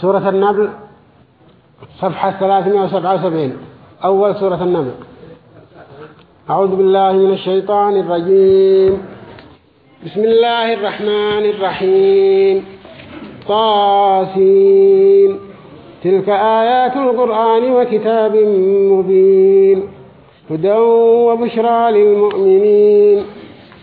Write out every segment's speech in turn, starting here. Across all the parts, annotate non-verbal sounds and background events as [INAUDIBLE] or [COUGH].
سورة النبل صفحة 377 أول سورة النمل. أعوذ بالله من الشيطان الرجيم. بسم الله الرحمن الرحيم. طاسين تلك آيات القرآن وكتاب مبين. هدى وبشرى للمؤمنين.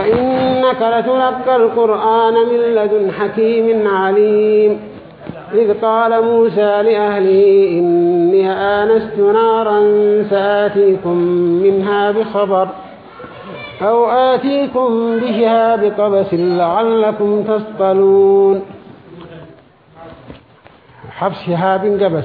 وإنك لتلقى القرآن من لدن حكيم عليم. إذ قال موسى لأهله إني آنست نارا سآتيكم منها بخبر أو آتيكم بشهاب قبس لعلكم تصطلون. حبس شهاب قبس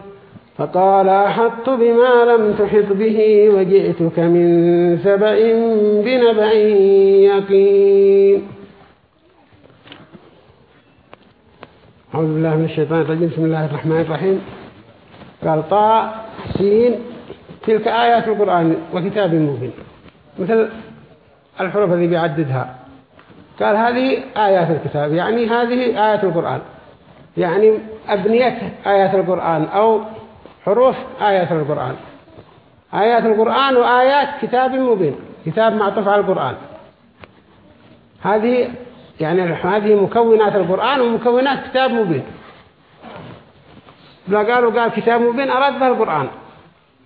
فقال أحط بما لم تحط به وجئتك من سبأ بنبأ يقين. أعوذ بالله من الشيطان الرجيم. بسم الله الرحمن الرحيم. قال طاء سين. تلك آيات القرآن وكتاب مبين. مثل الحروف الذي بيعددها. قال هذه آيات الكتاب. يعني هذه آيات القرآن. يعني أبنية آيات القرآن أو حروف آيات القرآن آيات القرآن وآيات كتاب مبين كتاب معطوف على القرآن هذه يعني هذه مكونات القرآن ومكونات كتاب مبين لا قالوا قال كتاب مبين أراد به القرآن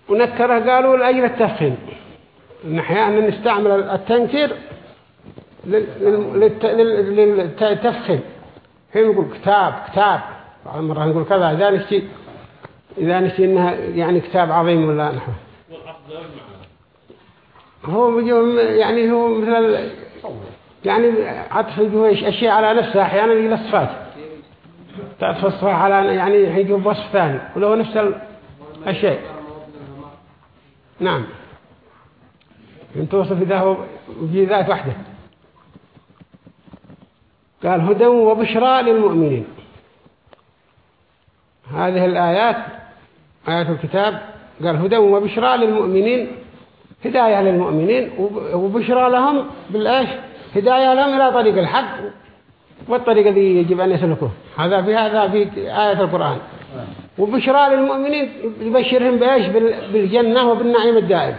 ونكره قالوا لأجل التفخيم إن أحيانا نستعمل التنكير للتفخيم حين نقول كتاب كتاب بعض مرة نقول كذا إذا نشتي إذا نشتي إنها يعني كتاب عظيم ولا نحو. هو يعني هو مثل يعني عطف أشياء على نفسها أحيانا إلى الصفات تعطف الصفات على يعني يجيب وصف ثاني ولو نفس الشيء. نعم. ان توصف ذا في ذات وحده. قال هدى وبشرى للمؤمنين. هذه الآيات آيات الكتاب قال هدى وبشرى للمؤمنين هداية للمؤمنين وبشرى لهم بالآش هداية لهم إلى طريق الحق والطريق الذي يجب أن يسلكوه. هذا في هذا في آية القرآن. وبشرى للمؤمنين يبشرهم بإيش؟ بالجنة وبالنعيم الدائم.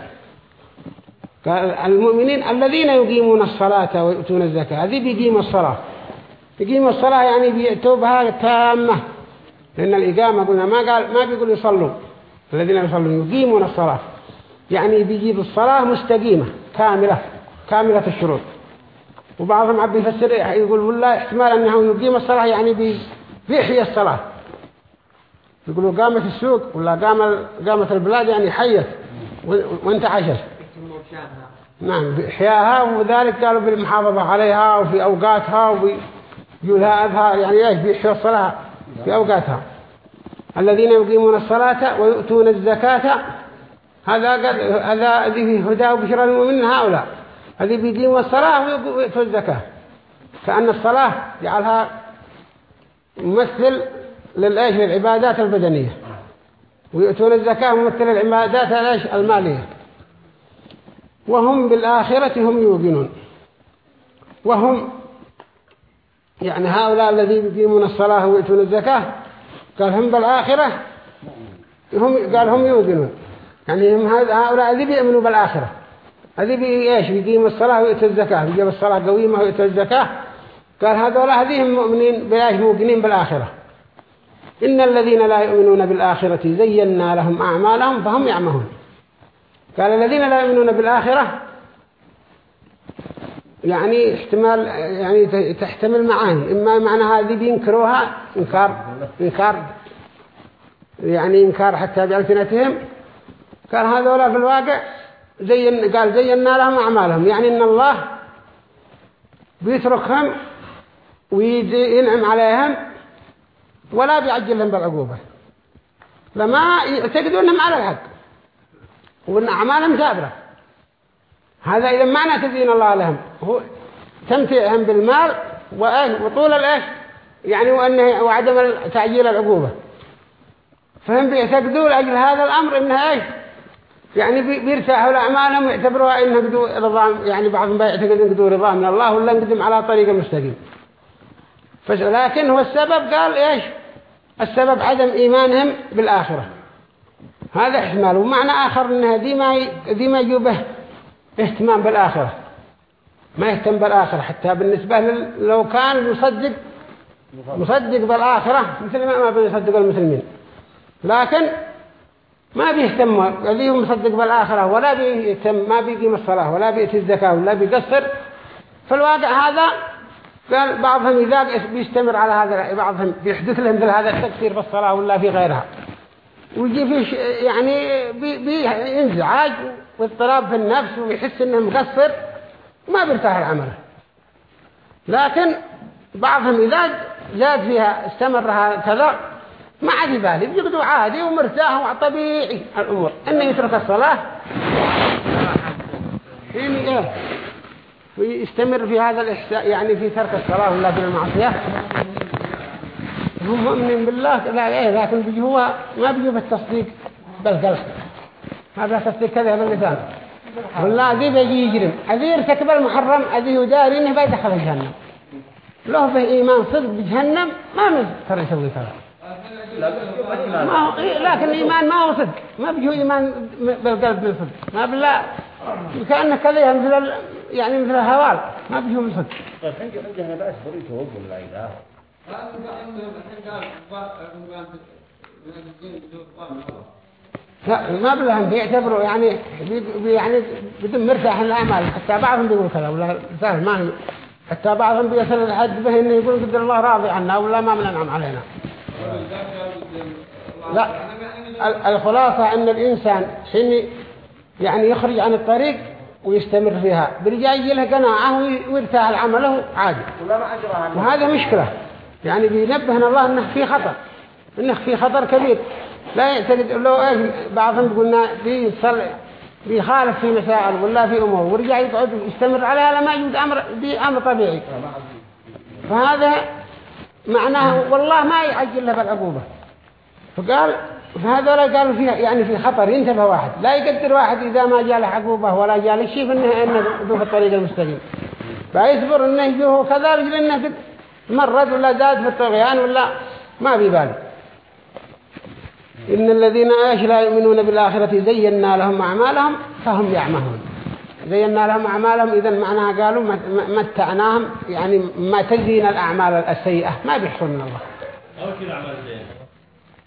قال المؤمنين الذين يقيمون الصلاة ويؤتون الزكاة هذه بيقيم الصلاة. يقيم الصلاة يعني بيأتوا تامة. لأن الإقامة قلنا ما قال ما بيقول يصلوا الذين يصلون يقيمون الصلاة. يعني بيجيب الصلاة مستقيمة كاملة كاملة الشروط. وبعضهم عبد يفسر يقول والله احتمال أنه يقيم الصلاة يعني بيحيي الصلاة. يقولوا قامت السوق ولا قام قامت البلاد يعني حية وانت عشر نعم بإحياها وذلك قالوا بالمحافظة عليها وفي أوقاتها وبيقولها أظهر يعني إيش؟ بيحيوا الصلاة. في أوقاتها. الذين يقيمون الصلاة ويؤتون الزكاة هذا قد هذا ذي هدى وبشرى المؤمنين هؤلاء. هذه بيقيموا الصلاة ويؤتوا الزكاة. كأن الصلاة جعلها ممثل للإيش؟ للعبادات البدنية. ويؤتون الزكاة ممثل العبادات الإيش؟ المالية. وهم بالآخرة هم يوقنون. وهم يعني هؤلاء الذين يقيمون الصلاة ويؤتون الزكاة قال هم بالآخرة هم قال هم يوقنون. يعني هم هؤلاء الذين بيؤمنوا بالآخرة. هذه بي إيش؟ بيقيم الصلاة ويؤتوا الزكاة. بيجيب الصلاة قويمة ويؤتوا الزكاة. قال هذول هذه مؤمنين بإيش؟ موقنين بالآخرة. إن الذين لا يؤمنون بالآخرة زينا لهم أعمالهم فهم يعمهون. قال الذين لا يؤمنون بالآخرة يعني احتمال يعني تحتمل معاني. إما معنى هذه بينكروها إنكار إنكار يعني إنكار حتى بألسنتهم. قال هذولا في الواقع زين قال زينا لهم أعمالهم. يعني إن الله بيتركهم وينعم عليهم ولا بيعجلهم بالعقوبة. لما يعتقدوا أنهم على الحق وأن أعمالهم سابرة هذا إذا معنى تزيين الله لهم. هو تمتعهم بالمال وطول الإيش؟ يعني وأنه وعدم تعجيل العقوبة. فهم بيعتقدوا لأجل هذا الأمر إنها إيش؟ يعني بيرتاحوا لأعمالهم ويعتبروها إنه قدوا رضا يعني بعضهم بيعتقد إنه قدوا رضا من الله ولا نقدم على طريق المستقيم لكن هو السبب قال إيش؟ السبب عدم إيمانهم بالآخرة. هذا إحتمال. ومعنى آخر أنها دي ما, دي ما يجوبه اهتمام بالآخرة. ما يهتم بالآخرة حتى بالنسبة لو كان يصدق مصدق بالآخرة مثل ما ما بيصدق المسلمين. لكن ما بيهتم الذي هو مصدق بالآخرة ولا بيهتم ما بيقيم الصلاة ولا بيأتي الزكاة ولا بيقصر. في الواقع هذا قال بعضهم إذا بيستمر على هذا بعضهم بيحدث لهم مثل هذا التكثير في الصلاة ولا في غيرها. ويجي في يعني بينزعاج واضطراب في النفس ويحس إنه مقصر ما بيرتاح العمل لكن بعضهم إذا زاد فيها استمر كذا ما عاد يبالي بيقضوا عادي ومرتاح وطبيعي الأمور. إنه يترك الصلاة. حين إيه؟ ويستمر في هذا الإحساء يعني في ترك الصلاة ولا في المعصية. هو مؤمن بالله لا لكن بيجي هو ما بيجي بالتصديق بالقلب. هذا تصديق كذا باللسان والله ذي بيجي يجرم أذي يرتكب المحرم أذي يداري إنه بيدخل جهنم له في إيمان صدق بجهنم ما مستر يسوي كذا ما هو إيه لكن الإيمان ما هو صدق ما بيجي إيمان بالقلب من صدق ما بالله كأنه كذا مثل يعني مثل الهوال ما بيهم صدق طيب عندنا بأس بريته وقل لا إله بلهم بيعتبروا يعني بي يعني بدون مرتاح الأعمال حتى بعضهم بيقول كذا ولا سهل ما حتى بعضهم بيصل الحد به إنه يقول قدر الله راضي عنا ولا ما منعم علينا. لا الخلاصة أن الإنسان حين يعني يخرج عن الطريق ويستمر فيها برجع يجي له قناعة ويرتاح عمله عادي. وهذا مشكلة. يعني بينبهنا الله أنه في خطر أنه في خطر كبير. لا يعتقد لو إيش بعضهم قلنا بيصل بيخالف في مسائل ولا في أمور ورجع يقعد يستمر عليها لما يوجد أمر دي أمر طبيعي. فهذا معناه والله ما يعجل له بالعقوبة. فقال فهذا لا قالوا فيها يعني في خطر ينتبه واحد. لا يقدر واحد إذا ما جاء له عقوبة ولا جاء له شيء فإنه إنه ذو في الطريق المستقيم. فيصبر إنه يجوه كذلك لأنه مرد ولا زاد في الطغيان ولا ما بيبالي إن الذين آش لا يؤمنون بالآخرة زينا لهم أعمالهم فهم يعمهون. زينا لهم أعمالهم إذا معناها قالوا متعناهم يعني ما تزين الأعمال السيئة. ما بيحصل من الله.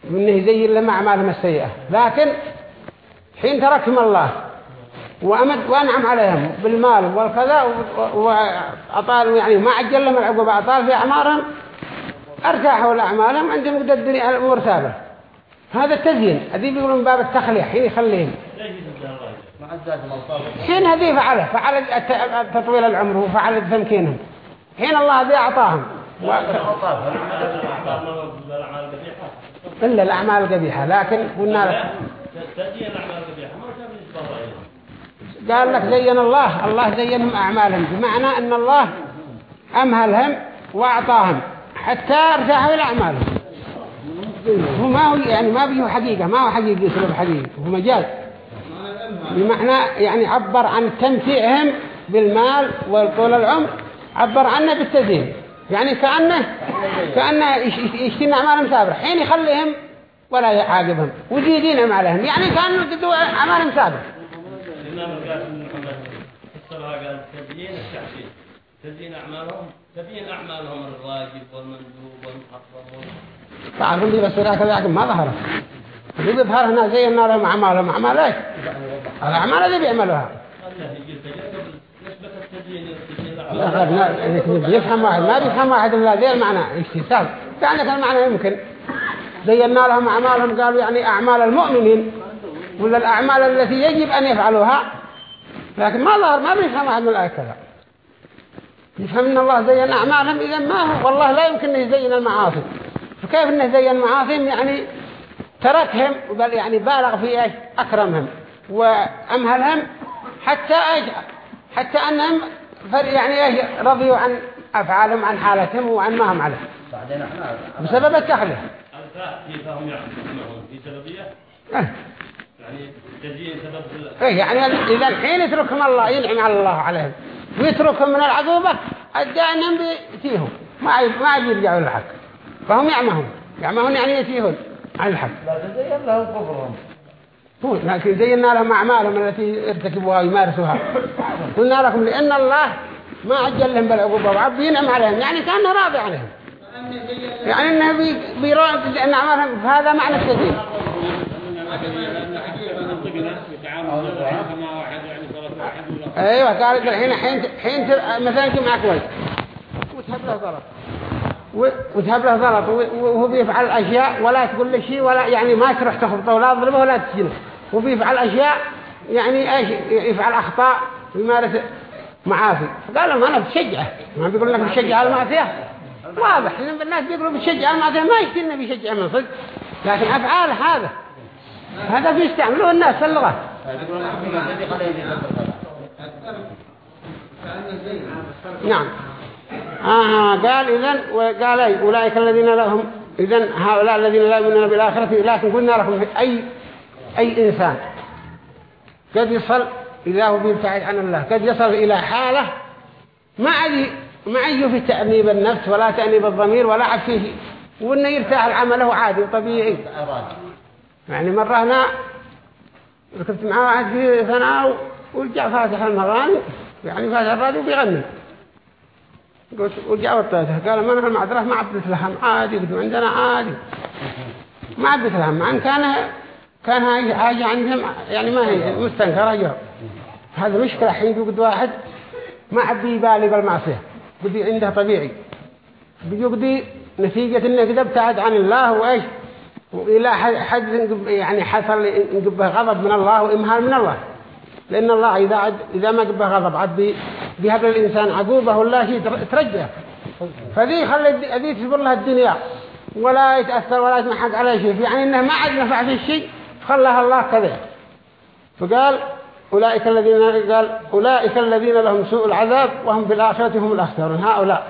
منه يزين لهم أعمالهم السيئة. لكن حين تركهم الله وأمد وأنعم عليهم بالمال والكذا وأطال يعني ما عجل لهم العقوبة أطال في أعمارهم أرتاحوا لأعمالهم عندهم قد على الأمور ثابتة هذا التزيين هذه بيقولون من باب التخلية. حين يخليهم. حين هذه فعله فعل تطويل العمر وفعل تمكينهم. حين الله ذي أعطاهم. إلا الأعمال القبيحة. لكن قلنا لك. قال لك زين الله. الله زينهم أعمالهم. بمعنى أن الله أمهلهم وأعطاهم. حتى ارتاحوا إلى أعمالهم. هو ما هو يعني ما بيه حقيقة ما هو حقيقي يسلب حقيقي هو مجاز بمعنى يعني عبر عن تمتيعهم بالمال وطول العمر عبر عنه بالتزيين يعني كأنه كأنه يشتين أعمالهم سابرة حين يخليهم ولا يعاقبهم ويزيدينهم عليهم. يعني كأنه قدوا أعمالهم سابرة تزيين أعمالهم تبين أعمالهم الواجب والمندوب والمحرم تعرفون دي بس كذا ما ظهرت. اللي بيظهر هنا زينا لهم أعمالهم أعمال إيش الأعمال اللي بيعملوها يفهم واحد ما بيفهم واحد إلا ذي المعنى اكتساب يعني المعنى يمكن زينا لهم أعمالهم قالوا يعني أعمال المؤمنين ولا الأعمال التي يجب أن يفعلوها. لكن ما ظهر ما بيفهم واحد من الآية كذا. يفهم أن الله زين أعمالهم إذا ما هو والله لا يمكن أن يزين المعاصي. فكيف أنه زين معاصيهم؟ يعني تركهم بل يعني بالغ في إيش؟ أكرمهم وأمهلهم حتى إيش؟ حتى أنهم يعني إيش؟ رضيوا عن أفعالهم عن حالتهم وعن ما هم عليه بسبب سببية إيه. يعني تزيين سبب إيه يعني إذا الحين يتركهم الله ينعم على الله عليهم. ويتركهم من العقوبة أدانهم بيتيهم ما ما يرجعوا للحق. فهم يعمهون يعمهون يعني يتيهون عن الحق. لا تزين لهم كفرهم. لكن زينا لهم أعمالهم التي ارتكبوها ويمارسوها. قلنا لكم لأن الله ما عجل لهم بالعقوبة وعب ينعم عليهم. يعني كأنه راضي عليهم. يعني إنه بيراد ان أعمالهم فهذا معنى التزيين أيوه قال الحين حين حين مثلا جمعة كويس. وتهب له غلط وتهب له غلط وهو بيفعل اشياء ولا تقول له شيء ولا يعني ما تروح تخبطه ولا تضربه ولا تسجنه وبيفعل أشياء يعني إيش؟ يفعل أخطاء ويمارس معاصي. قال ما أنا بشجعه. ما بيقول لك بشجع المعصية؟ واضح. ان الناس بيقولوا بشجع المعصية. ما يشتي بيشجع من صدق. لكن أفعال هذا. هذا بيستعملوه الناس في اللغة. نعم. آه قال إذن وقال أي أولئك الذين لهم إذن هؤلاء الذين لا يؤمنون بالآخرة لكن قلنا لكم أي أي إنسان قد يصل إذا هو بيبتعد عن الله قد يصل إلى حالة ما عاد ما عاد في تأنيب النفس ولا تأنيب الضمير ولا عاد فيه وإنه يرتاح عمله عادي وطبيعي. يعني مرة هنا ركبت معاه واحد في ثناء ورجع فاتح المغاني يعني فاتح الراديو بيغني. قلت وجاء وطيته قال من المعذرة ما عبدت لهم. عادي قلت عندنا عادي. ما عبدت مع أن كان كان هاي حاجة عندهم يعني ما هي مستنكرة جو. هذا مشكلة حين يقعد واحد. ما عبي يبالي بالمعصية. بدي عنده طبيعي. بيقضي نتيجة انه كده ابتعد عن الله وإيش؟ وإلى حد يعني حصل غضب من الله وإمهال من الله. لأن الله إذا عد إذا ما قبه غضب. عد بهذا الإنسان عقوبة ولا شيء ترجع فذي خلي ذي تصبر لها الدنيا. ولا يتأثر ولا يتمحق على شيء. يعني إنه ما عد نفع في الشيء خلها الله كذا. فقال أولئك الذين قال أولئك الذين لهم سوء العذاب وهم في الآخرة هم الأخسرون. هؤلاء.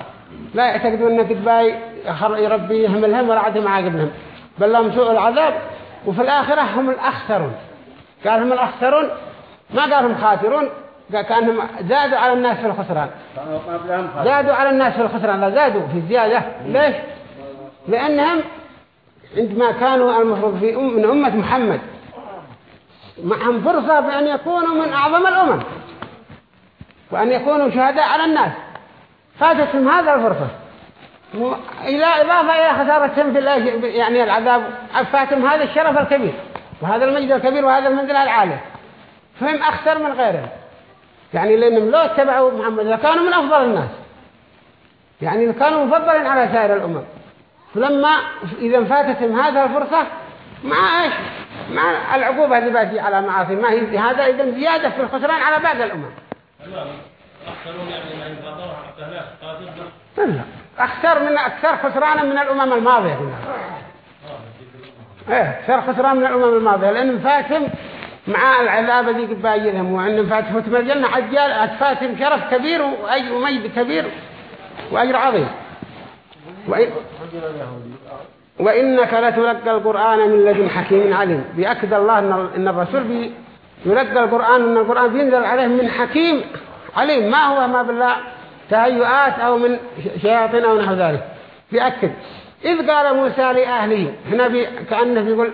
لا يعتقدون أن قد يربي يهملهم ولا عدهم عاقبهم. بل لهم سوء العذاب وفي الآخرة هم الأخسرون. قال هم الأخسرون ما قال هم خاسرون قال كأنهم زادوا على الناس في الخسران. زادوا على الناس في الخسران لا زادوا في الزيادة. ليش؟ لأنهم عندما كانوا المفروض في أم من أمة محمد معهم فرصة بأن يكونوا من أعظم الأمم وأن يكونوا شهداء على الناس. فاتتهم هذا الفرصة. إلى إضافة إلى خسارتهم في يعني العذاب فاتهم هذا الشرف الكبير وهذا المجد الكبير وهذا المنزلة العالية فهم أخسر من غيرهم. يعني لأنهم لو اتبعوا محمد لكانوا من أفضل الناس. يعني كانوا مفضلين على سائر الأمم. فلما إذا فاتتهم هذه الفرصة مع إيش؟ مع العقوبة اللي باتي على معاصي؟ ما هي هذا إذا زيادة في الخسران على باقي الأمم. لا أخسر من أكثر خسرانا من الأمم الماضية. إيه أكثر خسران من الأمم الماضية. لأن فاتهم مع العذاب ذي قبايلهم وأن فاتهم الجنة عجال فاتهم شرف كبير ومجد كبير وأجر عظيم. وإن وإنك لتلقى القرآن من لدن حكيم عليم. بأكد الله إن الرسول يلقى القرآن إن القرآن بينزل عليه من حكيم عليم. ما هو ما بالله؟ تهيؤات أو من شياطين أو نحو ذلك. بأكد. إذ قال موسى لأهله هنا كأنه بيقول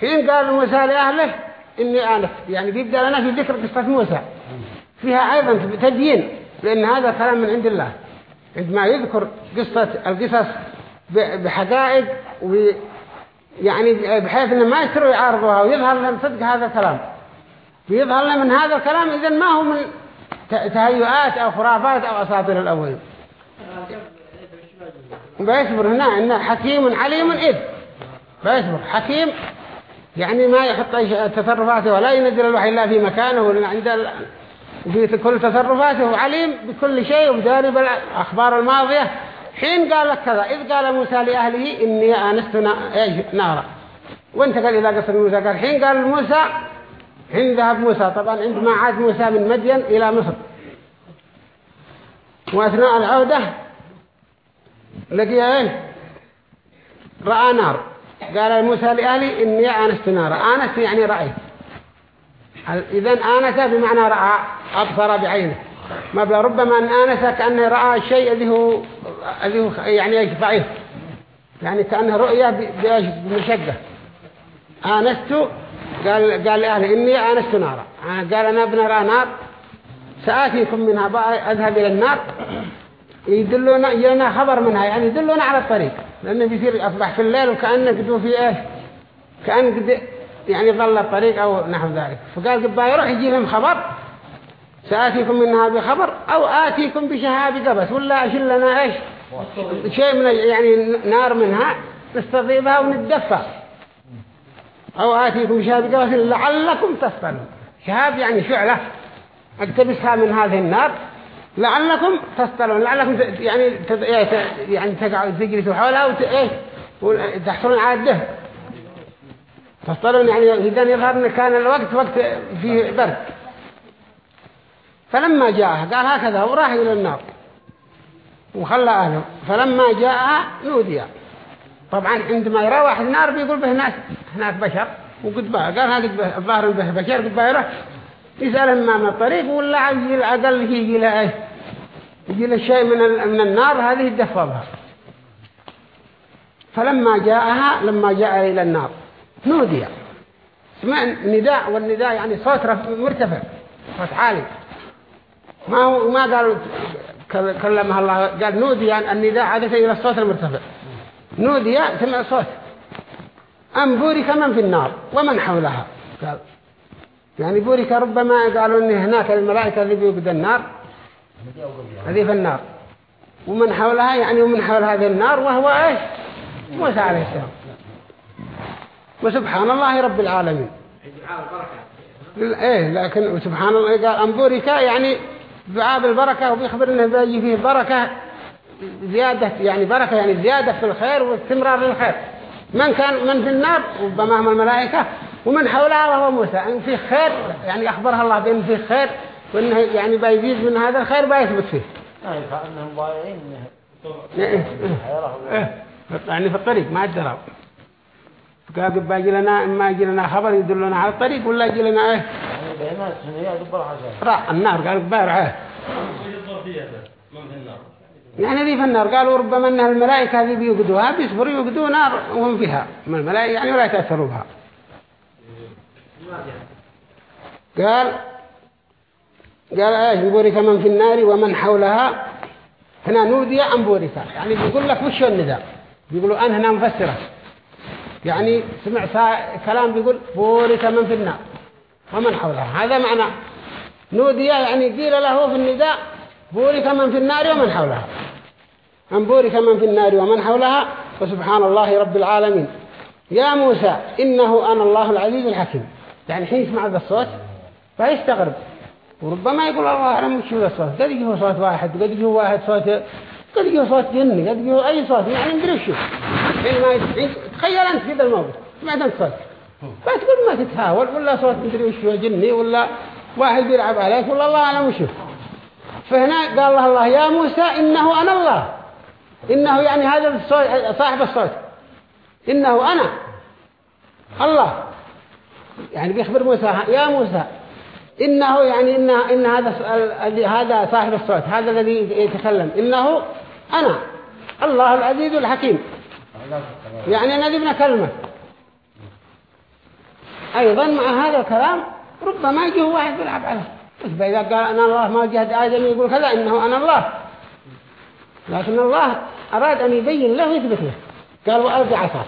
حين قال موسى لأهله إني آنف يعني بيبدأ لنا في ذكر قصة موسى. فيها أيضا تدين لأن هذا كلام من عند الله. عندما يذكر قصة القصص بحقائق ويعني بحيث إنه ما يستروا يعارضوها ويظهر لهم صدق هذا الكلام. بيظهر لهم من هذا الكلام اذا ما هو من تهيؤات أو خرافات أو أساطير الأولين. بيصبر هنا انه حكيم عليم إذ. بيصبر. حكيم يعني ما يحط تصرفاته ولا ينزل الوحي إلا في مكانه عند في كل تصرفاته عليم بكل شيء وداري بالأخبار الماضية. حين قال لك كذا إذ قال موسى لأهله إني آنست نارا. وانت قال إذا قصر موسى؟ قال حين قال موسى حين ذهب موسى طبعا عندما عاد موسى من مدين إلى مصر. وأثناء العودة لقي إيه رأى نار. قال موسى لأهلي إني آنست نارا. آنست يعني رأيت. إذن آنس بمعنى رأى أبصر بعينه. ما بلا ربما أن آنس كأنه رأى الشيء الذي هو, الذي هو يعني ضعيف يعني كأنه رؤية بمشقة. آنست قال قال لأهلي إني آنست نارا. قال أنا بنرى نار. سآتيكم منها أذهب إلى النار. يدلونا يجينا خبر منها يعني يدلونا على الطريق. لأنه بيصير أصبح في الليل وكأنه قدوا في إيش؟ كأن قد يعني ظل الطريق أو نحو ذلك. فقال قبا يروح يجي لهم خبر. سآتيكم منها بخبر أو آتيكم بشهاب قبس. ولا أشل لنا إيش؟ شيء من يعني نار منها نستضيبها ونتدفى أو آتيكم بشهاب قبس لعلكم تصطلون شهاب يعني شعلة أقتبسها من هذه النار. لعلكم تصطلون لعلكم يعني يعني تقعوا تجلسوا حولها وت... إيه وتحصلون على الدهر. تصطلون يعني إذا يظهر أن كان الوقت وقت فيه برد. فلما جاءها قال هكذا وراح إلى النار. وخلى أهله. فلما جاءها نودي طبعا عندما يرى واحد نار بيقول به ناس هناك بشر. وقد بقى قال هذا الظاهر به بشر قد بقى يسأل ما من الطريق ولا يجي الأقل يجي له إيه يجي له شيء من من النار هذه يدفضها فلما جاءها لما جاء إلى النار نودي. سمع نداء والنداء يعني صوت مرتفع صوت عالي. ما هو ما قالوا كل- كلمها الله قال نودي أن النداء عادة إلى الصوت المرتفع. نودي سمع صوت. أن بورك من في النار ومن حولها؟ قال. يعني بورك ربما قالوا أن هناك الملائكة اللي بيوقد النار. هذه في النار. ومن حولها يعني ومن حول هذه النار وهو إيش؟ موسى عليه السلام. وسبحان الله رب العالمين. إيه لكن سبحان الله قال أن بورك يعني دعاء بالبركة وبيخبر إنه بيجي فيه بركة زيادة يعني بركة يعني زيادة في الخير واستمرار للخير. من كان من في النار؟ ربما هم الملائكة. ومن حولها وهو موسى. ان فيه خير يعني أخبرها الله بأن فيه خير وانه يعني بيزيد من هذا الخير بيثبت فيه. يعني كأنهم ضايعين. إيه، إيه. إيه. يعني في الطريق ما الدرب قال باجي لنا إما يجي لنا خبر يدلنا على الطريق ولا يجي لنا إيه؟ يعني راح النار. قال في النار يعني ذي في النار. قالوا ربما أن الملائكة هذه بيوقدوها بيصبروا يوقدوا نار وهم فيها. من الملائكة يعني ولا يتأثروا بها. قال قال إيش بورك من في النار ومن حولها؟ هنا نودي أن بورك يعني بيقول لك وش النداء؟ بيقولوا أن هنا مفسرة. يعني سمع. كلام بيقول بورك من في النار ومن حولها. هذا معنى نودي يعني قيل له في النداء بورك من في النار ومن حولها. أن بورك من في النار ومن حولها؟ وسبحان الله رب العالمين. يا موسى إنه أنا الله العزيز الحكيم. يعني حين يسمع هذا الصوت فيستغرب. وربما يقول الله أعلم وش هو الصوت. قد يجيه صوت واحد قد يجيه واحد صوت قد يجيه صوت جني قد يجيه أي صوت يعني مدري شو. حين ما يسمع تخيل أنت كذا الموقف سمعت أنت صوت. فتقول ما تتهاول ولا صوت مدري وش هو جني ولا واحد بيلعب عليك ولا الله أعلم وش هو. فهنا قال الله الله يا موسى إنه أنا الله. إنه يعني هذا الصوت صاحب الصوت. إنه أنا الله. يعني بيخبر موسى يا موسى إنه يعني إن إن هذا هذا صاحب الصوت هذا الذي يتكلم إنه أنا الله العزيز الحكيم. يعني أنا ابن كلمة. أيضا مع هذا الكلام ربما يجيه واحد يلعب عليه بس إذا قال أنا الله ما جهد آدم يقول كذا إنه أنا الله. لكن الله أراد أن يبين له ويثبت له. قال وألقى عصاك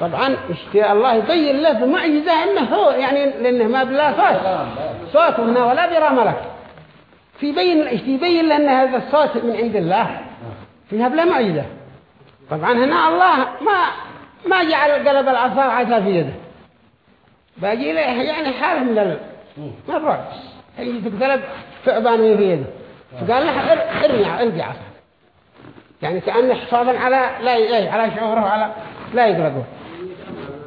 طبعا اشتي الله يبين له بمعجزة إنه هو يعني لأنه ما بالله صوت. صوت هنا ولا برا ملك في بين يبين له إن هذا الصوت من عند الله. فيها بلا معجزة. طبعا هنا الله ما ما جعل قلب العصا عصا في يده. باقي له يعني حاله من ال ما الرعب هي تقلب ثعبان في يده. فقال له ار- ارمي القي عصا. يعني كأنه حفاظا على لا على شعوره على لا يقلقه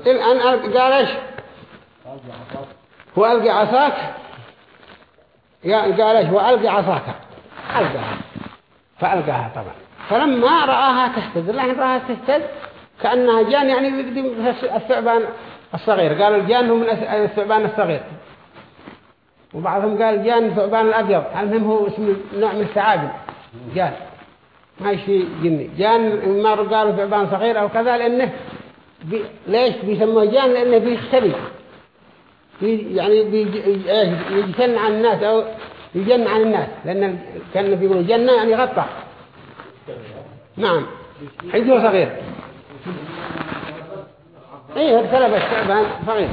الآن ألق- قال إيش؟ هو ألقي عصاك؟ قال إيش؟ هو ألقي عصاك. ألقاها. فألقاها طبعا. فلما رآها تهتز الآن رآها تهتز كأنها جان يعني يقدم الثعبان الصغير. قال الجان هو من الثعبان الصغير. وبعضهم قال جان الثعبان الأبيض. المهم هو اسم نوع من الثعابين جان. ما شيء جني. جان ما قالوا ثعبان صغير أو كذا لأنه بي ليش بيسموه جان لأنه بيختلي بي يعني بيج- إيش؟ يجتن عن الناس أو يجن عن الناس. لأن كان بيقولوا جنة يعني غطى. نعم. حيث هو صغير. إيه اختلف الثعبان صغير.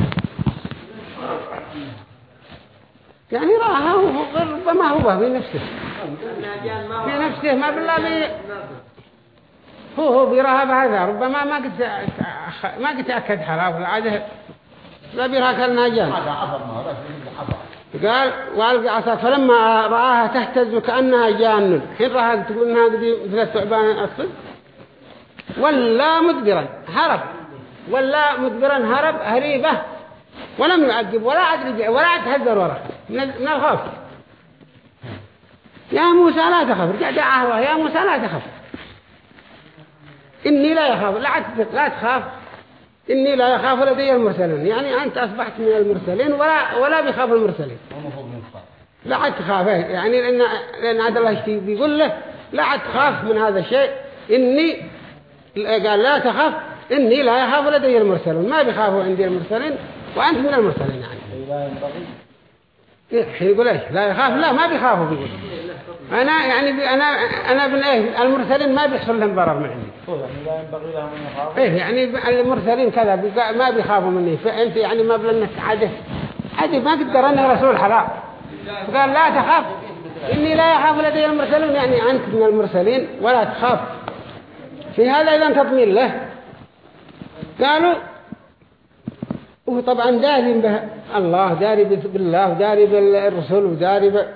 يعني راها هو ربما هو. بنفسه بنفسه ما بالله بي هو هو بيراها بهذا ربما ما قد ما قد تأكد حرام العادة لا بيراها كالناجان قال والقى عصا فلما رآها تهتز كأنها جان. حين رآها تقول إنها قد مثل الثعبان الأصفر ولا مدبرا هرب. ولا مدبرا هرب هريبة. ولم يعقب ولا عاد رجع ولا عاد تهذر من الخوف. يا موسى لا تخف رجع دعاه الله. يا موسى لا تخف. إني لا يخاف لا لا تخاف. إني لا يخاف لدي المرسلين يعني أنت أصبحت من المرسلين ولا ولا بيخاف المرسلين. لا عاد تخاف؟ يعني لأن لأن عاد الله يشتي بيقول له لا عاد تخاف من هذا الشيء. إني قال لا تخاف إني لا يخاف لدي المرسلون. ما بيخافوا عندي المرسلين وأنت من المرسلين يعني لا ينبغي إيه حين يقول إيش؟ لا يخاف لا ما بيخافوا بيقول. أنا يعني بي أنا أنا بن إيه؟ المرسلين ما بيحصل لهم ضرر من عندي. إيه يعني المرسلين كذا ما بيخافوا مني. فأنت يعني ما بلنك عاده عاده ما قدر أنا رسول حلال. قال لا تخاف. إني لا يخاف لدي المرسلون يعني أنت من المرسلين ولا تخاف. في هذا اذا تطمين له. قالوا وهو طبعا داري به الله داري بالله وداري بالرسول وداري ب...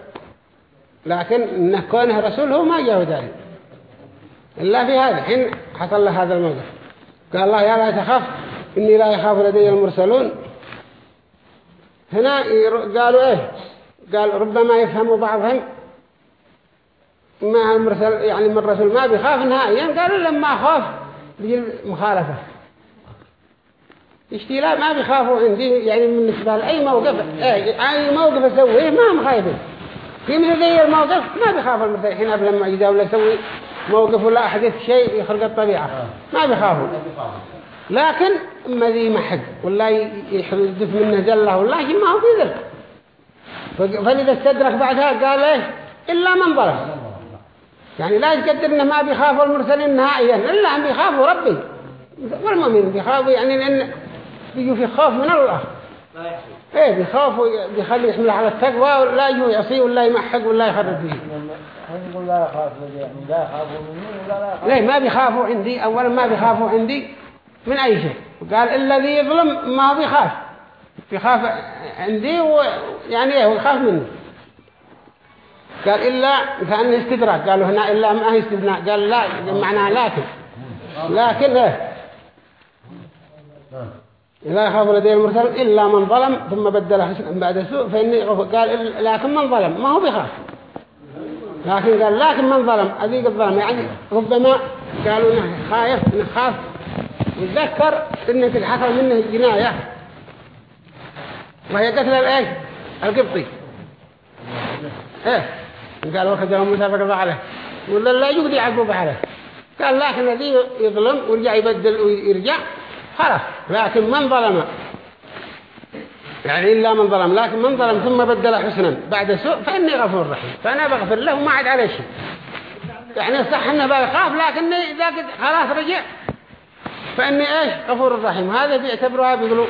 لكن انه كونه رسول هو ما جاء داري. إلا في هذا حين حصل له هذا الموقف. قال الله يا لا تخاف إني لا يخاف لدي المرسلون. هنا قالوا إيه؟ قال ربما يفهم بعضهم ما المرسل يعني من الرسول ما بيخاف نهائيا. قالوا لما خاف بيجي المخالفة. يشتي لا ما بيخافوا عندي يعني بالنسبة لأي موقف إيه أي موقف أسويه ما هم خايفين. في مثل زي الموقف ما بيخاف المرسل حين قبل لما يجي ولا يسوي موقف ولا أحدث شيء يخرق الطبيعة ما بيخافوا. لكن ما ذي محق ولا يحدث منه زلة ولا شيء ما هو في ذلك فلذا استدرك بعدها قال إيه إلا من ظلم. يعني لا يتقدر إنه ما بيخافوا المرسلين نهائيا إلا أن بيخافوا ربي. والمؤمن بيخافوا يعني لأن بيجوا في خوف من الله. إيه بيخافوا بيخلي يحمل على التقوى ولا يجوا يعصيه ولا يمحق ولا يخرب يقول لا يخافوا مني ولا لا يخاف ليه ما بيخافوا عندي. أولا ما بيخافوا عندي من أي شيء. قال الذي يظلم ما بيخاف. بيخاف عندي ويعني إيه ويخاف مني. قال إلا كأنه استدراك. قالوا هنا إلا ما هي استثناء قال لا معناها لكن. لكن إيه لا يخاف لدي المرسل إلا من ظلم ثم بدل حسنا بعد سوء فإني قال لكن من ظلم؟ ما هو بيخاف لكن قال لكن من ظلم؟ أذيق الظلم. يعني ربما قالوا إنه خايف نخاف ويتذكر إنه حصل منه جناية. وهي قتل الإيش؟ القبطي. إيه. قال وخذ يوم موسى فقضى عليه. ولا لا يقضي عقوبة عليه. قال لكن الذي يظلم ويرجع يبدل ويرجع خلاص لكن من ظلم؟ يعني إلا من ظلم لكن من ظلم ثم بدل حسنا بعد سوء فإني غفور رحيم. فأنا بغفر له وما عاد عليه شيء. يعني صح إنه بيخاف لكن إذا قد خلاص رجع. فإني إيش؟ غفور رحيم. هذا بيعتبروها بيقولوا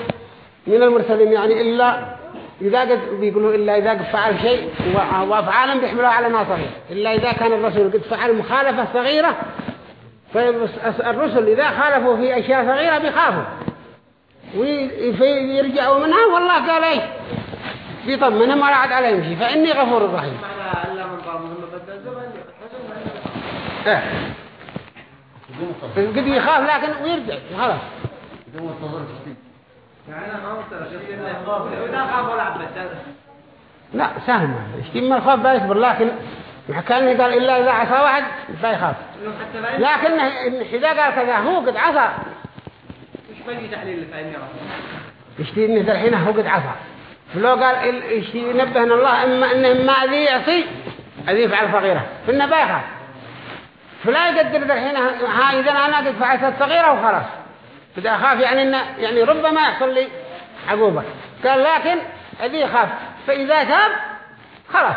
من المرسلين يعني إلا إذا قد بيقولوا إلا إذا قد فعل شيء وأفعالا بيحملوها على صغير إلا إذا كان الرسول قد فعل مخالفة صغيرة فالرسل إذا خالفوا في أشياء صغيرة بيخافوا. ويرجعوا منها والله قال إيش؟ بيطمنهم ولا عاد عليهم شيء. فإني غفور رحيم. إيه. قد يخاف لكن ويرجع خلاص. ما لا سهل من الخوف بيصبر لكن كان قال إلا إذا عصى واحد لا لكن إذا قال كذا هو قد عصى. يشتي إنه الحين هو قد عصى. فلو قال ال- يشتي ينبهنا الله إما إنه ما ذي يعصي ذي يفعل صغيرة فإنه بيخاف فلا يقدر الحين ها إذا أنا قد فعلت صغيرة وخلاص. فإذا أخاف يعني إنه يعني ربما يحصل لي عقوبة. قال لكن ذي يخاف. فإذا تاب خلاص.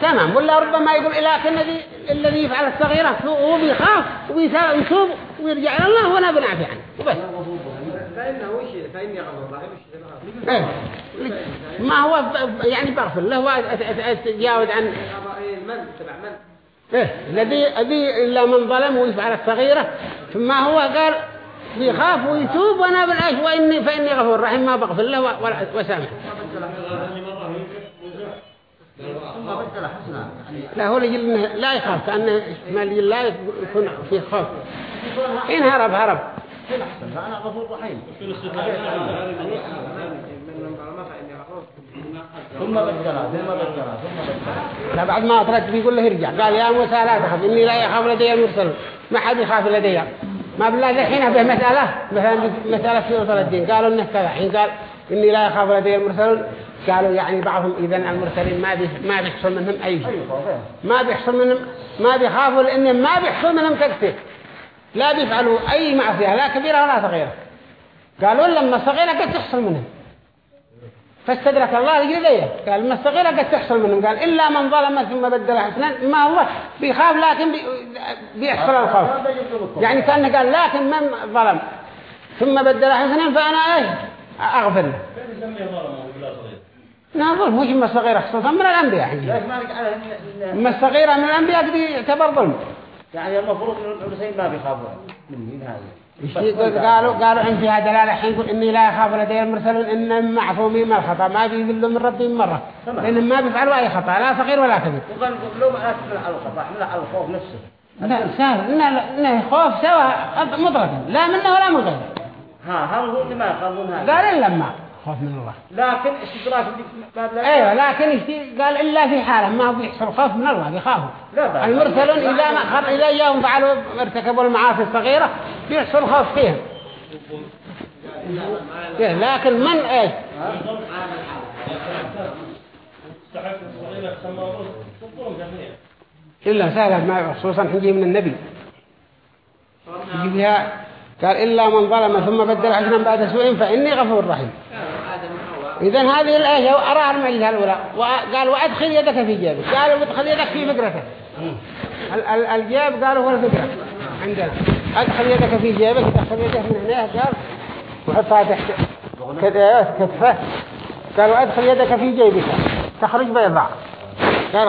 تمام. ولا ربما يقول لكن الذي الذي يفعل الصغيرة هو بيخاف ويتوب ويرجع إلى الله ولا بنعفي عنه. وبس. إيه. ما هو يعني بغفر له وأتجاوز عن من؟ تبع من؟ إيه. الذي الذي إلا من ظلم ويفعل الصغيرة. ثم هو قال بيخاف ويتوب وأنا بالعيش وإني فإني غفور رحيم ما بغفر له وسامح ثم بدل حسنا يعني لا هو لا يخاف كأنه احتمال يجي لا يكون في خوف. إن هرب هرب. فأنا غفور رحيم. ثم بدلها ثم بدلها ثم بدلها بعد ما أطرد بيقول له يرجع قال يا موسى لا تخف إني لا يخاف لدي المرسل. ما حد يخاف لدي. ما بالله الحين به مسألة. مثلا مسألة في وصل الدين. قالوا إنه كذا. حين قال إني لا يخاف لدي المرسلون قالوا يعني بعضهم إذا المرسلين ما بي ما بيحصل منهم أي شيء. ما بيحصل منهم ما بيخافوا لأنهم ما بيحصل منهم تكتير لا بيفعلوا أي معصية لا كبيرة ولا صغيرة. قالوا لما صغيرة قد تحصل منهم. فاستدرك الله الجلدية قال ما الصغيرة قد تحصل منهم. قال إلا من ظلم ثم بدل حسنا ما هو؟ بيخاف لكن بي بيحصل الخوف. يعني كان قال لكن من ظلم ثم بدل حسنا فأنا إيش أغفر له. ظلم مش ما الصغيرة خصوصا من الأنبياء يعني ما الصغيرة من الأنبياء قد يعتبر ظلم. يعني المفروض ان الحسين ما بيخافوا من هذا. قالوا قالوا إن فيها دلالة حين يقول إني لا أخاف لدي المرسلون إن معصومين من الخطأ ما بيذلوا من ربهم مرة. لأنهم ما بيفعلوا أي خطأ لا صغير ولا كبير. وقال لو ما أكمل على الخطأ من على الخوف نفسه. لا سهل. إنه إنه خوف سواء مطلقا لا منه ولا من غيره ها هل هو اللي ما يخافون هذا. قال إلا ما. خوف من الله. لكن استدراك أيوة لكن قال إلا في حالة ما بيحصل خوف من الله بيخافوا لا. المرسلون إذا ما خر إذا جاءهم فعلوا ارتكبوا المعاصي الصغيرة بيحصل خوف فيهم. لكن من جميع إلا سهلة ما خصوصا حنجي من النبي. يجي فيها قال إلا من ظلم ثم بدل حسنا بعد سوء فإني غفور رحيم. إذا هذه الآية أراها المعجزة الأولى. وقال وأدخل يدك في جيبك. قالوا ادخل يدك في ال- الجيب قالوا هو الفقرة عندنا. أدخل يدك في جيبك. أدخل يدك من هنا. قال وحطها تحت. كده كتفه. قال وأدخل يدك في جيبك. تخرج بيضاء. قال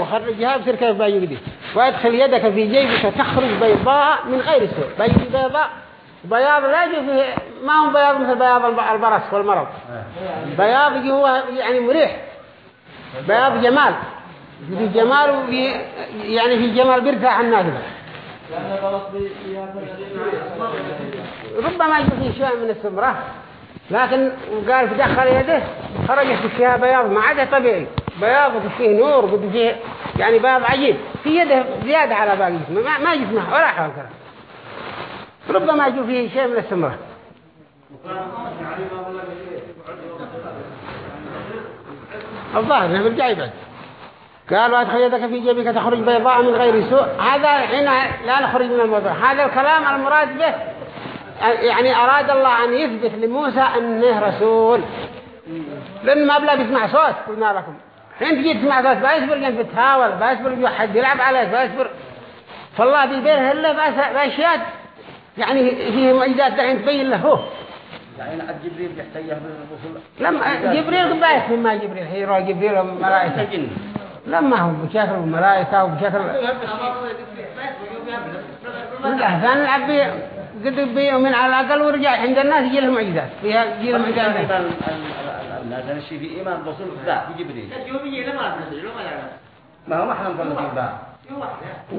وخرجها بصير كيف؟ بايجدي وأدخل يدك في جيبك. تخرج بيضاء من غير سوء. بايجي بيضاء. بياض لا يجي فيه ما هو بياض مثل بياض الب- البرص والمرض. بياض يجي هو يعني مريح. بياض جمال. في جمال وفي يعني في جمال بيرتاح الناس. ربما يجي فيه شيء من السمرة. لكن قال في دخل يده خرجت فيها بياض ما عاد طبيعي. بياض فيه نور فيه يعني بياض عجيب. في يده زيادة على باقي جسمه ما, ما جسمه ولا حول كذا ربما يجي فيه شيء من السمرة الظاهر إنه برجع يبعد قال وأدخل يدك في جيبك تخرج بيضاء من غير سوء. هذا حين لا نخرج من الموضوع. هذا الكلام المراد به يعني أراد الله أن يثبت لموسى أنه رسول. لأن ما بلا بيسمع صوت قلنا لكم. حين تجي تسمع صوت بيصبر جنب تهاول بيصبر جو حد يلعب عليك بيصبر فالله بيبينه بأس- بأشياء يعني فيه معجزات دحين تبين له. هو يعني جبريل يحتاج بالرسول لما جبريل. قد بيفهم ما جبريل. هيرو جبريل وملائكة. لما هو بشكل الملائكة وبشكل. الأحسان العبي قد بي من على الأقل ورجع. عند الناس يجي لهم معجزات. فيها يجي لهم معجزات. إيمان الناس الشيء في إيمان الرسول؟ ذا في جبريل. ما هو محرم فلنا في باب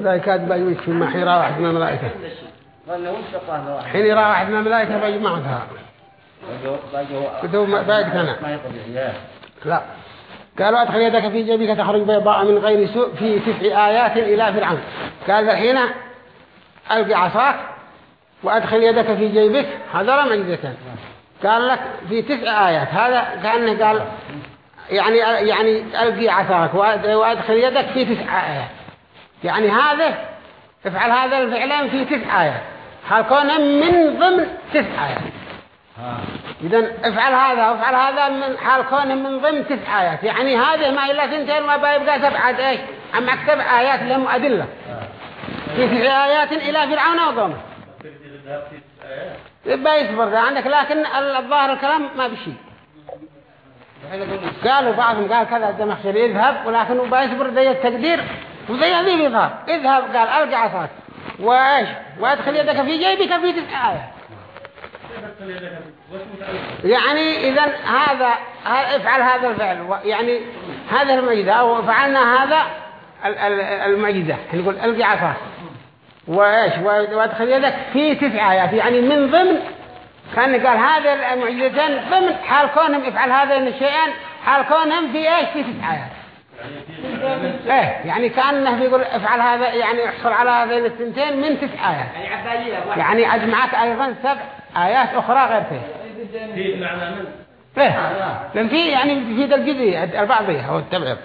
لا. يكاد بيجي في ما يرى واحد من الملائكة. حين يرى واحد؟ من الملائكة بعد كان. ما هي طبيعيات لا. قالوا أدخل يدك في جيبك تخرج بيضاء من غير سوء في تسع آيات إلى فرعون. قال الحين ألقي عصاك وأدخل يدك في جيبك. هذا لا معجزتان قال لك في تسع آيات. هذا كأنه قال يعني يعني ألقي عصاك وأد- وأدخل يدك في تسع آيات. يعني هذا افعل هذا الفعلين في تسع آيات. حال كونه من ضمن تسع آيات. إذا افعل هذا وافعل هذا من حال كونه من ضمن تسع آيات. يعني هذه ما إلا ثنتين ما بيبقى سبعة إيش؟ أما سبع آيات لهم أدلة. في تسع آيات إلى فرعون وقومه. يبقى يصبر عندك لكن الظاهر الكلام ما بشي قالوا بعضهم قال كذا الزمخشري يذهب ولكن يبقى يصبر ذي التقدير وذي هذي يظهر. اذهب قال ألقى عصاك. وايش؟ وادخل يدك في جيبك في تسع آيات يعني إذا هذا افعل هذا الفعل. يعني هذا المعجزة أو فعلنا هذا ال- ال- المعجزة نقول ألقي عصاك وإيش؟ وادخل يدك في تسع آيات يعني من ضمن كان قال هذا المعجزتين ضمن. حال كونهم افعل هذين الشيئين حال كونهم في إيش؟ في تسع آيات إيه يعني كأنه بيقول افعل هذا يعني احصل على هذين الثنتين من تسع آيات. يعني أجمعك أيضا سبع آيات أخرى غير فيه. في معنى من؟ إيه لأن في يعني في ذا الجزء البعضية أو التبعيض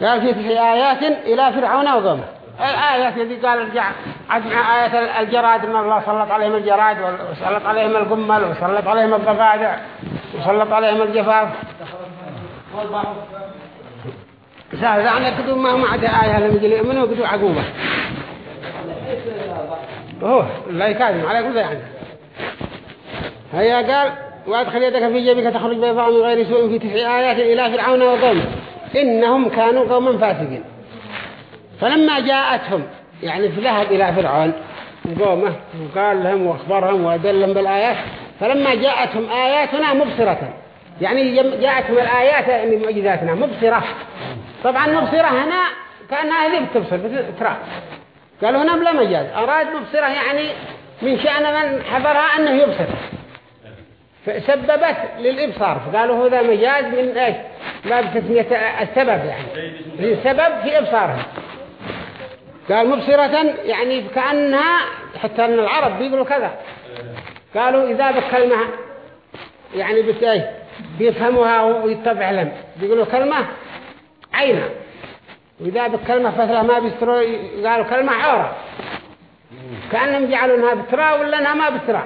قال في تسع آيات إلى فرعون وقومه. الآيات التي قال ارجع أجمع آية الجراد إن الله سلط عليهم الجراد وسلط عليهم القمل وسلط عليهم الضفادع وسلط عليهم الجفاف. سهل عنا كدوا ما هم عدا آية لم يجي يؤمنوا كدوا عقوبة. هو لا يكاذب على كل يعني. هيا قال وأدخل يدك في جيبك تخرج بيضاء من غير سوء في تسع آيات إلى فرعون وقومه. إنهم كانوا قوما فاسقين. فلما جاءتهم يعني ذهب إلى فرعون وقومه وقال لهم وأخبرهم وأدلهم بالآيات فلما جاءتهم آياتنا مبصرة. يعني جاءتهم الآيات يعني معجزاتنا مبصرة. طبعا مبصرة هنا كأنها هذه بتبصر ترى. قالوا هنا بلا مجاز. أراد مبصرة يعني من شأن من حضرها أنه يبصر. فسببت للإبصار. فقالوا هذا مجاز من إيش؟ باب تسمية السبب يعني. السبب في إبصارها. قال مبصرة يعني كأنها حتى أن العرب بيقولوا كذا. قالوا إذا بكلمة يعني بتأي بيفهموها ويتبع لهم بيقولوا كلمة عينة وإذا بكلمة فترة ما بيستروا قالوا كلمة عورة. كأنهم جعلوا إنها بترى ولا إنها ما بترى؟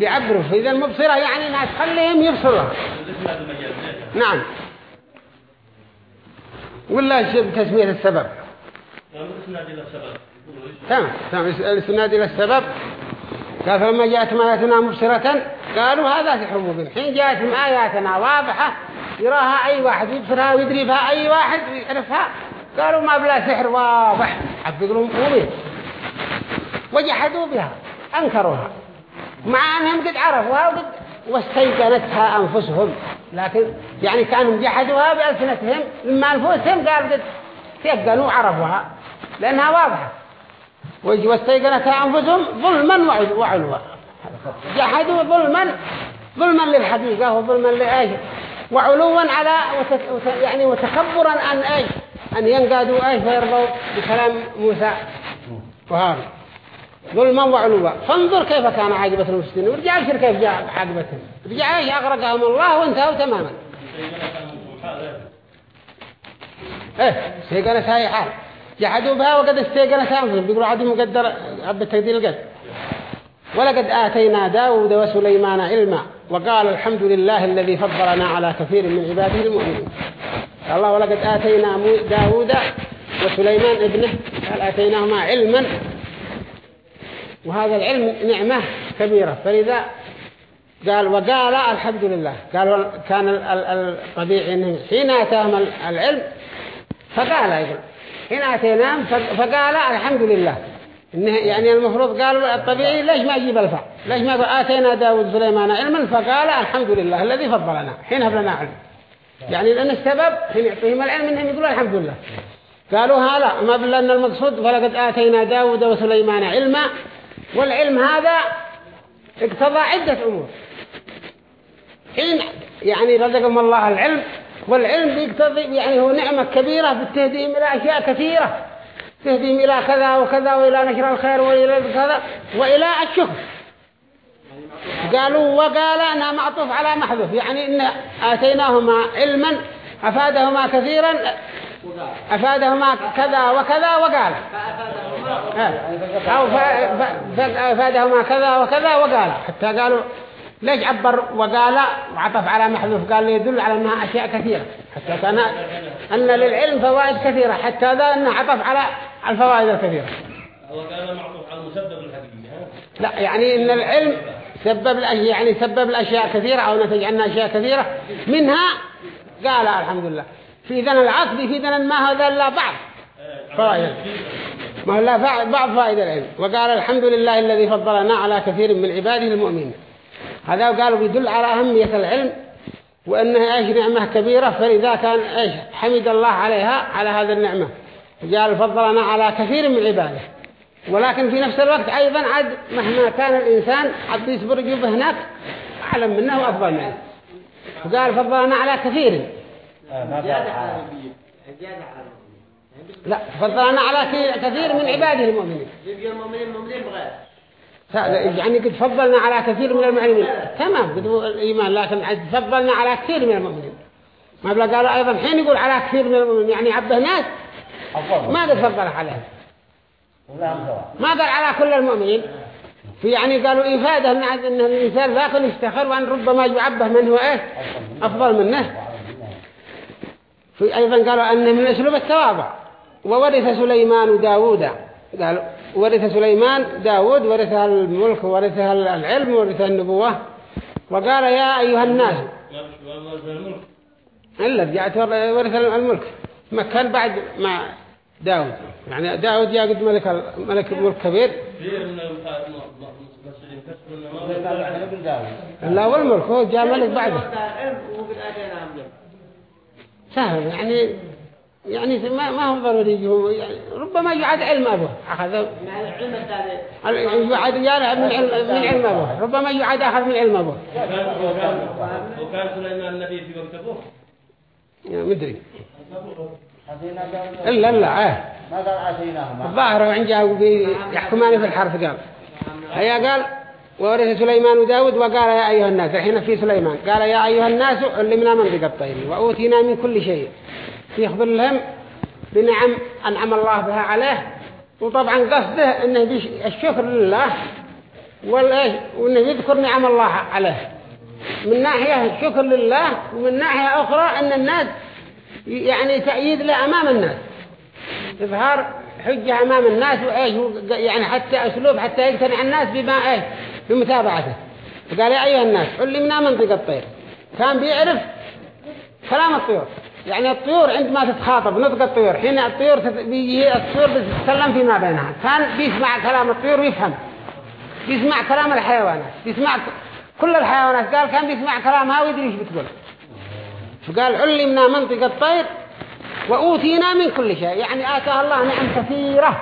يعبروا فإذا المبصرة يعني إنها تخليهم يبصروا. نعم. ولا تسمية السبب؟ تمام تمام. الاستناد إلى السبب. قال فلما جاءتهم آياتنا مبصرة قالوا هذا سحر مبين. حين جاءتهم آياتنا واضحة يراها أي واحد يبصرها ويدري بها أي واحد يعرفها قالوا ما بلا سحر واضح. يقولوا مبين وجحدوا بها أنكروها. مع أنهم قد عرفوها وقد واستيقنتها أنفسهم. لكن يعني كانوا جحدوها بألسنتهم لما أنفسهم قال قد تيقنوا وعرفوها لأنها واضحة. واستيقنتها أنفسهم ظلما وعلوا. جحدوا ظلما ظلما للحقيقة وظلما لأيش وعلوا على. يعني وتكبرا أن أيش أن ينقادوا أيش فيرضوا بكلام موسى وهارون. ظلما وعلوا. فانظر كيف كان عاقبة المفسدين. ورجع الشر كيف جاء عاقبتهم. رجع إيش أغرقهم الله وانتهوا تماما. إيه استيقنت هاي حال جحدوا بها وقد استيقنت أنفسهم بيقولوا عدم مقدر عبد التقدير القد ولقد آتينا داود وسليمان علما وقال الحمد لله الذي فضلنا على كثير من عباده المؤمنين. الله ولقد آتينا داود وسليمان ابنه. قال آتيناهما علما. وهذا العلم نعمة كبيرة. فلذا قال وقال الحمد لله. قال كان الطبيعي حين أتاهم العلم فقال يقول حين اتيناهم فقال الحمد لله. إنه يعني المفروض قالوا الطبيعي ليش ما يجيب الفاء؟ ليش ما آتينا داود سليمان علما؟ فقال الحمد لله الذي فضلنا. حين هب لنا علم. يعني لأن السبب حين يعطيهم العلم إنهم يقولوا الحمد لله. قالوا هذا ما أن المقصود فلقد آتينا داود وسليمان علما والعلم هذا اقتضى عدة أمور. حين يعني رزقهم الله العلم والعلم يقتضي يعني هو نعمة كبيرة في التهديم إلى أشياء كثيرة. تهديم إلى كذا وكذا وإلى نشر الخير وإلى كذا وإلى الشكر. قالوا وقال أنها معطوف على محذوف. يعني إن آتيناهما علما أفادهما كثيرا أفادهما كذا وكذا وقال. أو أفادهما كذا وكذا وقال. حتى قالوا ليش عبر وقال وعطف على محذوف؟ قال يدل على أنها أشياء كثيرة. حتى كان أن للعلم فوائد كثيرة. حتى ذا أنه عطف على الفوائد الكثيرة. وقال معطوف على المسبب الحقيقي لا يعني إن العلم سبب الأشياء يعني سبب الأشياء كثيرة أو نتج عنها أشياء كثيرة. منها قال الحمد لله. في ذن العقد في ذن ما هذا إلا بعض فوائد. ما هو لا بعض فائد العلم. وقال الحمد لله الذي فضلنا على كثير من عباده المؤمنين. هذا قالوا بيدل على أهمية العلم وأنها إيش نعمة كبيرة. فلذا كان إيش حمد الله عليها على هذه النعمة. قال فضلنا على كثير من عباده ولكن في نفس الوقت أيضا عد مهما كان الإنسان عد يصبر يجيب هناك أعلم منه وأفضل منه وقال فضلنا على كثير. لا فضلنا على كثير من عباده المؤمنين. يعني قد فضلنا على كثير من المعلمين تمام. قد الإيمان لكن فضلنا على كثير من المؤمنين. ما بلا قالوا أيضا حين يقول على كثير من المؤمنين يعني عبده ناس ما قد فضل عليهم؟ ما قال على كل المؤمنين. في يعني قالوا إفادة أن الإنسان لا يكون يفتخر وأن ربما يعبه من هو إيه أفضل منه. في أيضا قالوا أن من أسلوب التواضع. وورث سليمان داوود. قال ورث سليمان داود ورث الملك ورث العلم ورث النبوة. وقال يا أيها الناس إلا رجعت ورث الملك. مكان بعد مع داود. يعني داود يا قد ملك ملك ملك كبير. لا والملك هو جاء ملك بعده. سهل يعني يعني ما ما هو ضروري يجي يعني ربما يعاد علم أبوه. أخذ يعاد يعاد من علم من علم أبوه. ربما يعاد أخذ من علم أبوه. وكان سليمان النبي في وقت أبوه مدري. إلا إلا آه. ما قال عسيناهم الظاهر يحكمان في الحرث قال. هيا قال وورث سليمان وداود وقال يا أيها الناس الحين في سليمان. قال يا أيها الناس علمنا منطق الطير وأوتينا من كل شيء. يخبر لهم بنعم أنعم الله بها عليه. وطبعا قصده أنه الشكر لله وأنه يذكر نعم الله عليه. من ناحية الشكر لله ومن ناحية أخرى أن الناس يعني تأييد له أمام الناس. إظهار حجة أمام الناس وإيش؟ يعني حتى أسلوب حتى يقتنع الناس بما إيش؟ بمتابعته. فقال يا أيها الناس علمنا منطق الطير؟ كان بيعرف كلام الطيور. يعني الطيور عندما تتخاطب نطق الطيور. حين الطيور بيجي الطيور بتتكلم فيما بينها. كان بيسمع كلام الطيور ويفهم. بيسمع كلام الحيوانات. بيسمع كل الحيوانات. قال كان بيسمع كلامها ويدري إيش بتقول. فقال علمنا منطق الطير وأوتينا من كل شيء. يعني آتاه الله نعم كثيرة.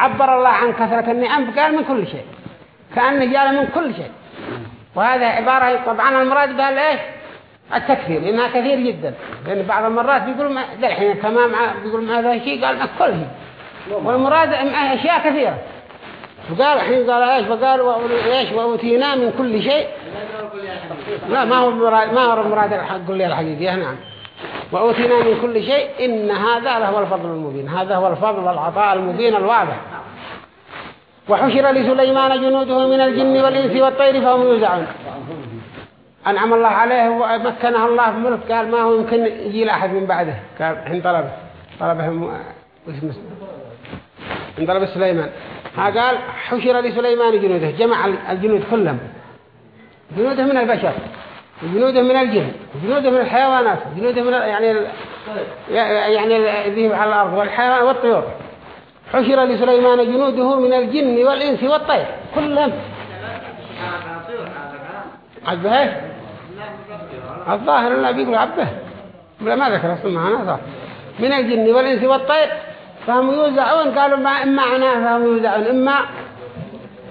عبر الله عن كثرة النعم فقال من كل شيء. كأنه جال من كل شيء. وهذا عبارة طبعا المراد بها ليش؟ التكثير لأنها كثير جدا. لأن بعض المرات بيقول ما الحين كمان مع بيقول ما هذا شيء؟ قال ما كله والمراد أشياء كثيرة. فقال الحين قال إيش؟ فقال إيش؟ وأوتينا من كل شيء. لا ما هو المراد ما هو المراد الحق؟ لي الحقيقة. نعم. وأوتينا من كل شيء. إن هذا لهو الفضل المبين. هذا هو الفضل والعطاء المبين الواضح. وحشر لسليمان جنوده من الجن والإنس والطير فهم يوزعون. أنعم الله عليه ومكنه الله في ملك قال ما هو يمكن يجي لأحد من بعده. قال حين طلبه طلبهم اسمه؟ حين طلب سليمان. ها قال حشر لسليمان جنوده جمع الجنود كلهم. جنوده من البشر وجنوده من الجن وجنوده من الحيوانات وجنوده من يعني ال... يعني الذي على الأرض والحيوان والطيور. حشر لسليمان جنوده من الجن والإنس والطير كلهم. عجبه الظاهر الله بيقول عبه. بلا ما ذكر أصلا معنا صح من الجن والإنس والطير. فهم يوزعون قالوا ما إما عناه فهم يوزعون إما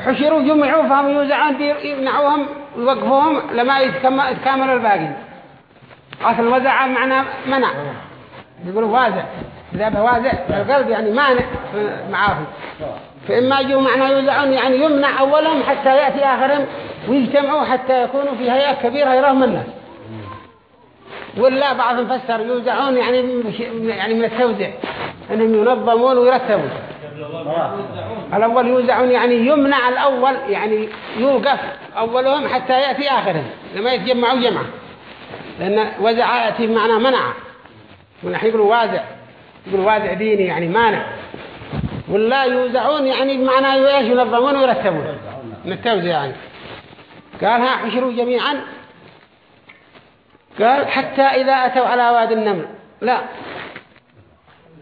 حشروا جمعوا فهم يوزعون يمنعوهم ويوقفوهم لما يتكامل الباقي. أصل وزع معنى منع. يقولوا وازع إذا وازع القلب يعني مانع معاهم. فإما يجوا معنى يوزعون يعني يمنع أولهم حتى يأتي آخرهم. ويجتمعوا حتى يكونوا في هيئة كبيرة يراهم الناس. ولا بعضهم فسر يوزعون يعني يعني من التوزيع. إنهم ينظمون ويرتبون. الأول يوزعون يعني يمنع الأول يعني يوقف أولهم حتى يأتي آخرهم لما يتجمعوا جمعة لأن وزع يأتي بمعنى منع. ونحن يقولوا وازع يقولوا وازع ديني يعني مانع. ولا يوزعون يعني بمعنى ينظمون ويرتبون. من التوزيع يعني. قالها حشروا جميعا. قال حتى إذا أتوا على واد النمل. لا.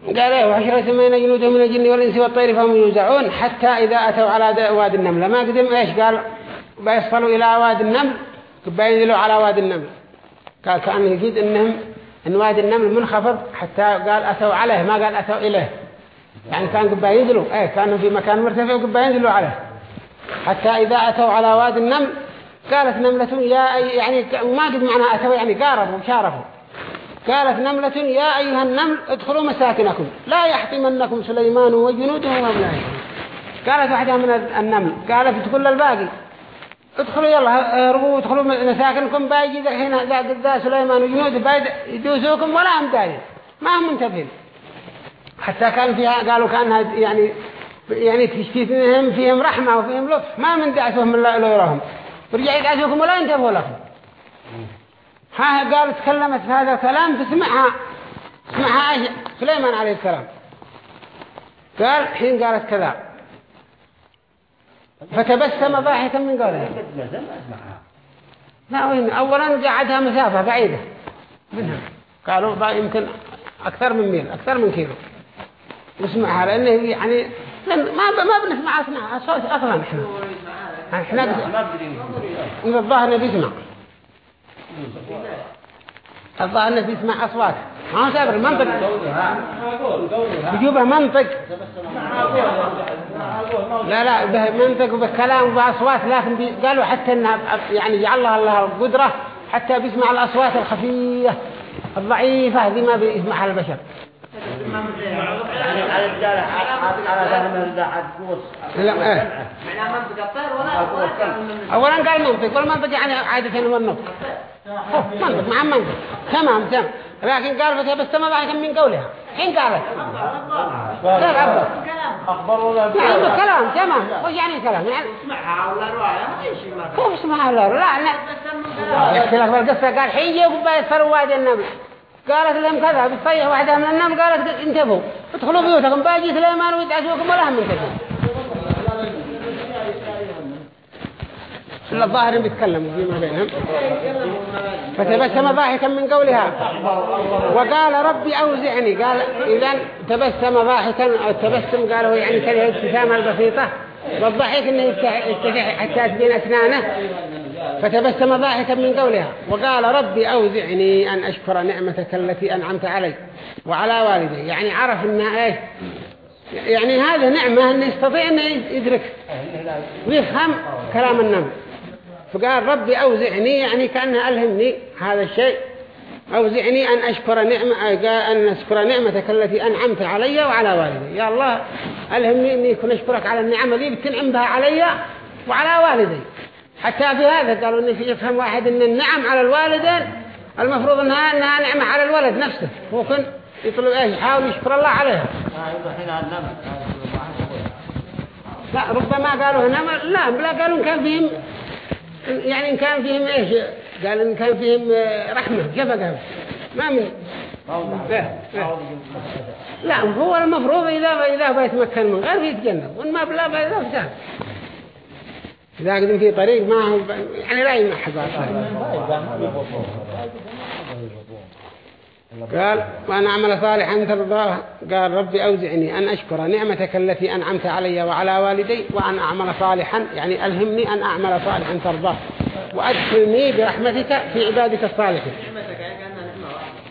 قال إيه وحشر ثمين جنوده من الجن والإنس والطير فهم يوزعون. حتى إذا أتوا على واد النمل. ما قدم إيش؟ قال بيصلوا إلى واد النمل. بينزلوا على واد النمل. قال كأنه يجد إنهم إن واد النمل منخفض. حتى قال أتوا عليه ما قال أتوا إليه. يعني كان قبا ينزلوا. إيه كانوا في مكان مرتفع وقبا ينزلوا عليه. حتى إذا أتوا على واد النمل قالت نملة يا يعني ما قد معنى أتوا يعني قاربوا شارفوا قالت نملة يا أيها النمل ادخلوا مساكنكم. لا يحطمنكم سليمان وجنوده وهم لا قالت واحدة من النمل قالت ادخلوا الباقي. ادخلوا يلا هربوا ادخلوا مساكنكم. بايجي الحين ذا ذا سليمان وجنوده بايد يدوسوكم ولا هم دارين ما هم منتبهين. حتى كان فيها قالوا كأنها يعني يعني تشتيتهم فيهم رحمة وفيهم لطف. ما من دعسهم إلا يراهم ورجع يدعسوكم ولا ينتبهوا لكم. ها قال تكلمت في هذا الكلام تسمعها اسمعها سليمان عليه السلام. قال حين قالت كذا. فتبسم ضاحكا من قولها لا وين؟ اولا قعدها مسافة بعيدة. منها. قالوا يمكن أكثر من ميل أكثر من كيلو. نسمعها لأنه يعني ما ما بنسمع اسمع صوت أصلا إحنا. إحنا إذا الظاهر بيسمع. الظاهر أنه بيسمع أصوات. ما سابر المنطق يجيبه منطق لا لا به منطق وبالكلام وبأصوات لكن قالوا حتى انها يعني جعل الله القدرة حتى بيسمع الأصوات الخفية الضعيفة هذه ما بيسمعها البشر. على الرجال على فهم الداعي لا إيه معناها منطقة طير ولا اولا قال منطق والمنطق يعني عادة هو النطق منطق مع منطق تمام تمام لكن قال فتبسم ضاحكا من قولها حين قالت قال عبد أخبر ولا يعني كلام تمام وش يعني كلام يعني اسمعها ولا رواية ما يشي مرة كيف اسمها لا لا لا يحكي لك بالقصة قال حين قبائل صاروا واد النمل قالت لهم كذا بتصيح واحدة من النمل قالت انتبهوا ادخلوا بيوتكم باجي سليمان ويدعسوكم ولا هم منتبهوا إلا الظاهر بيتكلموا فيما بينهم. فتبسم ضاحكا من قولها. وقال ربي أوزعني قال إذا تبسم ضاحكا التبسم قالوا يعني كره الابتسامة البسيطة. والضحك إنه يفتح حتى تبين أسنانه. فتبسم ضاحكا من قولها وقال ربي أوزعني أن أشكر نعمتك التي أنعمت علي وعلى والدي يعني عرف إنها إيش؟ يعني هذا نعمة أنه يستطيع أنه يدرك ويفهم كلام النبي. فقال ربي أوزعني يعني كأنه ألهمني هذا الشيء. أوزعني أن أشكر نعمة أن أشكر نعمتك التي أنعمت علي وعلى والدي. يا الله ألهمني أني أشكرك على النعمة دي بتنعم بها علي وعلى والدي. حتى في هذا قالوا أن في يفهم واحد أن النعم على الوالدين المفروض أنها, أنها نعمة على الولد نفسه. هو كن يطلب إيش؟ يحاول يشكر الله عليها. لا ربما قالوا هنا لا لا قالوا إن كان فيهم يعني إن كان فيهم إيش؟ قال إن كان فيهم رحمة شفقة ما من لا, هو المفروض إذا إذا بيتمكن من غير يتجنب وإن ما بلا بإذا قدم في طريق ما هو يعني لا يمحق قال وأنا أعمل صالحا ترضاه قال ربي أوزعني أن أشكر نعمتك التي أنعمت علي وعلى والدي وأن أعمل صالحا يعني ألهمني أن أعمل صالحا ترضاه وأدخلني برحمتك في عبادك الصالحين نعمتك يعني كأنها نعمة واحدة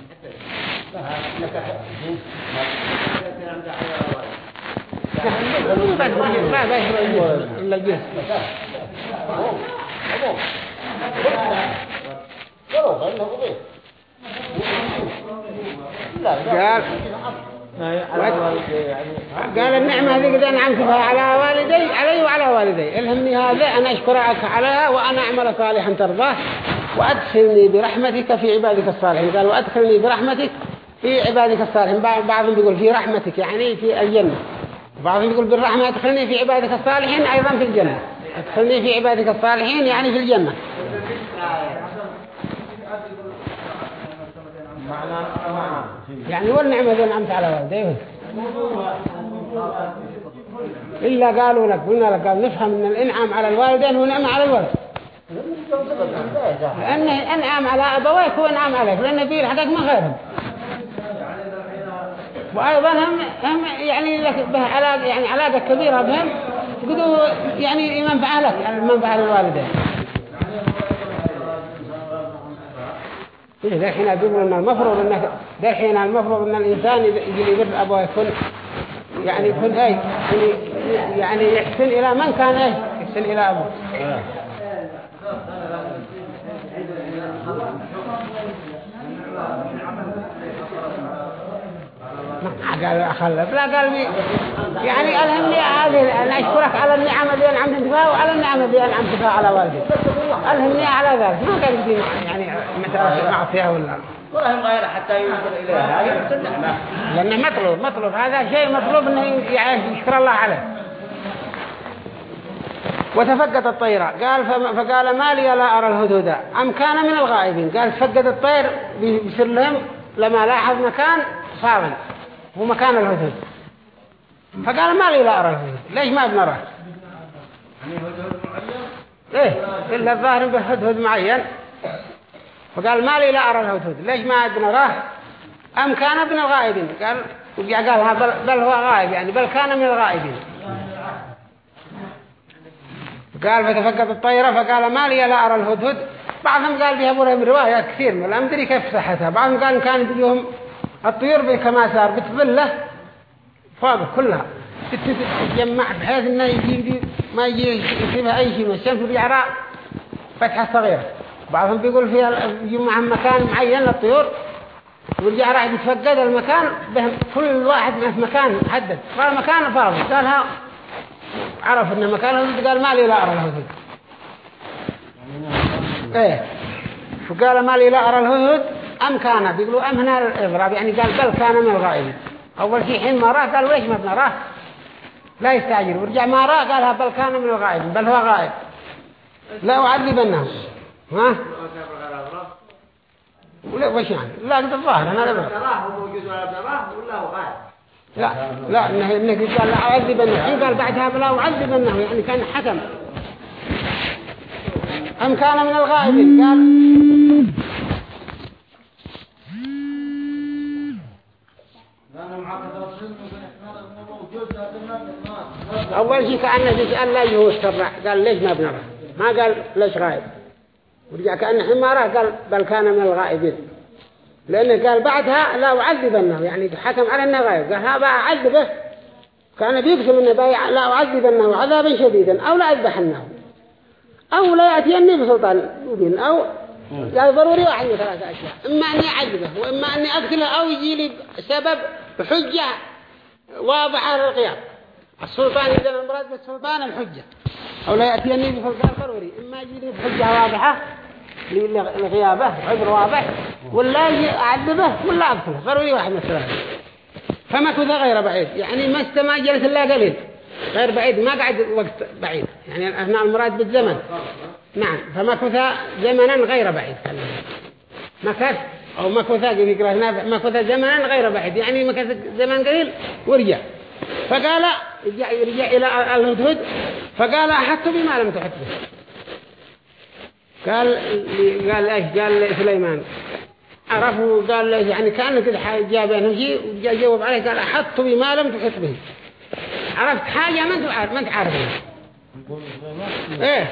إلا الجنس قال قال النعمة هذه قد أنعمت بها على والدي علي وعلى والدي. الهمني هذا أن أشكرك عليها وأنا أعمل صالحا ترضاه. وأدخلني برحمتك في عبادك الصالحين. قال وأدخلني برحمتك في عبادك الصالحين. بعضهم بيقول في رحمتك يعني في الجنة. بعضهم يقول بالرحمة أدخلني في عبادك الصالحين أيضا في الجنة. أدخلني في عبادك الصالحين يعني في الجنة. يعني والنعمة ذي أنعمت على والديه. إلا قالوا لك قلنا لك قال نفهم أن الإنعام على الوالدين هو نعمة على الولد. لأنه أنعام على أبويك هو أنعام عليك لأن فيه الحقيقة ما غيرهم. وأيضا هم, هم يعني لك به علاقة يعني علاقة كبيرة بهم. قدوا يعني منفعة لك يعني منفعة للوالدين إيه الحين أقول أن المفروض أن الحين المفروض أن الإنسان يجي يبر أبوه يكون يعني يكون أي يعني يحسن إلى من كان أي يحسن إلى أبوه. قال أخلف لا قال لي يعني ألهمني هذه أن أشكرك على النعم التي أنعمت بها وعلى النعم التي أنعمت بها على والدي. ألهمني على ذلك. ما قال لي يعني مثلا معصية ولا. ولا هم غير حتى يوصل إليها لأنه مطلوب مطلوب. هذا شيء مطلوب أنه يعني يشكر الله عليه. وتفقد الطيرة قال فقال ما لي لا أرى الهدهد أم كان من الغائبين. قال فقد الطير لهم لما لاحظ مكان صار هو مكان الهدهد فقال ما لي لا أرى الهدهد ليش ما بنراه إيه إلا الظاهر بهدهد معين. فقال ما لي لا أرى الهدهد ليش ما بنراه أم كان ابن الغائبين؟ قال قال بل, بل هو غائب يعني بل كان من الغائبين. قال فتفقد الطيرة فقال ما لي لا أرى الهدهد. بعضهم قال بها مرهم روايات كثير ما أدري كيف صحتها. بعضهم قال كان بيهم الطيور بي كما صار بتبله فوق كلها تتجمع بحيث إنه يجي ما يجي يسيبها أي شيء. من الشمس واليعراء فتحة صغيرة. بعضهم بيقول فيها يجي معهم مكان معين للطيور. ورجع راح يتفقد المكان بهم كل واحد من مكان محدد. قال مكان فاضي. قال ها عرف إن مكان الهدود قال ما لي لا أرى الهدود إيه. فقال ما لي لا أرى الهدود أم كان؟ بيقولوا أم هنا الاضراب يعني قال بل كان من الغائبين أول شيء حين ما راه قال ليش ما بنراه لا يستعجل ورجع ما راه قالها بل كان من الغائبين بل هو غائب. لا أعذبنهم ها؟ ولا وش يعني؟ لا قد الظاهر أنا لا لا لا إنه إنه قال لا أعذبنه حين قال بعدها بلا أعذبنه يعني كان حكم. أم كان من الغائبين قال أول شيء كأنه يسأل لا السرع قال ليش ما بنرى؟ ما قال ليش غائب؟ ورجع كأنه حمارة قال بل كان من الغائبين. لأنه قال بعدها لا أعذبنه. يعني حكم على أنه غائب. قال هذا أعذبه. كان بيقسم أنه لا أعذبنه عذابا شديدا أو لا أذبحنه. أو لا يأتيني بسلطان مبين. أو يعني ضروري واحد من ثلاثة أشياء. إما أني أعذبه وإما أني أقتله أو يجي لي سبب بحجة واضحة للقيام السلطان إذا المراد بالسلطان الحجة. أو لا يأتيني بسلطان ضروري إما يجي لي بحجة واضحة للغيابة عذر واضح ولا أعذبه ولا أقتله ضروري واحد من الثلاثة فمكث غير بعيد. يعني ما استمع جلس إلا قليل. غير بعيد ما قعد وقت بعيد. يعني أثناء المراد بالزمن. نعم فمكث زمنا غير بعيد. مكث أو مكث يقرأ نافع مكث زمنا غير بعيد يعني مكث زمن قليل ورجع. فقال رجع, إلى الهدهد فقال أحط بما لم تحط به قال قال إيش؟ قال سليمان. عرفوا قال يعني كان كده جاء بينهم شيء وجاء جاوب عليه قال أحط بما لم تحط به. عرفت حاجة؟ ما أنت عارف ما أنت عارفها. إيه.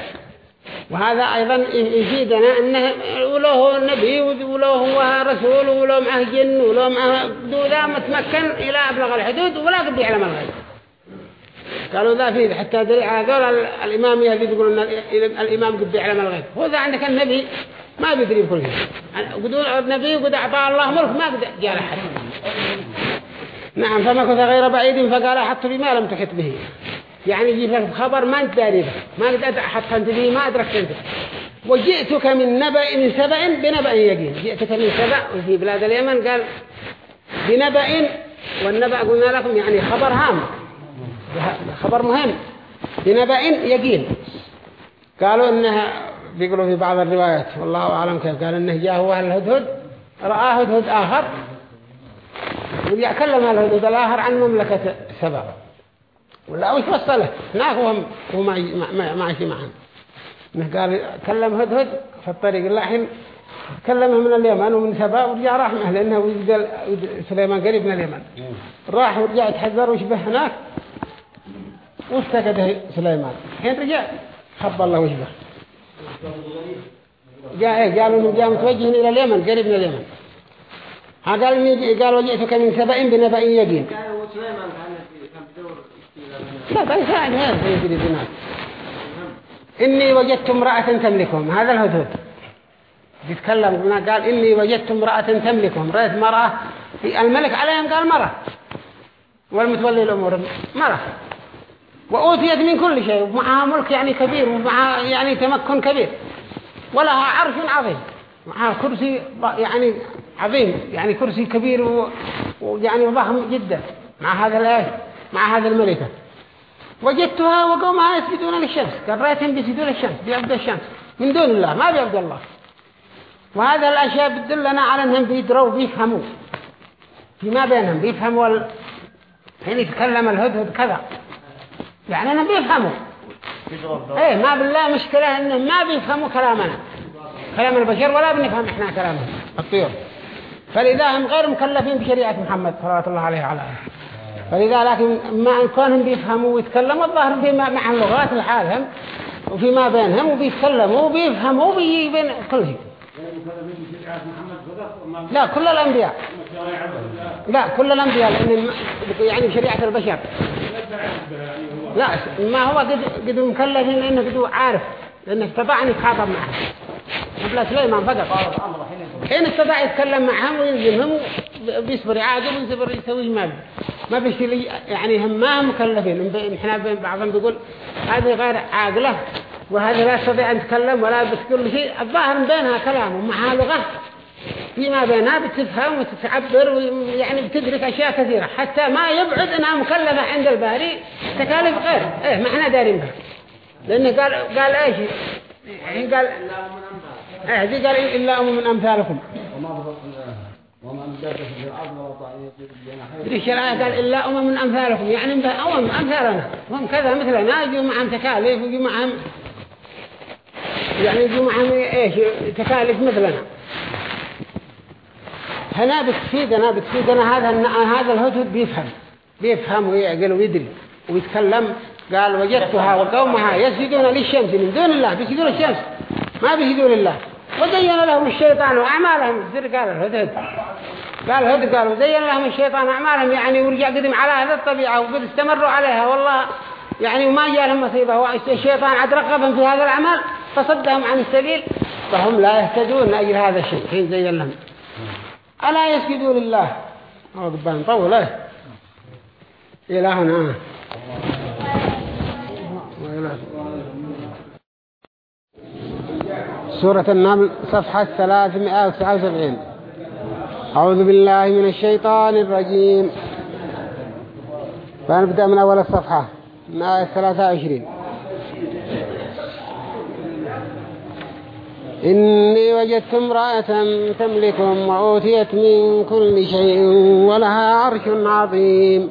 وهذا أيضا يفيدنا أنه ولو هو نبي ولو هو رسول ولو معه جن ولو معه ذا متمكن إلى أبلغ الحدود ولا قد يعلم الغيب. قالوا ذا فيه حتى دليل على ذول الإمام يهدي يقول إن الإمام قد يعلم الغيب. هو ذا عندك النبي ما بيدري بكل شيء. قدو النبي قد أعطاه الله ملك ما قد جاء أحد. نعم فمكث غير بعيد فقال أحط بما لم تحط به. يعني يجي لك خبر ما أنت داري ما قد أحط أنت به ما أدركت أنت وجئتك من نبأ من سبأ بنبأ يقين. جئتك من سبأ وفي بلاد اليمن قال بنبأ والنبأ قلنا لكم يعني خبر هام. خبر مهم. بنبأ يقين. قالوا إنها بيقولوا في بعض الروايات والله أعلم كيف قال إنه جاء هو الهدهد رأى هدهد آخر ويتكلم الهدود الآخر عن مملكة سبأ. ولا وش وصله هناك وهم هو ماشي معهم إنه قال كلم هدهد في الطريق الحين كلمه من اليمن ومن سبا ورجع راح معه لأنه وجد سليمان قريب من اليمن. راح ورجع يتحذر وشبه هناك. وافتقده سليمان؟ حين رجع خب الله وشبه جاء قالوا إنه جاء متوجه إلى اليمن قريب من اليمن. قال قال وجئتك من سبأ بنبأ يقين. قالوا سليمان كان في كان بدور بس يعني هذا الناس إني وجدت امرأة تملكهم. هذا الهدهد يتكلم هنا قال إني وجدت امرأة تملكهم. رأيت مرأة في الملك عليهم قال مرأة والمتولي الأمور مرأة وأوتيت من كل شيء ومعها ملك يعني كبير ومعها يعني تمكن كبير. ولها عرش عظيم. معها كرسي يعني عظيم يعني كرسي كبير ويعني ضخم جدا. مع هذا مع هذا الملكة. وجدتها وقومها يسجدون للشمس قريتهم بيسجدون للشمس بيعبدوا الشمس من دون الله ما بيعبدوا الله. وهذا الأشياء بتدلنا على أنهم بيدروا بيفهموا فيما بينهم؟ بيفهموا ال... حين يتكلم الهدهد كذا. يعني أنهم بيفهموا. إيه ما بالله مشكلة أنهم ما بيفهموا كلامنا. كلام البشر ولا بنفهم إحنا كلامهم الطيور. فلذا هم غير مكلفين بشريعة محمد صلى الله عليه وعلى آله. فلذا لكن ما كونهم بيفهموا ويتكلموا الظاهر بما مع اللغات لحالهم وفيما بينهم وبيتكلموا وبيفهموا وبيبين كل شيء لا كل الأنبياء. لا كل الأنبياء لأن يعني شريعة البشر. لا ما هو قد قد مكلف لأنه قد عارف لأنه استطاع أن يتخاطب معه. قبل سليمان فقط. حين استطاع يتكلم معهم ويلزمهم بيصبر يعاقب ويصبر يسوي ما ما بيشي يعني هم ما مكلفين. إحنا بين بعضهم بيقول هذه غير عاقلة وهذه لا تستطيع أن تتكلم ولا بتقول شيء. الظاهر بينها كلام ومعها لغة. فيما بينها بتفهم وتتعبر ويعني بتدرك أشياء كثيرة. حتى ما يبعد أنها مكلفة عند الباري تكاليف غير. إيه ما إحنا دارين بها. لأنه قال قال إيش؟ قال إيه دي قال إلا أم من أمثالكم ومن في الأرض قال إلا أمم من أمثالكم. يعني أمم أمثالنا. هم كذا مثلنا يجوا معهم تكاليف ويجوا معهم يعني يجوا معهم إيش؟ تكاليف مثلنا. هنا بتفيدنا بتفيدنا هذا هذا الهدهد بيفهم. بيفهم ويعقل ويدري. ويتكلم. قال وجدتها وقومها يسجدون للشمس. من دون الله بيسجدون للشمس. ما بيسجدون لله. وزين لهم الشيطان أعمالهم. زر قال الهدهد. قال الهدهد قال وزين لهم الشيطان أعمالهم. يعني ورجع قدم على هذا الطبيعة وقد استمروا عليها. والله يعني وما جاء لهم مصيبة. والشيطان عد رقبهم في هذا العمل فصدهم عن السبيل. فهم لا يهتدون أجل هذا الشيء. حين زين لهم. ألا يسجدوا لله؟ أقبان طوله. إلى هنا سورة النمل صفحة 379 أعوذ بالله من الشيطان الرجيم. فنبدأ من أول الصفحة من آية 23 إني وجدت امرأة تملكهم وأوتيت من كل شيء ولها عرش عظيم.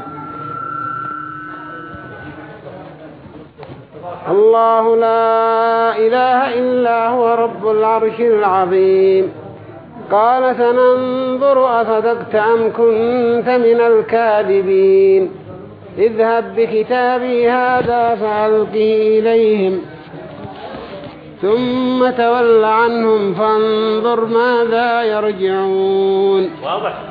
الله لا إله إلا هو رب العرش العظيم. قال سننظر أصدقت أم كنت من الكاذبين. اذهب بكتابي هذا فألقه إليهم. ثم تول عنهم فانظر ماذا يرجعون. واضح.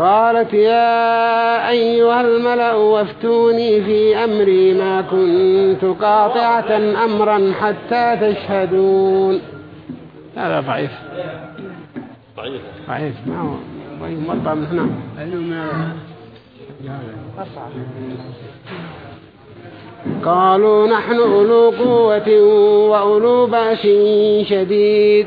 قالت يا أيها الملأ وافتوني في أمري ما كنت قاطعة أمرا حتى تشهدون. هذا ضعيف. ضعيف. ضعيف. ما هو؟ ضعيف. مرضى من هنا. قالوا نحن أولو قوة وأولو بأس شديد.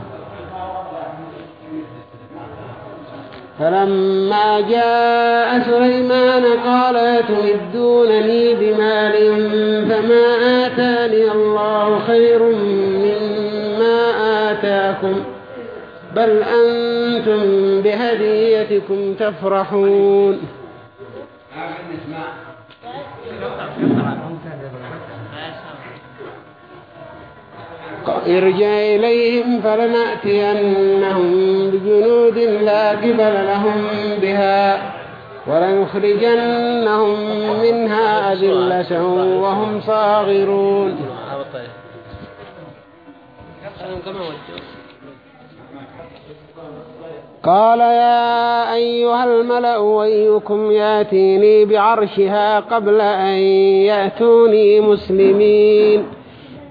فلما جاء سليمان قال تمدونني بمال فما آتاني الله خير مما آتاكم بل أنتم بهديتكم تفرحون. ارجع إليهم فلنأتينهم بجنود لا قبل لهم بها ولنخرجنهم منها أذلة وهم صاغرون. قال يا أيها الملأ أيكم ياتيني بعرشها قبل أن يأتوني مسلمين.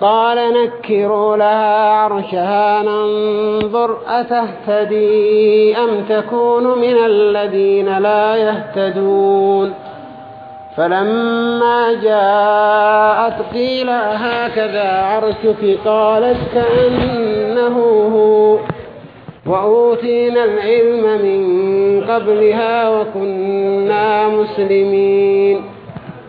قال نكروا لها عرشها ننظر أتهتدي أم تكون من الذين لا يهتدون؟ فلما جاءت قيل هكذا عرشك؟ قالت كأنه هو. وأوتينا العلم من قبلها وكنا مسلمين.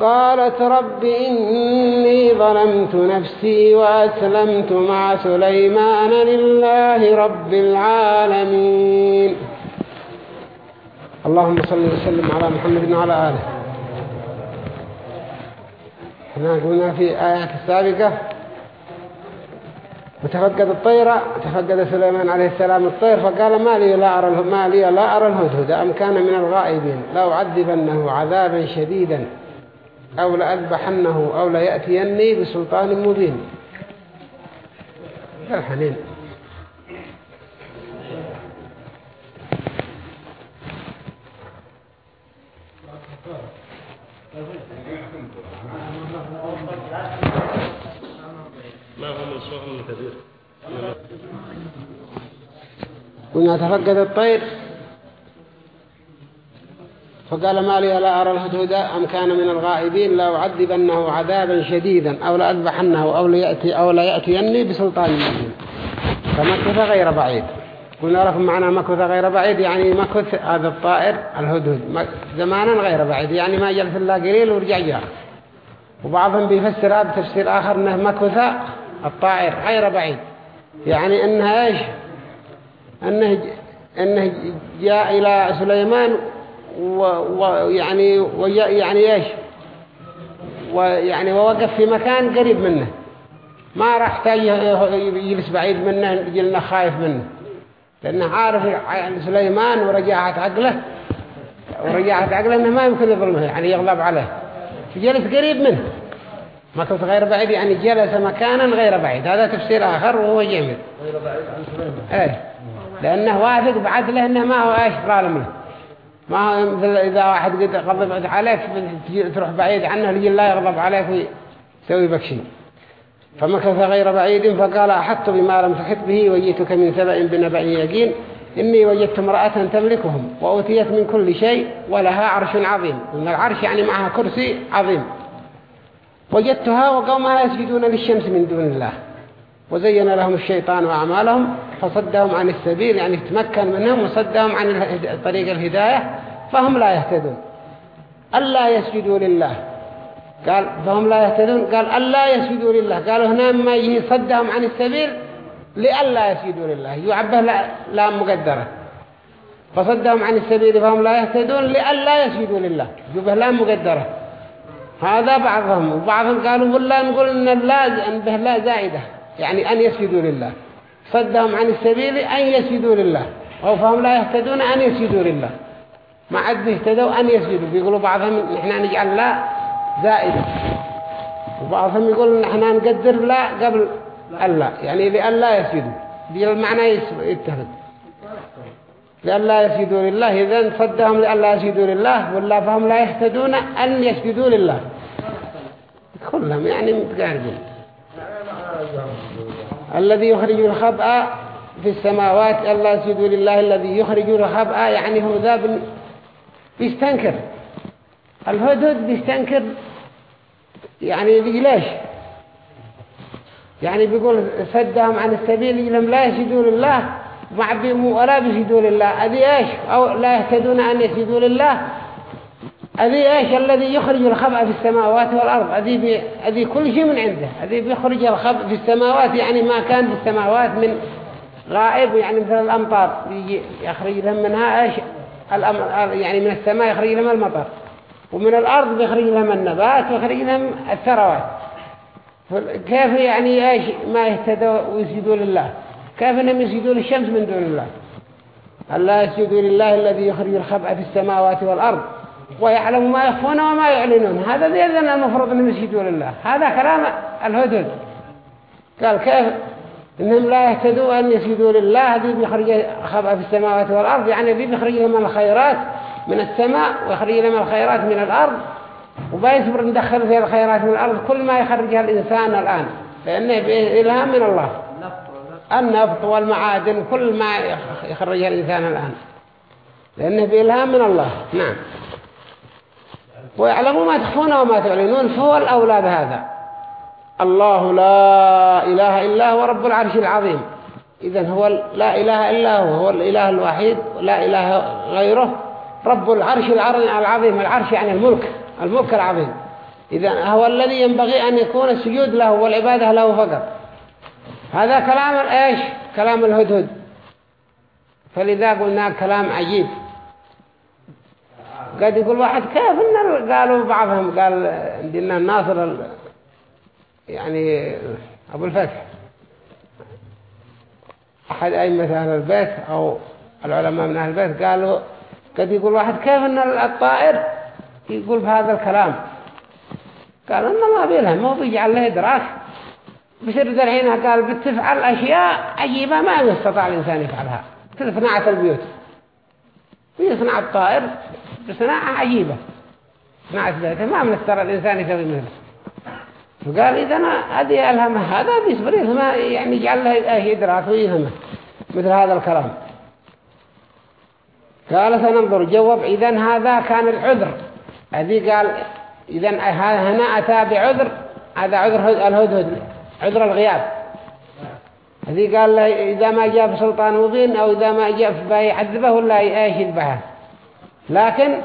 قالت رب إني ظلمت نفسي وأسلمت مع سليمان لله رب العالمين. اللهم صل وسلم على محمد وعلى آله. إحنا قلنا في آيات السابقة وتفقد الطيرة تفقد سليمان عليه السلام الطير فقال ما لي لا أرى ما لي لا أرى الهدهد أم كان من الغائبين لا أعذبنه عذابا شديدا. أو لأذبحنه أو ليأتيني بسلطان مبين. من كبير؟ قلنا تفقد الطير. فقال ما لي لا أرى الهدهد أم كان من الغائبين لا أعذبنه عذابا شديدا أو لأذبحنه أو ليأتي أو ليأتيني بسلطان مبين. فمكث غير بعيد. قلنا لكم معنا مكث غير بعيد يعني مكث هذا الطائر الهدهد. زمانا غير بعيد. يعني ما جلس الله قليل ورجع جاء. وبعضهم بيفسر هذا تفسير آخر أنه مكث الطائر غير بعيد. يعني أنها إيش؟ أنه, أنه جاء إلى سليمان ويعني ويعني إيش؟ ويعني ووقف في مكان قريب منه. ما راح يجلس بعيد منه يجي خايف منه. لأنه عارف سليمان ورجعت عقله ورجعت عقله أنه ما يمكن يظلمه يعني يغضب عليه. فجلس قريب منه. ما كنت غير بعيد يعني جلس مكانا غير بعيد. هذا تفسير آخر وهو جميل. غير بعيد عن سليمان. إيه. لأنه واثق بعدله أنه ما هو إيش ظالم له. ما مثل إذا واحد قد غضب عليك تروح بعيد عنه لجل لا يغضب عليك ويسوي بك شيء فمكث غير بعيد فقال أحط بما لم تحط به وجئتك من سبأ بنبأ يقين. إني وجدت امرأة تملكهم وأوتيت من كل شيء ولها عرش عظيم. إن العرش يعني معها كرسي عظيم. وجدتها وقومها يسجدون للشمس من دون الله. وزين لهم الشيطان أعمالهم. فصدهم عن السبيل يعني تمكن منهم وصدهم عن طريق الهداية فهم لا يهتدون. ألا يسجدوا لله. قال فهم لا يهتدون. قال ألا يسجدوا لله. قالوا هنا ما يجي صدهم عن السبيل لألا يسجدوا لله. يعبه لا, مقدرة. فصدهم عن السبيل فهم لا يهتدون لألا يسجدوا لله. يعبه لا مقدرة. هذا بعضهم. وبعضهم قالوا والله نقول إن أن به لا زائدة. يعني أن يسجدوا لله. صدهم عن السبيل أن يسجدوا لله. أو فهم لا يهتدون أن يسجدوا لله. ما عاد يهتدوا أن يسجدوا. بيقولوا بعضهم نحن نجعل لا زائدة. وبعضهم يقول نحن نقدر لا قبل ألا يعني لألا يسجدوا. دي المعنى يتفق لألا يسجدوا لله. إذن صدهم لألا يسجدوا لله. ولا فهم لا يهتدون أن يسجدوا لله. كلهم يعني متقاربين. الذي يخرج الخبأ في السماوات ألا يسجدوا لله الذي يخرج الخبأ يعني هو ذا بن- بيستنكر. الهدهد بيستنكر يعني ليش يعني بيقول سدهم عن السبيل لهم لا يسجدوا لله مع ولا بيسجدوا لله. هذه إيش؟ أو لا يهتدون أن يسجدوا لله. هذه إيش الذي يخرج الخبأ في السماوات والأرض؟ هذه بي... هذه كل شيء من عنده. هذه بيخرج الخبأ في السماوات يعني ما كان في السماوات من غائب يعني مثل الأمطار. يجي يخرج لهم منها إيش؟ الأم... يعني من السماء يخرج لهم المطر. ومن الأرض بيخرج لهم النبات ويخرج لهم الثروات. كيف يعني إيش ما يهتدوا ويسجدوا لله؟ كيف إنهم يسجدوا للشمس من دون الله؟ ألا يسجدوا لله الذي يخرج الخبأ في السماوات والأرض. ويعلم ما يخفون وما يعلنون. هذا ذي إذن المفروض أنهم يسجدوا لله. هذا كلام الهدد قال كيف؟ إنهم لا يهتدوا أن يسجدوا لله. الذي بيخرج الخبأ في السماوات والأرض. يعني الذي بيخرج لهم الخيرات من السماء ويخرج لهم الخيرات من الأرض. وبيصبر ندخل في الخيرات من الأرض. كل ما يخرجها الإنسان الآن. لأنه بإلهام من الله. النفط والمعادن كل ما يخرجها الإنسان الآن. لأنه بإلهام من الله. نعم. ويعلموا ما تخفون وما تعلنون فهو الأولى بهذا. الله لا إله إلا هو رب العرش العظيم. إذن هو لا إله إلا هو هو الإله الوحيد لا إله غيره رب العرش العظيم العرش يعني الملك الملك العظيم. إذن هو الذي ينبغي أن يكون السجود له والعبادة له فقط. هذا كلام إيش؟ كلام الهدهد. فلذا قلنا كلام عجيب. قد يقول واحد كيف إن قالوا بعضهم قال عندنا الناصر ال... يعني أبو الفتح. أحد أئمة أهل البيت أو العلماء من أهل البيت قالوا قد يقول واحد كيف إن الطائر يقول بهذا الكلام. قال إن الله بيلهم هو بيجعل له إدراك. بصير الحين قال بتفعل أشياء عجيبة ما يستطيع الإنسان يفعلها. مثل صناعة البيوت يصنع الطائر. بصناعة عجيبة. صناعة بيته ما مستر الإنسان يسوي مثله فقال إذا أنا هذه ألهمه هذا بيصبر يفهمه يعني يجعل له إدراك ويفهمه مثل هذا الكلام. قال سننظر. جواب إذا هذا كان العذر. هذه قال إذا هنا أتى بعذر. هذا عذر الهدهد عذر الغياب. هذه قال له إذا ما جاء بسلطان مبين أو إذا ما جاء فيعذبه ولا إيش يذبحه لكن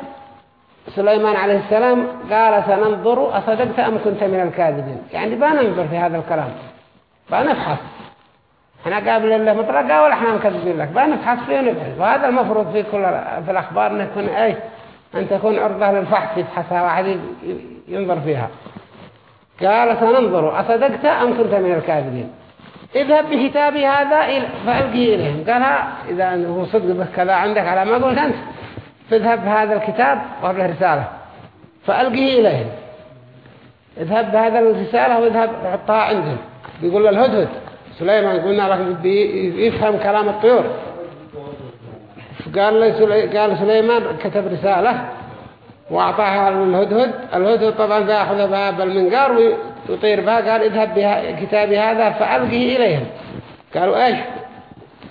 سليمان عليه السلام قال سننظر أصدقت أم كنت من الكاذبين؟ يعني بننظر في هذا الكلام. بنفحص. إحنا قابل الله مطلقة ولا إحنا مكذبين لك. بنفحص فيه ونبحث وهذا المفروض في كل في الأخبار أن يكون إيش؟ أن تكون عرضة للفحص يفحصها واحد ينظر فيها. قال سننظر. أصدقت أم كنت من الكاذبين؟ اذهب بكتابي هذا فألقه إليهم. قال إذا هو صدق كذا عندك على ما قلت أنت. فاذهب بهذا الكتاب وهب رسالة فألقه إليهم اذهب بهذا الرسالة واذهب حطها عندهم يقول الهدهد. سليمان قلنا لك يفهم كلام الطيور. قال قال سليمان كتب رسالة وأعطاها الهدهد الهدهد طبعا يأخذ بها بالمنقار ويطير بها. قال اذهب بها كتابي هذا. فألقه إليهم قالوا إيش؟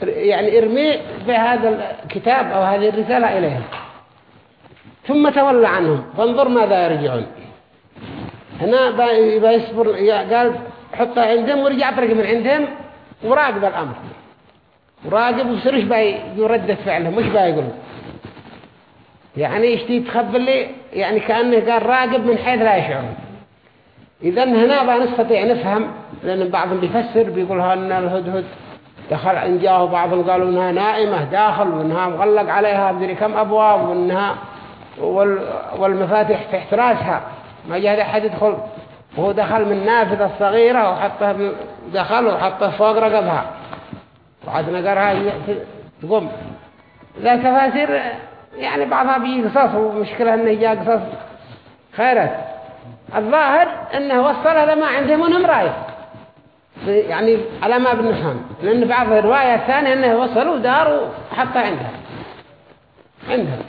يعني ارمي بهذا الكتاب أو هذه الرسالة إليهم. ثم تولى عنهم. فانظر ماذا يرجعون. هنا بيصبر قال حطها عندهم ورجع طريق من عندهم. وراقب الأمر. وراقب ويصير إيش باي يردد فعلهم؟ إيش باي يقولوا يعني يشتي تخبر لي؟ يعني كأنه قال راقب من حيث لا يشعرون إذا هنا بقى نستطيع نفهم لأن بعضهم بيفسر بيقول أن الهدهد. دخل إن جاءه بعضهم قالوا إنها نائمة داخل وإنها مغلق عليها بدري كم أبواب وإنها وال والمفاتيح تحت راسها ما جاء أحد يدخل. وهو دخل من نافذة صغيرة وحطها دخل وحطها فوق رقبها. وعاد نقرها تقوم ذا تفاسير يعني بعضها بيجي قصص ومشكلة إنه جاء قصص خيرات. الظاهر إنه وصل هذا ما عندهم منهم راية يعني على ما بنفهم. لأن بعض الرواية الثانية إنه وصلوا دار وحطها عندها. عندهم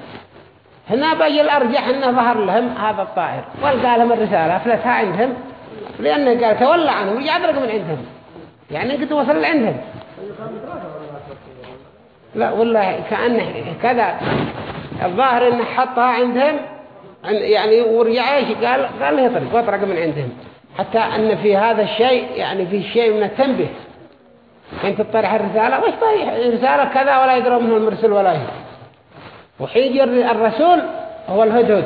هنا بيجي الأرجح أنه ظهر لهم هذا الطائر وألقى لهم الرسالة أفلتها عندهم. لأنه قال تولى عنهم ورجع أدرك من عندهم. يعني قد وصل لعندهم. لا والله كأنه كذا. الظاهر أنه حطها عندهم. يعني ورجع إيش؟ قال قال له يطرق واطرق من عندهم. حتى أن في هذا الشيء يعني في شيء من التنبيه. أنت تطرح الرسالة وش رسالة كذا ولا يدروا منه المرسل ولا هي وحين الرسول هو الهدهد.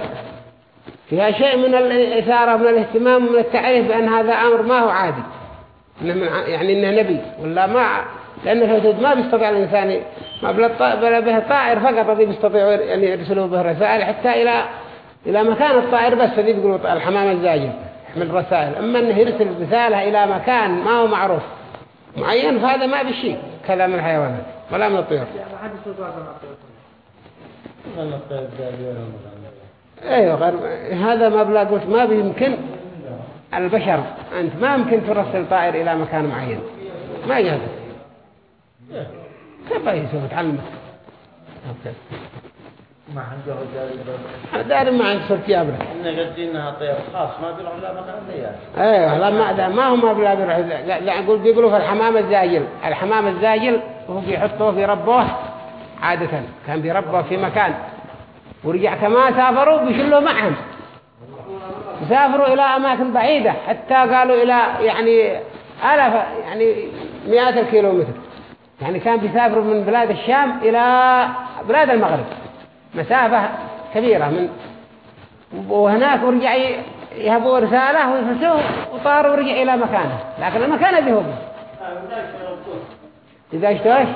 فيها شيء من الإثارة من الاهتمام من التعريف بأن هذا أمر ما هو عادي. يعني إنه نبي ولا ما لأن الهدهد ما بيستطيع الإنسان ما بلا به الطائر فقط الذي بيستطيع يعني يرسلوا به رسائل حتى إلى إلى مكان الطائر بس الذي يقولوا الحمام الزاجل من رسائل. أما أنه يرسل رسالة إلى مكان ما هو معروف معين فهذا ما بشيء كذا من الحيوانات ولا من الطيور. أيوه غير هذا ما قلت ما بيمكن البشر أنت ما يمكن ترسل طائر إلى مكان معين. ما يجوز. كيف يسوي؟ تعلمك ما عنده رجال دار ما عند صرت جابره إن إنها طير. خاص ما بيروح لا مكان ذي أيوه لا ما ما هم بلا بيروح لا لا يقول بيقولوا في الحمام الزاجل الحمام الزاجل هو بيحطوه في ربوه عادة. كان بيربوا في مكان. ورجع كما سافروا بيشلوا معهم. سافروا إلى أماكن بعيدة. حتى قالوا إلى يعني آلاف يعني مئات الكيلومتر. يعني كان بيسافروا من بلاد الشام إلى بلاد المغرب. مسافة كبيرة من وهناك ورجع يهبوا رسالة ويفسوه وطاروا ورجع إلى مكانه. لكن المكان اللي هو إذا اشتوش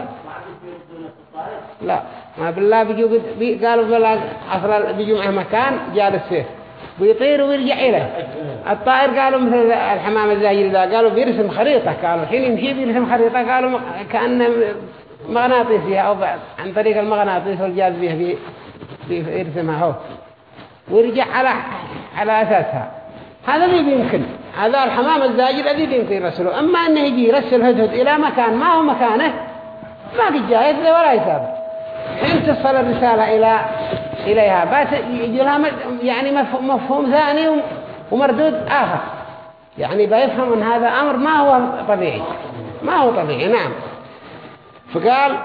لا. ما بالله بيجوا بي قالوا بلا أصلا بيجوا معه مكان جالس فيه. بيطير ويرجع إليه. الطائر قالوا مثل الحمام الزاجل ذا قالوا بيرسم خريطة. قالوا حين يمشي بيرسم خريطة. قالوا كأنه مغناطيس فيها أو عن طريق المغناطيس والجاذبية بيرسمها هو. ويرجع على على أساسها. هذا اللي بيمكن هذا الحمام الزاجل الذي بيمكن يرسله أما أنه يجي يرسل هدهد إلى مكان ما هو مكانه ما قد جاهز ولا يسابق حين تصل الرسالة إلى إليها بس يجي لها يعني مفهوم ثاني ومردود آخر. يعني بيفهم أن هذا أمر ما هو طبيعي. ما هو طبيعي نعم. فقال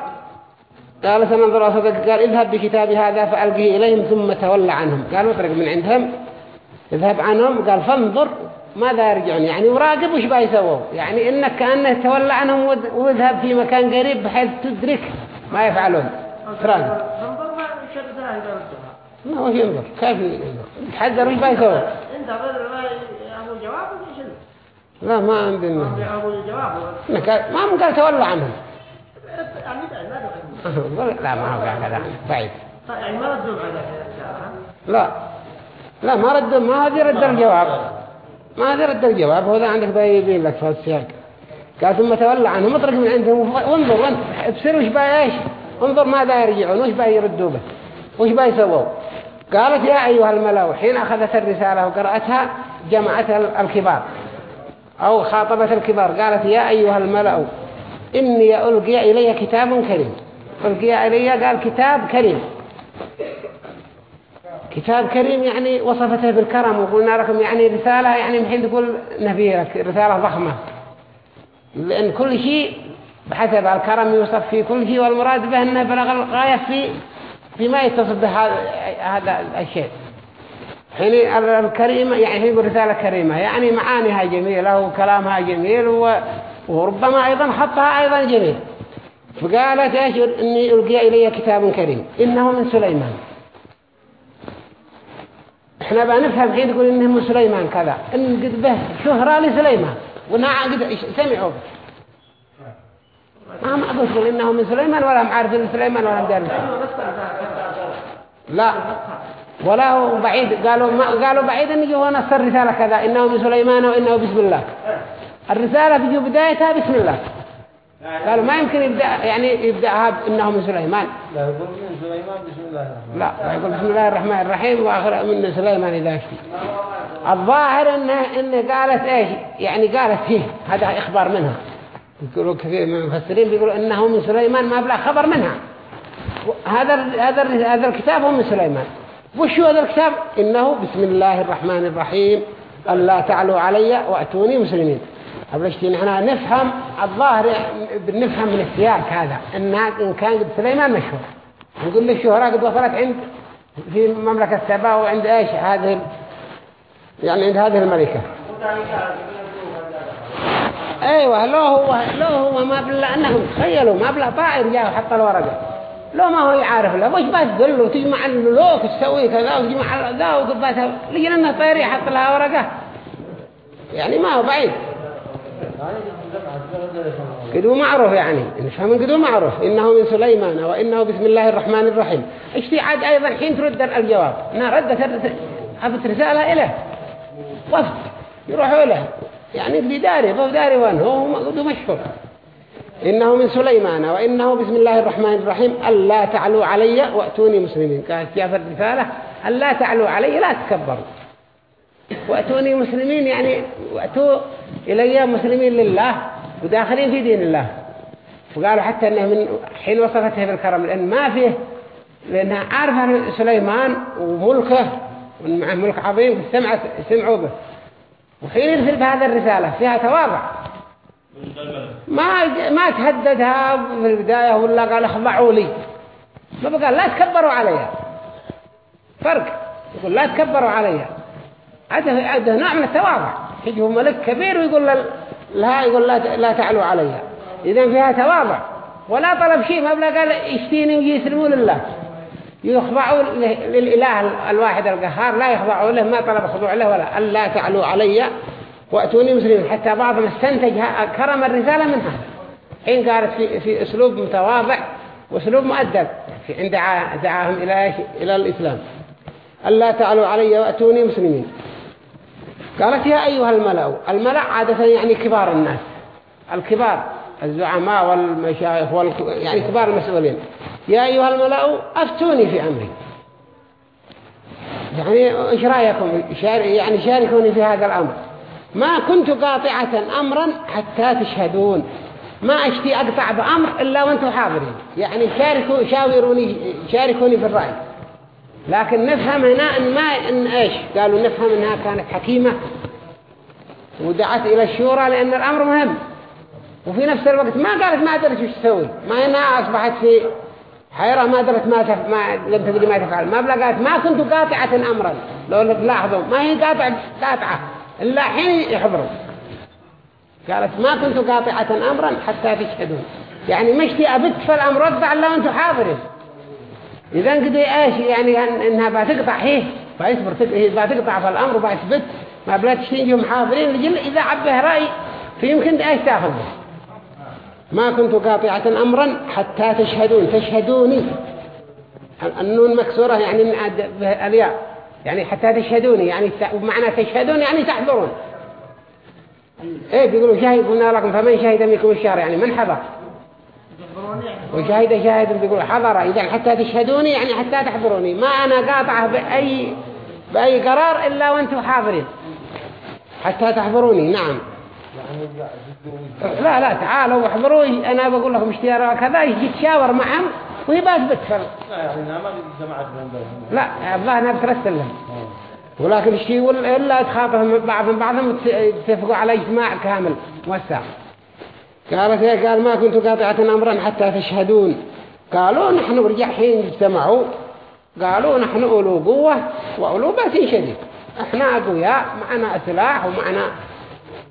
قال سننظر أصدق قال اذهب بكتابي هذا فألقه إليهم ثم تولى عنهم. قال اطرق من عندهم؟ اذهب عنهم. قال فانظر ماذا يرجعون. يعني وراقب وش بيسووا يعني إنك كأنه تولى عنهم واذهب في مكان قريب بحيث تدرك ما يفعلون. تراقب. ما هو ينظر. كيف يتحذر وش بيسووا لا ما عندنا. ما قال تولى عنهم. لا ما هو كذا بعيد يعني ما ردوا على لا لا ما رد ما هذه رد الجواب ما هذه رد الجواب هو ذا عندك بيبين لك في السياق قال ثم تولى عنهم اطرق من عندهم وانظر وانت ابصر وش باي إيش انظر ماذا يرجعون وش باي يردوا به وش باي يسووا قالت يا أيها الملأ حين أخذت الرسالة وقرأتها جمعت الكبار أو خاطبت الكبار قالت يا أيها الملأ إني ألقي إلي كتاب كريم. ألقي إلي قال كتاب كريم. كتاب كريم يعني وصفته بالكرم وقلنا لكم يعني رسالة يعني محين تقول نبيرك رسالة ضخمة. لأن كل شيء بحسب الكرم يوصف في كل شيء والمراد به أنه بلغ الغاية في فيما يتصف بهذا الشيء. حين الكريمة يعني يقول رسالة كريمة يعني معانيها جميلة وكلامها جميل وربما أيضا حطها أيضا جميل فقالت إيش إني ألقي إلي كتاب كريم. إنه من سليمان. إحنا بقى نفهم حين تقول إنه من سليمان كذا. إن قد به شهرة لسليمان. وانها قد سمعوا ما ما تقول إنه من سليمان ولا هم عارفين سليمان ولا هم لا. ولا هو بعيد. قالوا ما قالوا بعيد إن يجوا نص الرسالة كذا. إنه من سليمان وإنه بسم الله. الرسالة بيجوا بدايتها بسم الله. قالوا ما يمكن يبدأ يعني يبدأها إنه من سليمان. لا يقول من سليمان بسم الله الرحمن لا يقول بسم الله الرحمن الرحيم وآخر من سليمان إذا يشتي الظاهر انه انه قالت إيش؟ يعني قالت هي. هذا إخبار منها. يقولوا كثير من المفسرين بيقولوا إنه من سليمان ما بلا خبر منها. هذا هذا هذا الكتاب هو من سليمان. وش هو هذا الكتاب؟ إنه بسم الله الرحمن الرحيم. الا تعلوا علي وأتوني مسلمين. أبلشتي نحن نفهم الظاهر بنفهم من السياق هذا إن إن كان قد سليمان مشهور نقول للشهراء قد وصلت عند في مملكة سبا وعند إيش؟ هذه يعني عند هذه الملكة. أيوة لو هو لو هو ما بلا أنهم تخيلوا ما بلا طائر جاء وحط الورقة. لو ما هو يعرف له وش بتقول له تجمع اللوك تسوي كذا وتجمع ذا وقباتها لجل أنه طير يحط لها ورقة يعني ما هو بعيد. قدو معروف يعني. نفهم قدو معروف. إنه من سليمان وإنه بسم الله الرحمن الرحيم. اشتي عاد أيضا حين ترد الجواب. أنا ردت أبت رسالة إليه وفد. يروحوا له. يعني اللي داري فهو داري وين؟ هو قدو مشهور. إنه من سليمان وإنه بسم الله الرحمن الرحيم. ألا تعلوا علي وأتوني مسلمين. قالت يا في الرسالة ألا تعلوا علي لا تكبروا. وأتوني مسلمين يعني وأتوا إلي مسلمين لله وداخلين في دين الله. وقالوا حتى أنه من حين وصفته بالكرم لأن ما فيه لأنها عارفة سليمان وملكه ومعه ملك عظيم سمعت سمعوا به. وحين يرسل بهذا الرسالة فيها تواضع. ما ما تهددها في البداية ولا قال اخضعوا لي. ما بقال لا تكبروا علي. فرق. يقول لا تكبروا علي. هذا هذا نوع من التواضع. يجي هو ملك كبير ويقول لها يقول لا لا تعلوا علي إذا فيها تواضع. ولا طلب شيء ما بلا قال يشتيني ويسلموا لله. يخضعوا للإله الواحد القهار لا يخضعوا له ما طلب خضوع له ولا ألا تعلوا علي وأتوني مسلمين حتى بعضهم استنتج كرم الرسالة من هذا. حين قالت في, في أسلوب متواضع وأسلوب مؤدب. عند دعا- دعاهم إلى؟ إلى الإسلام. ألا تعلوا علي وأتوني مسلمين. قالت يا أيها الملأ الملأ عادة يعني كبار الناس. الكبار الزعماء والمشايخ وال... يعني كبار المسؤولين. يا أيها الملأ أفتوني في أمري. يعني إيش رأيكم؟ شار... يعني شاركوني في هذا الأمر. ما كنت قاطعة أمرا حتى تشهدون. ما أشتي أقطع بأمر إلا وأنتم حاضرين. يعني شاركوا شاوروني شاركوني في الرأي. لكن نفهم هنا إن ما إن إيش؟ قالوا نفهم إنها كانت حكيمة. ودعت إلى الشورى لأن الأمر مهم. وفي نفس الوقت ما قالت ما أدرت وش تسوي. ما إنها أصبحت في حيرة ما أدرت ما تف... ما لم تدري ما تفعل. ما قالت ما كنت قاطعة أمرا. لو تلاحظوا ما هي قاطعة قاطعة. إلا حين يحضروا. قالت ما كنت قاطعة أمرا حتى تشهدون يعني مشتي أبت في الأمر وقطع إلا وأنتم حاضرين إذا قد إيش؟ يعني إنها بتقطع هي بتقطع في الأمر وبتثبت ما بلا تشتيجهم حاضرين لجل إذا عبه رأي فيمكن إيش تأخذ؟ ما كنت قاطعة أمرا حتى تشهدون. تشهدوني. النون مكسورة يعني به الياء. يعني حتى تشهدوني. يعني ومعنى تشهدون يعني تحضرون إيه بيقولوا شاهد قلنا لكم فمن شهد منكم الشهر؟ يعني من حضر؟ وشاهد شاهد بيقول حضر. إذا حتى تشهدوني يعني حتى تحضروني. ما أنا قاطعة بأي بأي قرار إلا وأنتم حاضرين. حتى تحضروني. نعم. لا لا تعالوا واحضروا أنا بقول لكم اشتياروا كذا يجي تشاور معهم وهي بتبت لا يعني أنا ما بلهم لا الله أنا بترسل لهم ولكن الشيء ولا إلا تخاطبهم بعضهم بعضهم وتتفقوا على اجتماع كامل. موسع قالت إيه قال ما كنت قاطعة أمرا حتى تشهدون. قالوا نحن رجع حين اجتمعوا. قالوا نحن أولو قوة وأولو بأس شديد. إحنا أقوياء معنا سلاح ومعنا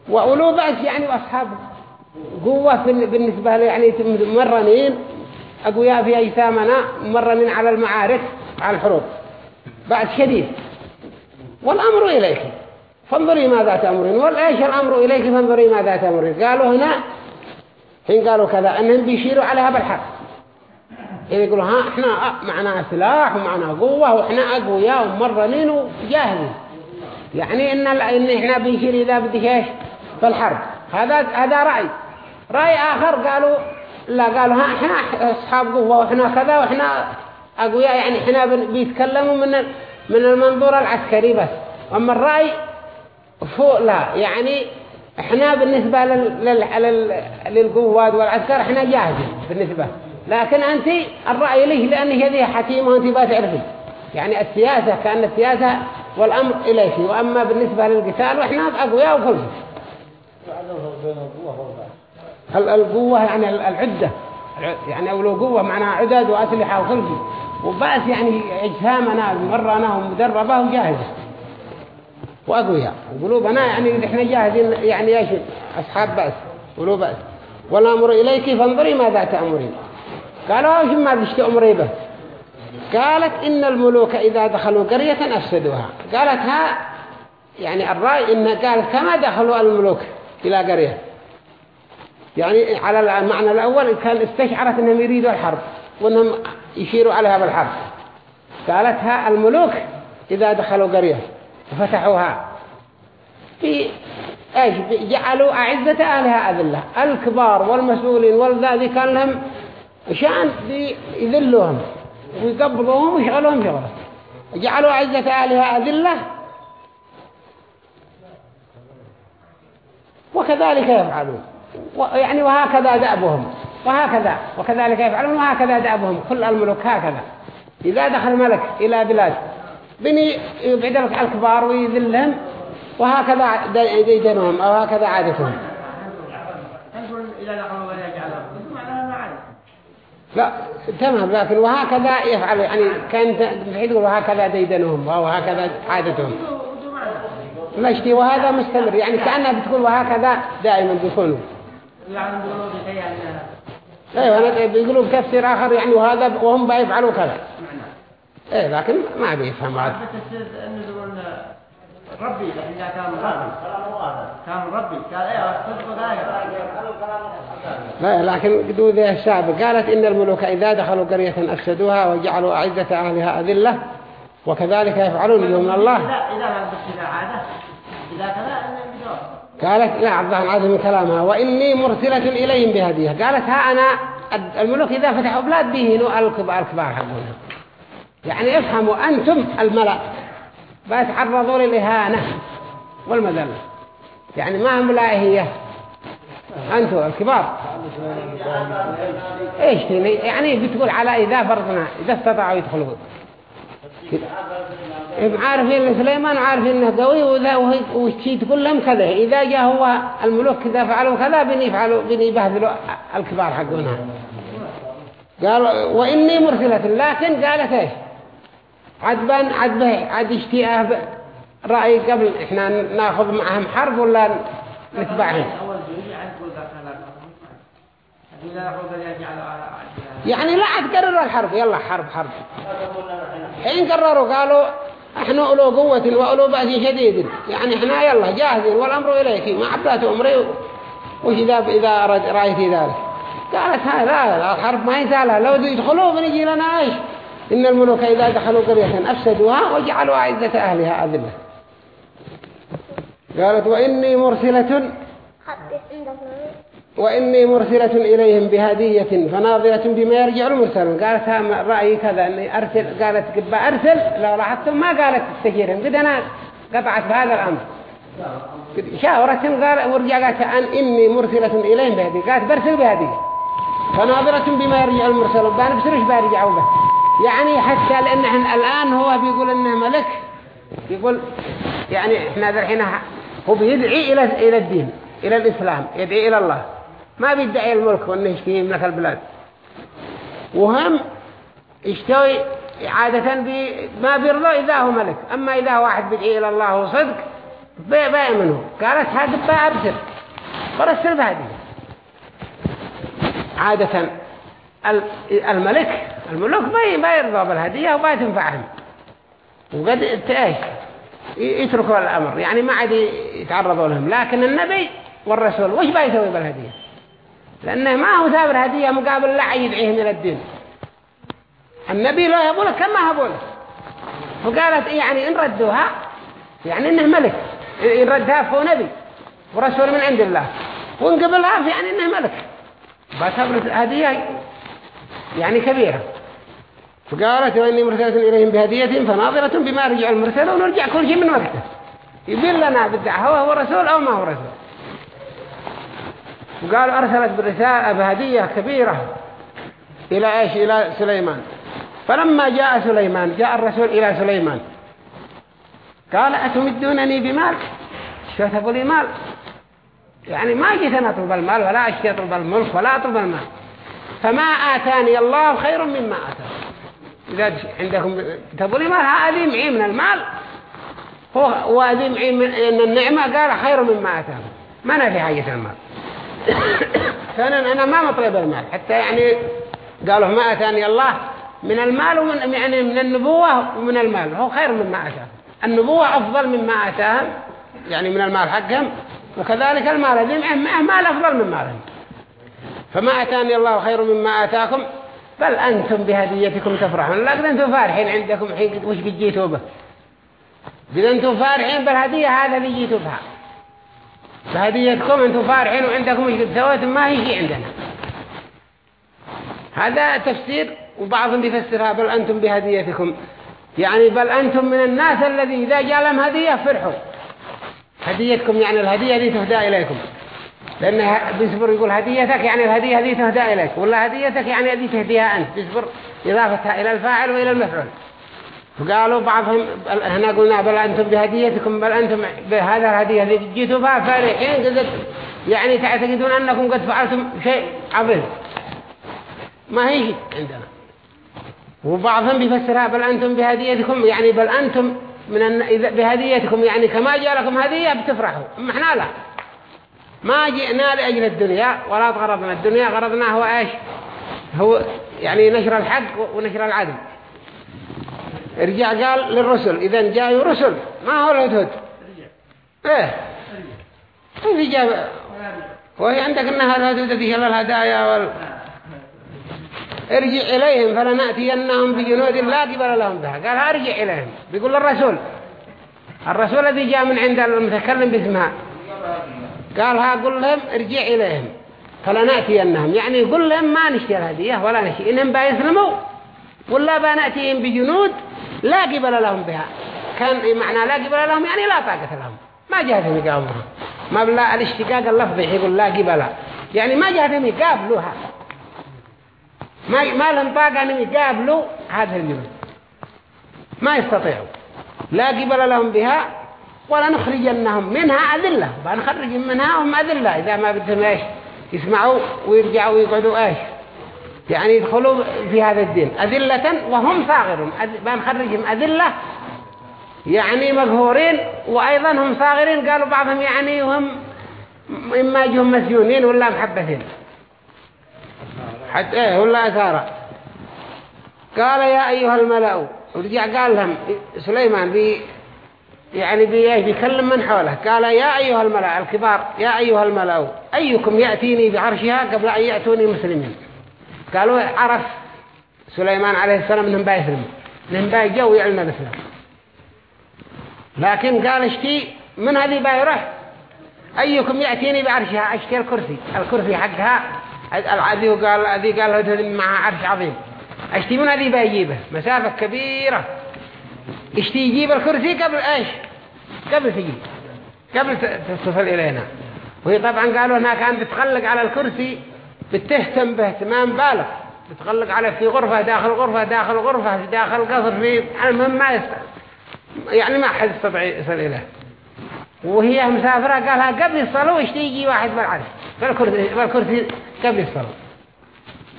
وأولو بأس يعني وأصحاب قوة بالنسبة لي يعني مرنين. أقوياء في أجسامنا مرنين على المعارك على الحروب. بعد شديد. والأمر إليك. فانظري ماذا تأمرين. والإيش الأمر إليك فانظري ماذا تأمرين. قالوا هنا حين قالوا كذا أنهم بيشيروا عليها بالحق يعني يقولوا ها إحنا معنا سلاح ومعنا قوة وإحنا أقوياء ومرنين وجاهزين يعني إن, ال- إن إحنا بنشير إذا بدك إيش؟ في الحرب هذا هذا رأي. رأي آخر قالوا لا قالوا ها إحنا أصحاب قوة وإحنا كذا وإحنا أقوياء. يعني إحنا بيتكلموا من من المنظور العسكري بس. أما الرأي فوق لا. يعني إحنا بالنسبة لل... لل... لل... للقوات والعسكر إحنا جاهزين بالنسبة. لكن انت الرأي ليه؟ لأنك هذه حكيمة وانت تعرفي. يعني السياسة كأن السياسة والأمر إليك. وأما بالنسبة للقتال وإحنا أقوياء وكل شيء. القوة يعني ال- العدة؟ الع- يعني أولو قوة معناها عدد وأسلحة وكل شيء. وبأس يعني أجسامنا مرنا ومدربة وجاهزة وأقوياء. وقلوبنا يعني إحنا جاهزين يعني إيش؟ أصحاب بأس. قلوب بأس. والأمر إليك فانظري ماذا تأمرين. قالوا إيش ما بدش تأمري به قالت إن الملوك إذا دخلوا قرية أفسدوها. قالت ها يعني الرأي إن قالت كما دخلوا الملوك إلى قرية. يعني على المعنى الأول كان استشعرت أنهم يريدوا الحرب وأنهم يشيروا عليها بالحرب. قالتها الملوك إذا دخلوا قرية. وفتحوها في إيش؟ جعلوا أعزة أهلها أذلة. الكبار والمسؤولين والذي كان لهم شأن يذلوهم ويقبضوهم ويشغلوهم شغله جعلوا أعزة أهلها أذلة. وكذلك يفعلون. يعني وهكذا دأبهم. وهكذا. وكذلك يفعلون. وهكذا دأبهم. كل الملوك هكذا. إذا دخل ملك إلى بلاد بني يبعد لك الكبار ويذلهم وهكذا ديدنهم أو هكذا عادتهم. لا تمام لكن وهكذا يفعل يعني كان تقول وهكذا ديدنهم أو هكذا عادتهم. مشتي وهذا مستمر يعني كأنها بتقول وهكذا دائما بيكونوا. يقولوا بشيء يعني أيوه بيقولوا بتفسير آخر يعني وهذا وهم بيفعلوا كذا. إيه لكن ما بيفهم هذا ربي إذا كان ربي. كان ربي. قال إيه الصدق لا لكن قدوا ذي السابق قالت إن الملوك إذا دخلوا قرية أفسدوها وجعلوا أعزة أهلها أذلة وكذلك يفعلون يوم الله. قالت لا عبد الله عظيم من كلامها وإني مرسلة إليهم بهدية. قالت ها أنا الملوك إذا فتحوا بلاد بيهنوا الكبار ألكبار حقونها يعني افهموا أنتم الملأ بيتعرضوا للإهانة والمذلة. يعني ما هم لاهية أنتم الكبار. إيش؟ يعني بتقول على إذا فرضنا إذا استطاعوا يدخلون. هم عارفين إن سليمان عارفين انه قوي وشي تقول لهم كذا. إذا جاء هو الملوك إذا فعلوا كذا بني يفعلوا بني يبهذلوا الكبار حقونها قال وإني مرسلة لكن قالت إيش؟ عدبان عدبه عد اشتياء رأي قبل. إحنا ناخذ معهم حرب ولا نتبعهم؟ إذا يعني لا تقرروا الحرب يلا حرب حرب حين قرروا قالوا إحنا أولو قوة وأولو بأس شديد. يعني إحنا يلا جاهزين والأمر إليك. ما عبات أمري. وش اذا أرد- رايتي ذلك؟ قالت لا الحرب ما يسالها لو يدخلوا بنجي لنا إيش؟ إن الملوك إذا دخلوا قرية أفسدوها وجعلوا أعزة أهلها أذلة. قالت وإني مرسلة وإني مرسلة إليهم بهدية فناظرة بما يرجع المرسلون. قالت رأيي كذا أني أرسل. قالت قبا أرسل لو لاحظتم ما قالت تستشيرهم قد أنا قطعت بهذا الأمر. شاورتهم قال ورجع قالت أن إني مرسلة إليهم بهدية. قالت برسل بهدية. فناظرة بما يرجع المرسلون. بان بسرش بيرجعوا به. يعني حتى لأن إحنا الآن هو بيقول إنه ملك يقول يعني إحنا الحين هو بيدعي إلى الدين إلى الإسلام يدعي إلى الله. ما بيدعي الملك وإنه يشتهي ملك البلاد. وهم يشتوي عادة بي ما بيرضوا إذا هو ملك. أما إذا واحد بيدعي إلى الله وصدق بيأمنه قالت هذا أرسل برسل بهذه. عادة الملك الملوك ما يرضى بالهدية وما تنفعهم. وقد تأيش يتركوا الأمر. يعني ما عاد يتعرضوا لهم. لكن النبي والرسول وش بيسوي بالهدية؟ لأنه ما هو ثابر هدية مقابل لا يدعيهم إلى الدين. النبي لا يبوله كما هبوله فقالت يعني إن ردوها يعني إنه ملك. إن ردها فهو نبي ورسول من عند الله. وإن قبلها يعني إنه ملك. بس هدية يعني كبيرة. فقالت وإني مرسلة إليهم بهدية فناظرة بما رجع المرسل ونرجع كل شيء من وقته. يبين لنا بالدعوة هو رسول أو ما هو رسول؟ وقالوا أرسلت بالرسالة بهدية كبيرة. إلى إيش؟ إلى سليمان. فلما جاء سليمان جاء الرسول إلى سليمان. قال أتمدونني بمال؟ شو تقول لي مال؟ يعني ما جيت أنا أطلب المال ولا أشتي أطلب الملك ولا أطلب المال. فما آتاني الله خير مما آتاني. إذا عندكم تقول لي مال هذه معي من المال. هو وهذه معي من النعمة قال خير مما آتاكم ما أنا في حاجة المال. [COUGHS] ثانيا أنا ما مطلب المال. حتى يعني قالوا ما أتاني الله من المال ومن يعني من النبوة ومن المال. هو خير مما أتاهم. النبوة أفضل مما أتاهم يعني من المال حقهم وكذلك المال. الذي معه مال أفضل من مالهم. فما أتاني الله خير مما آتاكم بل أنتم بهديتكم تفرحون. لكن أنتم فارحين عندكم حين وش بجيتوا به؟ إذا أنتم فارحين بالهدية هذا اللي جيتوا بها. بهديتكم أنتم فارحين وعندكم وش قد ما هي شيء عندنا. هذا تفسير وبعضهم بيفسرها بل أنتم بهديتكم. يعني بل أنتم من الناس الذي إذا جاء لهم هدية فرحوا. هديتكم يعني الهدية دي تهدى إليكم. لأن بيصبر يقول هديتك يعني الهدية دي تهدى إليك ولا هديتك يعني هذه تهديها أنت بيصبر إضافتها إلى الفاعل وإلى المفعول. فقالوا بعضهم هنا قلنا بل أنتم بهديتكم بل أنتم بهذا الهدية التي جيتوا بها فرحين قد يعني تعتقدون أنكم قد فعلتم شيء عظيم. ما هي عندنا. وبعضهم بيفسرها بل أنتم بهديتكم يعني بل أنتم من بهديتكم يعني كما جاء لكم هدية بتفرحوا. أما إحنا لا. ما جئنا لأجل الدنيا ولا غرضنا الدنيا غرضنا هو إيش؟ هو يعني نشر الحق ونشر العدل. ارجع قال للرسل إذا جاءوا رسل. ما هو الهدهد إيه. في جاء؟ وهي عندك إنها الهدهد في الهدايا وال ارجع إليهم فلنأتينهم بجنود لا قبل لهم بها. قال ارجع إليهم. بيقول الرسول الرسول الذي جاء من عند المتكلم باسمها. قال ها قل لهم ارجع إليهم. فلنأتينهم. يعني قل لهم ما نشتري الهدية ولا نشتري. إنهم بيسلموا ولا بنأتيهم بجنود لا قبل لهم بها. كان معنى لا قبل لهم يعني لا طاقة لهم. ما جاءتهم يقاومها ما بلا الاشتقاق اللفظي يقول لا قبل. يعني ما جاءتهم يقابلوها. ما ما لهم طاقة أن يقابلوا هذه الجنود. ما يستطيعوا. لا قبل لهم بها ولا نخرجنهم منها أذلة. بنخرج منها هم أذلة. إذا ما بدهم إيش؟ يسمعوا ويرجعوا ويقعدوا إيش؟ يعني يدخلوا في هذا الدين. أذلة وهم صاغرون. بنخرجهم أذلة. يعني مقهورين. وأيضا هم صاغرين. قالوا بعضهم يعني هم إما يجهم مسيونين ولا محبثين حتى إيه؟ ولا أثارة. قال يا أيها الملأ. ورجع قال لهم سليمان بي يعني بي بيكلم من حوله قال يا أيها الملأ الكبار يا أيها الملأ أيكم يأتيني بعرشها قبل أن يأتوني مسلمين؟ قالوا عرف سليمان عليه السلام انهم بايسلموا انهم بايجوا يعلموا الإسلام. لكن قال اشتي من هذه بايروح أيكم يأتيني بعرشها؟ أشتي الكرسي. الكرسي حقها الذي قال الذي قال له معها عرش عظيم. اشتي من هذه بيجيبه مسافة كبيرة. اشتي يجيب الكرسي قبل إيش؟ قبل تجي. قبل تصل إلينا. وهي طبعا قالوا هناك كان بتخلق على الكرسي بتهتم به بالغ بتخلق عليه في غرفة داخل غرفة داخل غرفة داخل قصر في المهم ما يستطيع يعني ما حد يستطيع يصل إليه. وهي مسافرة قالها قبل الصلاة وش تيجي واحد بالعرش بالكرسي, بالكرسي قبل الصلاة.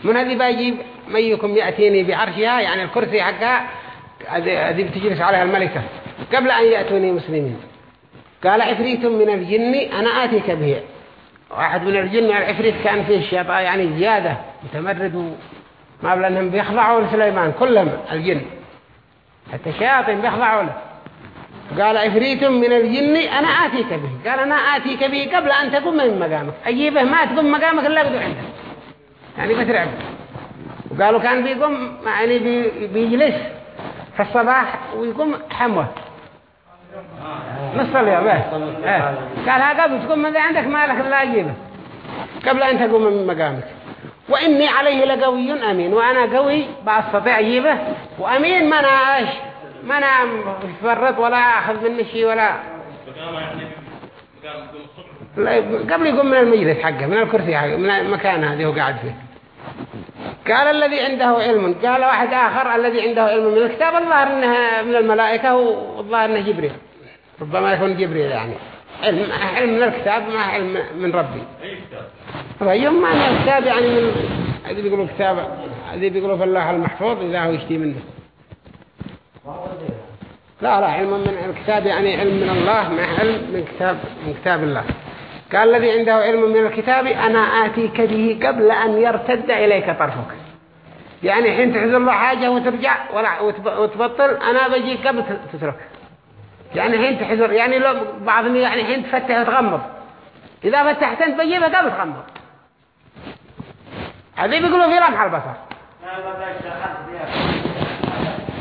من هذه بيجيب؟ ميكم يأتيني بعرشها يعني الكرسي حقها هذه بتجلس عليها الملكة. قبل أن يأتوني مسلمين. قال عفريت من الجن أنا آتيك به. واحد من الجن العفريت كان فيه الشيطان يعني زيادة متمرد وما بلانهم بيخضعوا لسليمان كلهم الجن. حتى الشياطين بيخضعوا له قال عفريت من الجن أنا آتيك به. قال أنا آتيك به قبل أن تقوم من مقامك. أجيبه ما تقوم مقامك إلا بدو عنده يعني بترعب. وقالوا كان بيقوم يعني بي بيجلس. في الصباح ويقوم حموة. نص اليوم إيه. قال ها قبل تقوم من عندك مالك إلا أجيبه قبل أن تقوم من مقامك. وإني عليه لقوي أمين وأنا قوي بأستطيع أجيبه. وأمين ما أنا ما أنا فرط ولا أخذ منه شيء ولا. لا، قبل يقوم من المجلس حقه من الكرسي حقه من المكان هذه هو قاعد فيه. قال الذي عنده علم. قال واحد آخر الذي عنده علم من الكتاب الظاهر انه من الملائكة والظاهر إنه جبريل. ربما يكون جبريل يعني. علم علم من الكتاب ما علم من ربي. أي رأيهم ما من الكتاب يعني من هذه بيقولوا كتاب هذه بيقولوا في الله المحفوظ إذا هو يشتي منه. لا لا علم من الكتاب يعني علم من الله ما علم من كتاب من كتاب الله. قال الذي عنده علم من الكتاب أنا آتيك به قبل أن يرتد إليك طرفك. يعني حين تحزن له حاجة وترجع ولا وتب- وتبطل أنا بجي قبل تترك يعني حين تحزن يعني لو بعضهم يعني حين تفتح وتغمض. إذا فتحت أنت بجيبها قبل تغمض هذه بيقولوا في لمح البصر.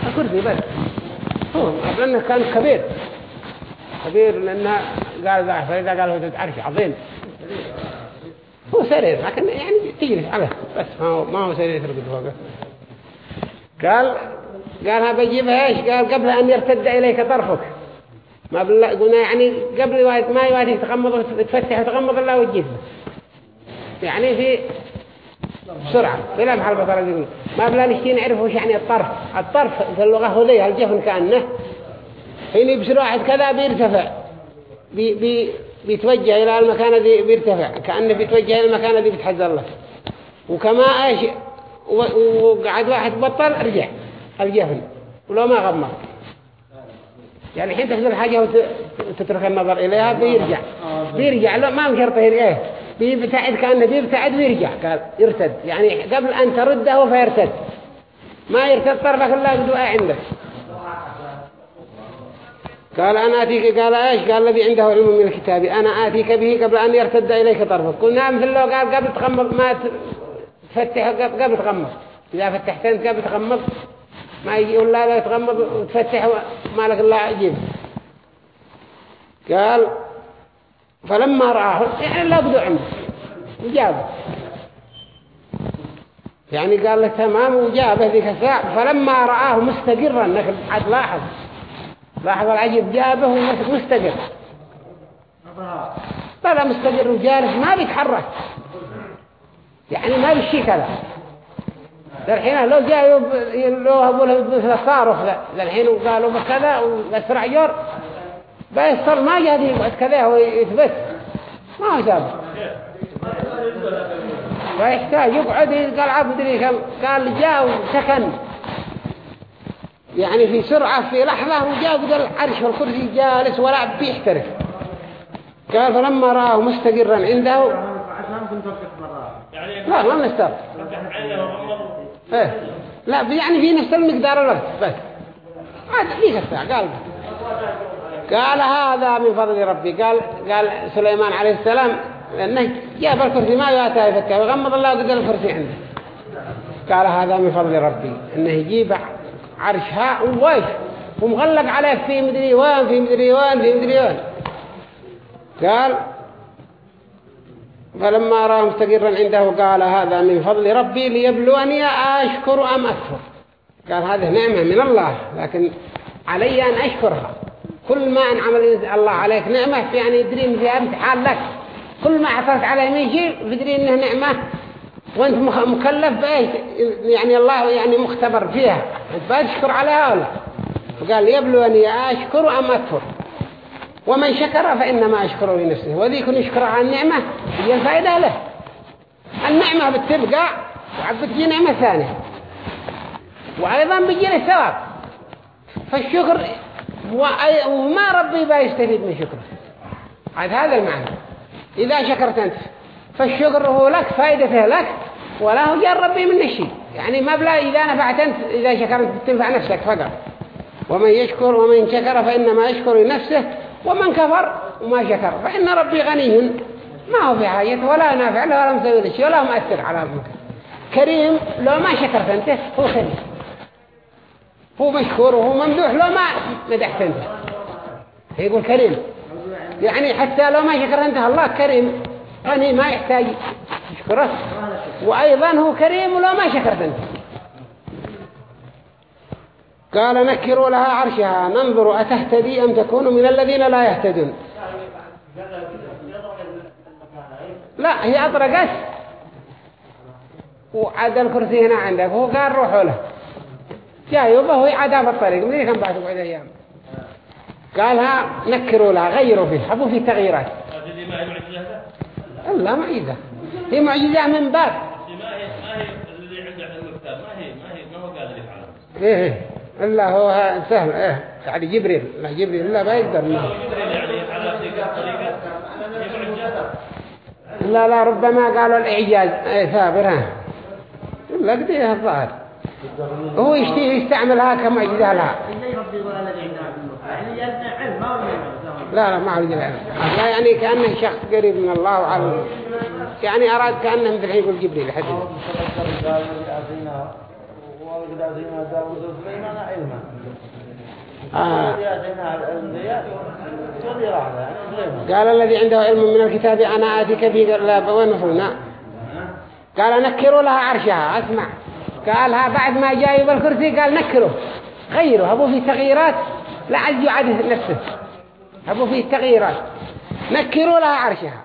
الكرسي بس. هو لأنه كان كبير. كبير لأنه قال ذا فإذا قال هو عرش عظيم. هو سرير لكن يعني تجلس عليه بس ما هو, ما هو سرير ترقد فوقه قال قالها بجيبها إيش؟ قال قبل أن يرتد إليك طرفك. ما بالله قلنا يعني قبل ما يواديك تغمض وتفتح وتغمض الله وتجيبه يعني في بسرعة بلا محل بطر يقول. ما بلا نشتي نعرف وش يعني الطرف. الطرف في اللغة هو الجفن كأنه حين يبصر واحد كذا بيرتفع. بي بي بيتوجه إلى المكان الذي بيرتفع. كأنه بيتوجه إلى المكان الذي بيتحذر له. وكما إيش وقعد واحد بطل رجع. الجفن ولو ما غمض. يعني حين تحصل حاجة وت- وتترك النظر إليها بيرجع. بيرجع. لا ما بشرط إيه. بيبتعد كأنه بيبتعد ويرجع. قال يرتد. يعني قبل أن ترده فيرتد. ما يرتد طرفك الله بدواء عندك قال أنا أتيك قال إيش؟ قال الذي عنده علم من الكتاب. أنا آتيك به قبل أن يرتد إليك طرفك. قلنا مثل لو قال قبل تغمض ما تفتح قبل تغمض. إذا فتحت أنت قبل تغمض ما يجي يقول لا تغمض وتفتح ما لك الله عجيب. قال فلما رآه يعني لا بدو عنده وجابه. يعني قال له تمام وجابه ذيك الساعة. فلما رآه مستقرا إنك عاد لاحظ. لاحظ العجيب جابه مستقر. لا مستقر وجالس ما بيتحرك. يعني ما بيشي كذا. الحين لو جاء لو هبوا له مثل الصاروخ ذا الحين وقالوا بكذا وبسرع جور بيصل ما جاد يقعد كذا هو يثبت. ما هو سابق ويحتاج يقعد قال عبد لي قال جاء وسكن. يعني في سرعة في لحظة وجاء قدر العرش والكرسي جالس ولا بيحترف. قال فلما رآه مستقرا عنده لا ما وغمض إيه. لا يعني في نفس المقدار الوقت. بس. هذا ذيك الساعة قال. قال هذا من فضل ربي. قال قال سليمان عليه السلام لأنه جاب الكرسي ما يأتي يفكر وغمض الله قدر الكرسي عنده. قال هذا من فضل ربي. إنه يجيب عرشها وويش ومغلق عليه في مدري وين في مدري وين في مدري وين. قال فلما رأى مستقرا عنده قال هذا من فضل ربي ليبلوني أشكر أم أكفر. قال هذه نعمة من الله لكن علي أن أشكرها. كل ما أنعم الله عليك نعمة يعني يدري إن فيها أمتحان لك. كل ما حصلت عليه من شيء يدري إنه نعمة. وانت مكلف بإيش يعني الله يعني مختبر فيها. انت بتشكر عليها ولا فقال يبلوني أشكر أم أكفر. ومن شكر فإنما أشكره لنفسه. وذي يكون يشكر على النعمة هي الفائدة له. النعمة بتبقى وعاد بتجي نعمة ثانية. وأيضا بيجي له ثواب. فالشكر وما ربي با يستفيد من شكره. هذا المعنى. إذا شكرت أنت. فالشكر هو لك فائدته لك ولا هو جار ربي من الشيء يعني ما بلا إذا نفعت أنت إذا شكرت تنفع نفسك فقط. ومن يشكر ومن شكر فإنما يشكر لنفسه ومن كفر وما شكر. فإن ربي غني ما هو في حاجة ولا نافع له ولا مسوي شيء ولا مؤثر على أمك كريم لو ما شكرت أنت هو كريم هو مشكور وهو ممدوح لو ما مدحت أنت. يقول كريم. يعني حتى لو ما شكرت أنت الله كريم. غني ما يحتاج يشكره وأيضا هو كريم ولو ما شكرت أنت. قال نكروا لها عرشها. ننظر أتهتدي أم تكون من الذين لا يهتدون؟ لا هي أطرقت. وعاد الكرسي هنا عندك. هو قال روحوا له. جاء يبه هو عدا في الطريق مدري كم بعد بعد أيام. قالها نكروا لها. غيروا فيه حبوا فيه تغييرات لا معجزة هي معجزة من باب. ما هي ما هي اللي عنده في المكتب ما هي ما هي ما هو قادر يفعلها إيه إيه. إلا هو سهل إيه. يعني جبريل. لا جبريل لا ما يقدر. لا لا ربما قالوا الإعجاز. إيه ثابر ها. لا قديها الظاهر. هو يشتي يستعملها كمعجزة لها. لا لا ما هو الجلال لا يعني كأنه شخص قريب من الله وعلى يعني أراد كأنه مثل يقول جبريل علما آه. قال الذي عنده علم من الكتاب أنا آتيك به قال لا وين نفرنا قال نكروا لها عرشها أسمع. قالها بعد ما جاي بالكرسي قال نكروا. غيروا هبوا في تغييرات عز يعد نفسه. هبوا في تغييرات. نكروا لها عرشها.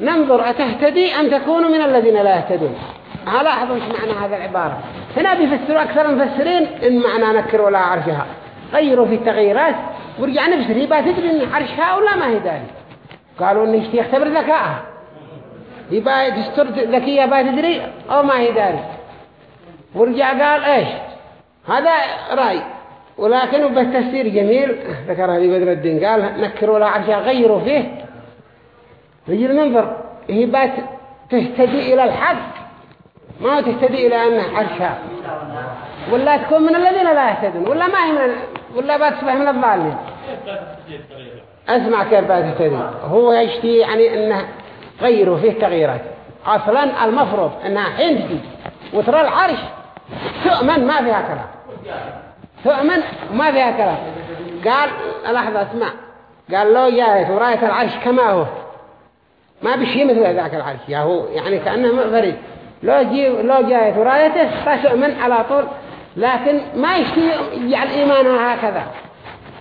ننظر أتهتدي أم تكون من الذين لا يهتدون؟ لاحظوا إيش معنى هذا العبارة. هنا بيفسروا أكثر المفسرين إن معنى نكروا لها عرشها. غيروا في التغييرات ورجع نفسر هي تدري إن عرشها ولا ما هي داري قالوا إن يختبر ذكاءها. يبقى تستر ذكية بقى تدري أو ما هي داري ورجع قال إيش؟ هذا رأي. ولكنه بالتفسير جميل. ذكرها لي بدر الدين قال نكروا لها عرشها غيروا فيه. نجي ننظر هي بات تهتدي إلى الحق ما تهتدي إلى أنه عرشها. ولا تكون من الذين لا يهتدون ولا ما هي من. ولا بات تصبح من التغيير أسمع كيف بات تهتدي. هو يشتي يعني أنه غيروا فيه تغييرات. أصلا المفروض أنها حين تجي وترى العرش تؤمن ما فيها كلام. تؤمن؟ وما فيها كلام؟ قال لحظة اسمع قال لو جاءت وراية العرش كما هو. ما بشي مثل ذاك العرش يا هو يعني كأنه فريد لو لو جاءت ورايته فتؤمن على طول. لكن ما يشتي يجعل إيمانها هكذا.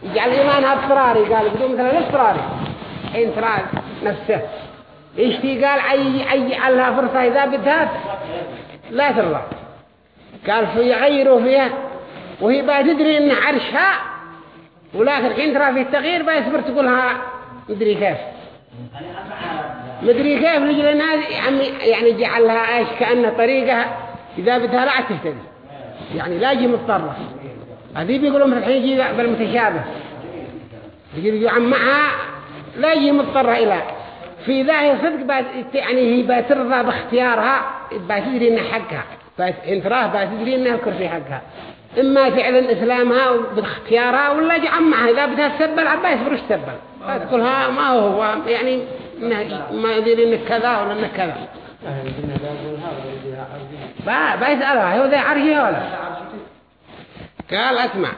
يجعل إيمانها اضطراري قال بدون مثل الاضطراري ترى نفسه. يشتي قال عي يجعلها فرصة إذا بدها؟ لا ترضى. قال فيغيروا فيها. وهي بقى تدري إن عرشها ولكن حين ترى في التغيير بقى يصبر تقولها مدري كيف. مدري كيف لجل الناس يعني يعني جعلها إيش؟ كأن طريقة إذا بدها لا تهتدي. يعني لا يجي مضطرة. هذه بيقولوا مثل الحين يجي بالمتشابه يجي معها لا يجي مضطرة إلى. في ذا صدق بعد يعني هي بترضى باختيارها بتدري إن حقها تراه بتدري إنها الكرسي حقها. إما تعلن إسلامها باختيارها ولا جعل معها إذا بدها تسبل عباس بروش تسبل تقولها ما هو؟ يعني ما يدري إنك كذا ولا إنك كذا. بيسألها هو ذي عرشها ولا قال أسمع.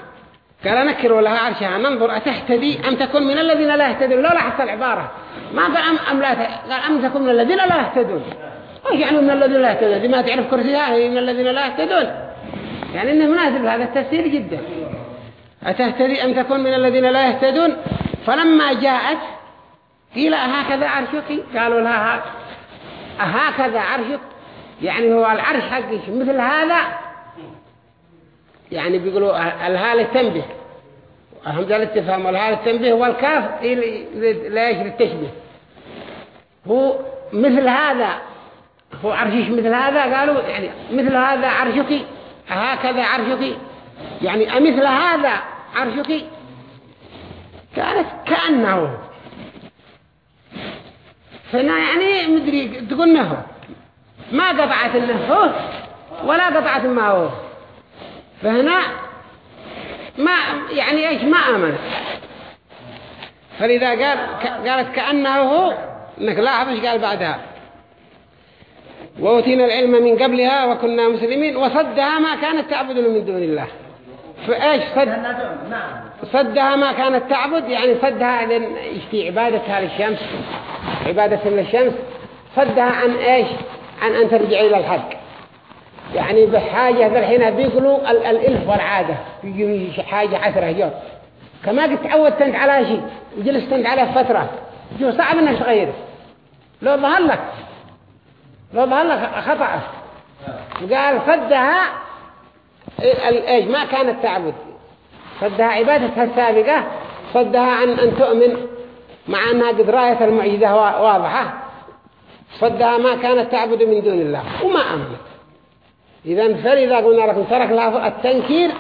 قال نكر لها عرشها. ننظر أتهتدي أم تكون من الذين لا يهتدون؟ لو لاحظت العبارة. ما قال أم, أم لا. قال أم تكون من الذين لا يهتدون؟ إيش يعني من الذين لا يهتدون؟ دي ما تعرف كرسيها هي من الذين لا يهتدون. يعني إنه مناسب هذا التفسير جدا. أتهتدي أم تكون من الذين لا يهتدون؟ فلما جاءت قيل هكذا عرشك؟ قالوا لها هكذا عرشك؟ يعني هو العرش حقك مثل هذا؟ يعني بيقولوا الهاء للتنبيه. الحمد لله التفهم والهاء للتنبيه والكاف لا يشري التشبيه. هو مثل هذا هو عرشك مثل هذا؟ قالوا يعني مثل هذا عرشك؟ هكذا عرشك. يعني أمثل هذا عرشك كانت كأنه. فهنا يعني مدري تقول نهو. ما قطعت النهو ولا قطعت ما هو. فهنا ما يعني إيش ما أمن. فلذا قال قالت كأنه هو انك لاحظ إيش قال بعدها. وأوتينا العلم من قبلها وكنا مسلمين. وصدها ما كانت تعبد من دون الله. فإيش صد صدها ما كانت تعبد؟ يعني صدها في عبادتها للشمس عبادة للشمس صدها عن إيش؟ عن أن ترجع إلى الحق. يعني بحاجة الحين بيقولوا الإلف والعادة. بيجي حاجة عشرة جور كما قد تعودت أنت على شيء. وجلست أنت عليه فترة. جو صعب إنك تغيره لو ظهر لك. ظهر لك خطأ قال صدها إيش ما كانت تعبد. صدها عبادتها السابقة صدها عن أن تؤمن مع أنها قد رأيت المعجزة واضحة. صدها ما كانت تعبد من دون الله وما أمنت إذا فلذا قلنا لكم ترك لها التنكير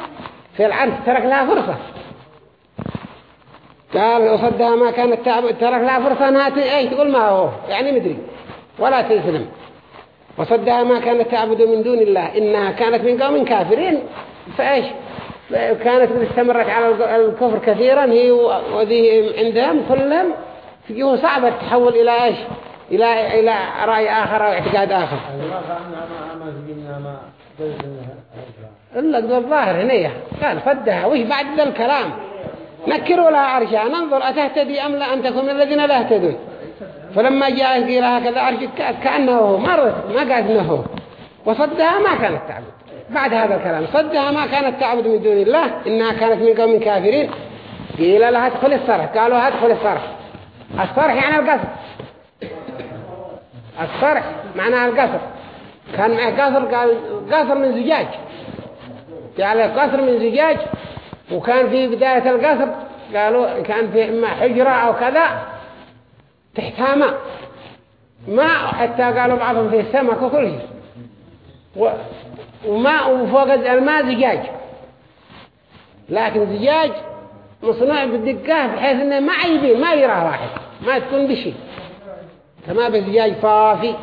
في العرض ترك لها فرصة. قال وصدها ما كانت تعبد ترك لها فرصة. أنها تقول ما هو. يعني مدري. ولا تسلم وصدها ما كانت تعبد من دون الله إنها كانت من قوم كافرين. فإيش؟ كانت استمرت على الكفر كثيرا هي وذي عندهم كلهم. فيه صعبة تحول إلى إيش؟ إلى إلى رأي آخر أو اعتقاد آخر. إلا قد الظاهر هنا قال فدها. وش بعد ذا الكلام؟ نكروا لها عرشها. ننظر أتهتدي أم لا أن تكون الذين لا يهتدون. فلما جاء قيل هكذا عرش كأنه هو ما ما قال إنه هو. وصدها ما كانت تعبد. بعد هذا الكلام صدها ما كانت تعبد من دون الله إنها كانت من قوم كافرين. قيل لها ادخل الصرح قالوا ادخل الصرح الصرح يعني القصر. الصرح معناه القصر. كان معه قصر قال قصر من زجاج. يعني قصر من زجاج وكان في بداية القصر قالوا كان في إما حجرة أو كذا تحتها ماء ماء حتى قالوا بعضهم سمك وكل شيء وماء وفوق الماء زجاج. لكن زجاج مصنوع بالدقة بحيث إنه ما يبين ما يراه واحد ما تكون بشي. كما بزجاج صافي.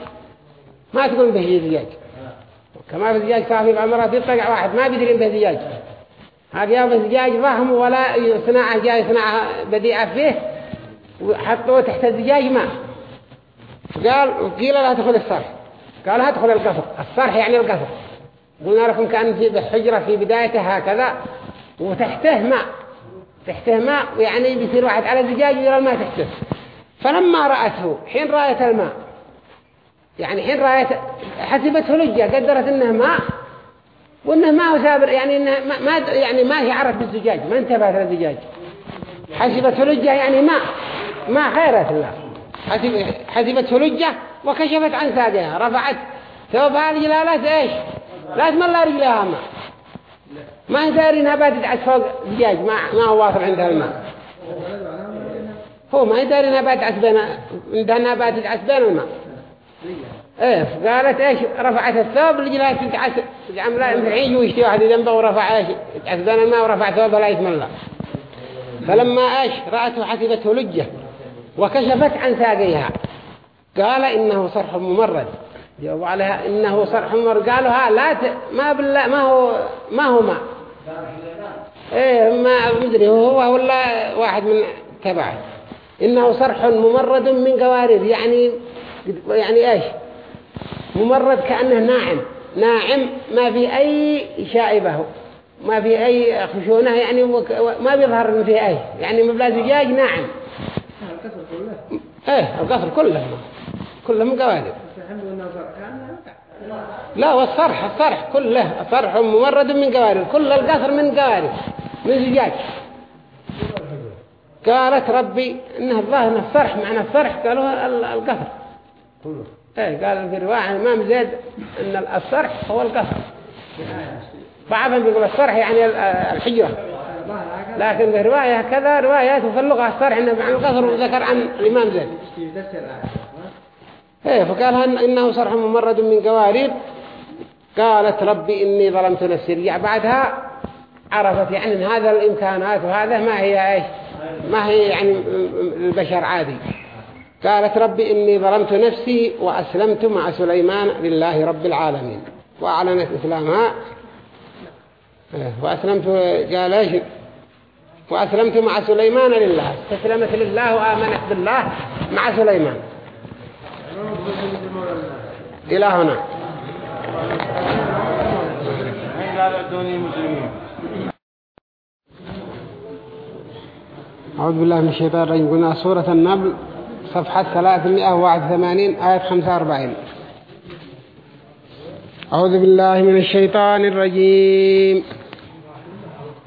ما تكون بشي زجاج. كما بزجاج صافي بعمرات يطلع واحد ما بيدري بزجاج هذا يا بزجاج ضخم ولا صناعة جاي صناعة بديعة فيه. وحطوه تحت الزجاج ماء قال قيل لا تدخل الصرح. قال هدخل القصر. الصرح يعني القصر. قلنا لكم كان في بحجرة في بدايتها هكذا وتحته ماء. تحته ماء يعني بيصير واحد على زجاج ويرى الماء تحته. فلما رأته حين رأيت الماء يعني حين رأيت حسبته لجة قدرت انه ماء وإنه ما هو سابر يعني إنه ما يعني ما هي عرف بالزجاج ما انتبهت للزجاج. حسبته لجة يعني ماء. ما خيرت الله. حسبته لجة وكشفت عن ساقها. رفعت ثوبها الجلالة إيش؟ لا تملى رجلها ماء ما هي داري إنها باتت فوق دجاج. ما ما هو واصل عندها الماء. هو ما هي داري إنها باتت بين عندها باتت بين الماء. إيه قالت إيش؟ رفعت الثوب الجلالة تتعس عملا الحين يوشتي واحد جنبه ورفع إيش؟ تتعس بين الماء ورفع ثوبها لا يتملى فلما إيش؟ رأته حسبته لجة. وكشفت عن ساقيها قال إنه صرح ممرد جاوب عليها إنه صرح ممرد قالوا ها لا ت... ما بالله ما هو ما هو ما. إيه ما مدري هو ولا واحد من تبعه. إنه صرح ممرد من قوارير. يعني يعني إيش؟ ممرد كأنه ناعم. ناعم ما في أي شائبة ما في أي خشونة يعني ما بيظهر إنه فيه أي. يعني مبلا زجاج ناعم. إيه القصر كله. كله من قوالب لا والصرح الصرح كله. صرح ممرد من قوارب كل القصر من قوارب من زجاج قالت ربي انه الظاهر إنه الصرح معنى الصرح قالوا القصر إيه قال في رواية الإمام زيد إن الصرح هو القصر بعضهم بيقول الصرح يعني الحجرة. لكن في رواية كذا روايات وفي اللغة الصرح معنى القصر وذكر عن الإمام زيد. إيه فقال إنه صرح ممرد من قوارير. قالت ربي إني ظلمت نفسي. رجع بعدها عرفت يعني إن هذا الإمكانات وهذا ما هي إيش؟ ما هي يعني البشر عادي. قالت ربي إني ظلمت نفسي وأسلمت مع سليمان لله رب العالمين. وأعلنت إسلامها. إيه، وأسلمت قال إيش؟ وأسلمت مع سليمان لله. استسلمت لله وآمنت بالله مع سليمان. إلى هنا. أعوذ بالله من الشيطان الرجيم. قلنا سورة النبل صفحة 381 آية 45 أعوذ بالله من الشيطان الرجيم.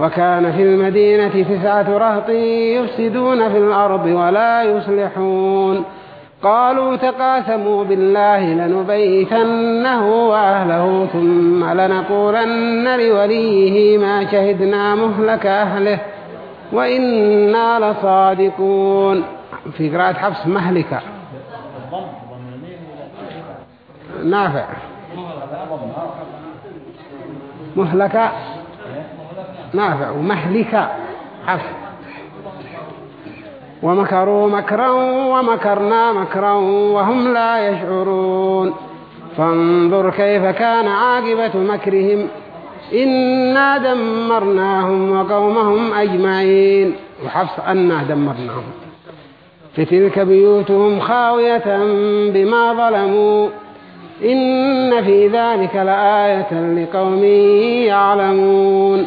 وكان في المدينة تسعة رهط يفسدون في الأرض ولا يصلحون. قالوا تقاسموا بالله لنبيتنه وأهله ثم لنقولن لوليه ما شهدنا مهلك أهله وإنا لصادقون. في قراءة حفص مهلكة نافع. مهلكة نافع ومهلكة حفص ومكروا مكرا ومكرنا مكرا وهم لا يشعرون. فانظر كيف كان عاقبة مكرهم. إنا دمرناهم وقومهم أجمعين. وحفص أنا دمرناهم. فتلك بيوتهم خاوية بما ظلموا. إن في ذلك لآية لقوم يعلمون.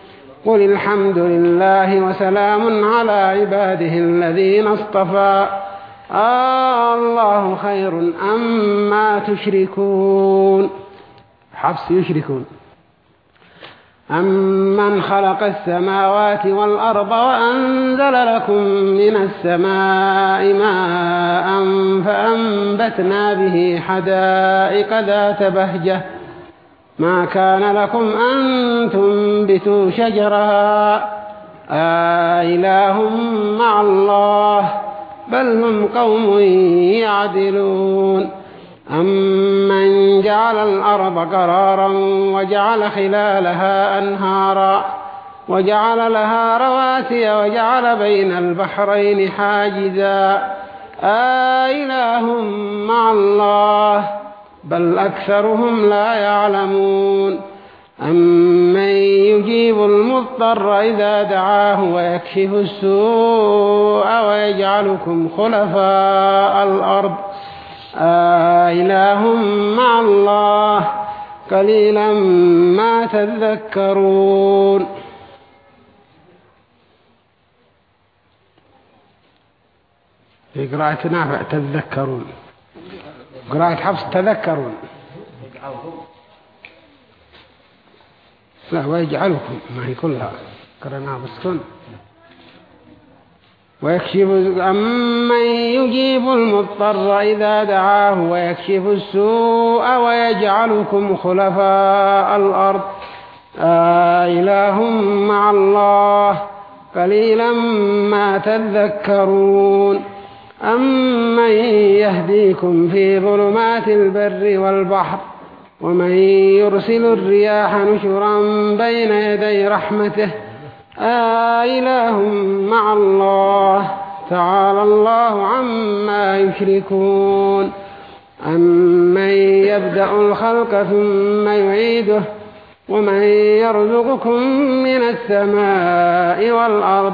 قل الحمد لله وسلام على عباده الذين اصطفى. آه الله خير أما تشركون. حفص يشركون. أمن خلق السماوات والأرض وأنزل لكم من السماء ماء فأنبتنا به حدائق ذات بهجة ما كان لكم أن تنبتوا شجرها. إله مع الله بل هم قوم يعدلون. أمن جعل الأرض قرارا وجعل خلالها أنهارا وجعل لها رواسي وجعل بين البحرين حاجزا. إله مع الله بل أكثرهم لا يعلمون. أمن يجيب المضطر إذا دعاه ويكشف السوء ويجعلكم خلفاء الأرض. إله مع الله قليلا ما تذكرون. في قراءة نافع تذكرون قراءة حفص تذكرون. لا ويجعلكم. ما هي كلها. قرأناها بسكن ويكشف أمن يجيب المضطر إذا دعاه ويكشف السوء ويجعلكم خلفاء الأرض. آه إله مع الله قليلا ما تذكرون. أمن يهديكم في ظلمات البر والبحر ومن يرسل الرياح نشرا بين يدي رحمته آله مع الله تعالى الله عما يشركون أمن يبدأ الخلق ثم يعيده ومن يرزقكم من السماء والأرض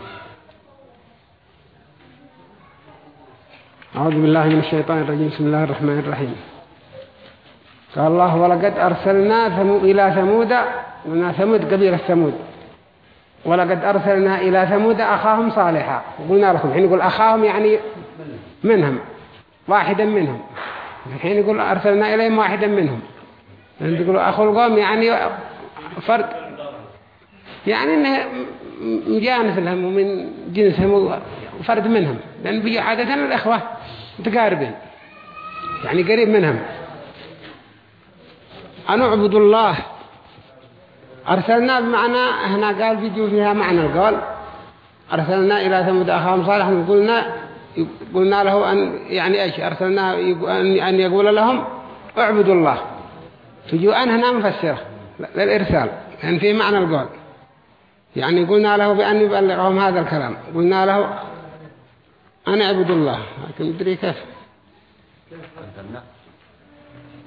أعوذ بالله من الشيطان الرجيم. بسم الله الرحمن الرحيم. قال الله ولقد أرسلنا ثمو إلى ثمود قلنا ثمود قبيلة ثمود ولقد أرسلنا إلى ثمود أخاهم صالحا. قلنا لكم حين يقول أخاهم يعني منهم واحدا منهم. الحين يقول أرسلنا إليهم واحدا منهم. يعني يقولوا أخو القوم يعني فرد يعني إنه مجانس لهم ومن جنسهم وفرد منهم. لأن بيجي عادة الإخوة متقاربين. يعني قريب منهم. أن اعبدوا الله. أرسلنا بمعنى هنا قال فيديو فيها معنى القول. أرسلنا إلى ثمود أخاهم صالح وقلنا قلنا له أن يعني إيش؟ أرسلنا أن يقول لهم اعبدوا الله. تجوا أن هنا مفسرة للإرسال. يعني في معنى القول. يعني قلنا له بأن يبلغهم هذا الكلام. قلنا له أنا أعبد الله لكن مدري كيف.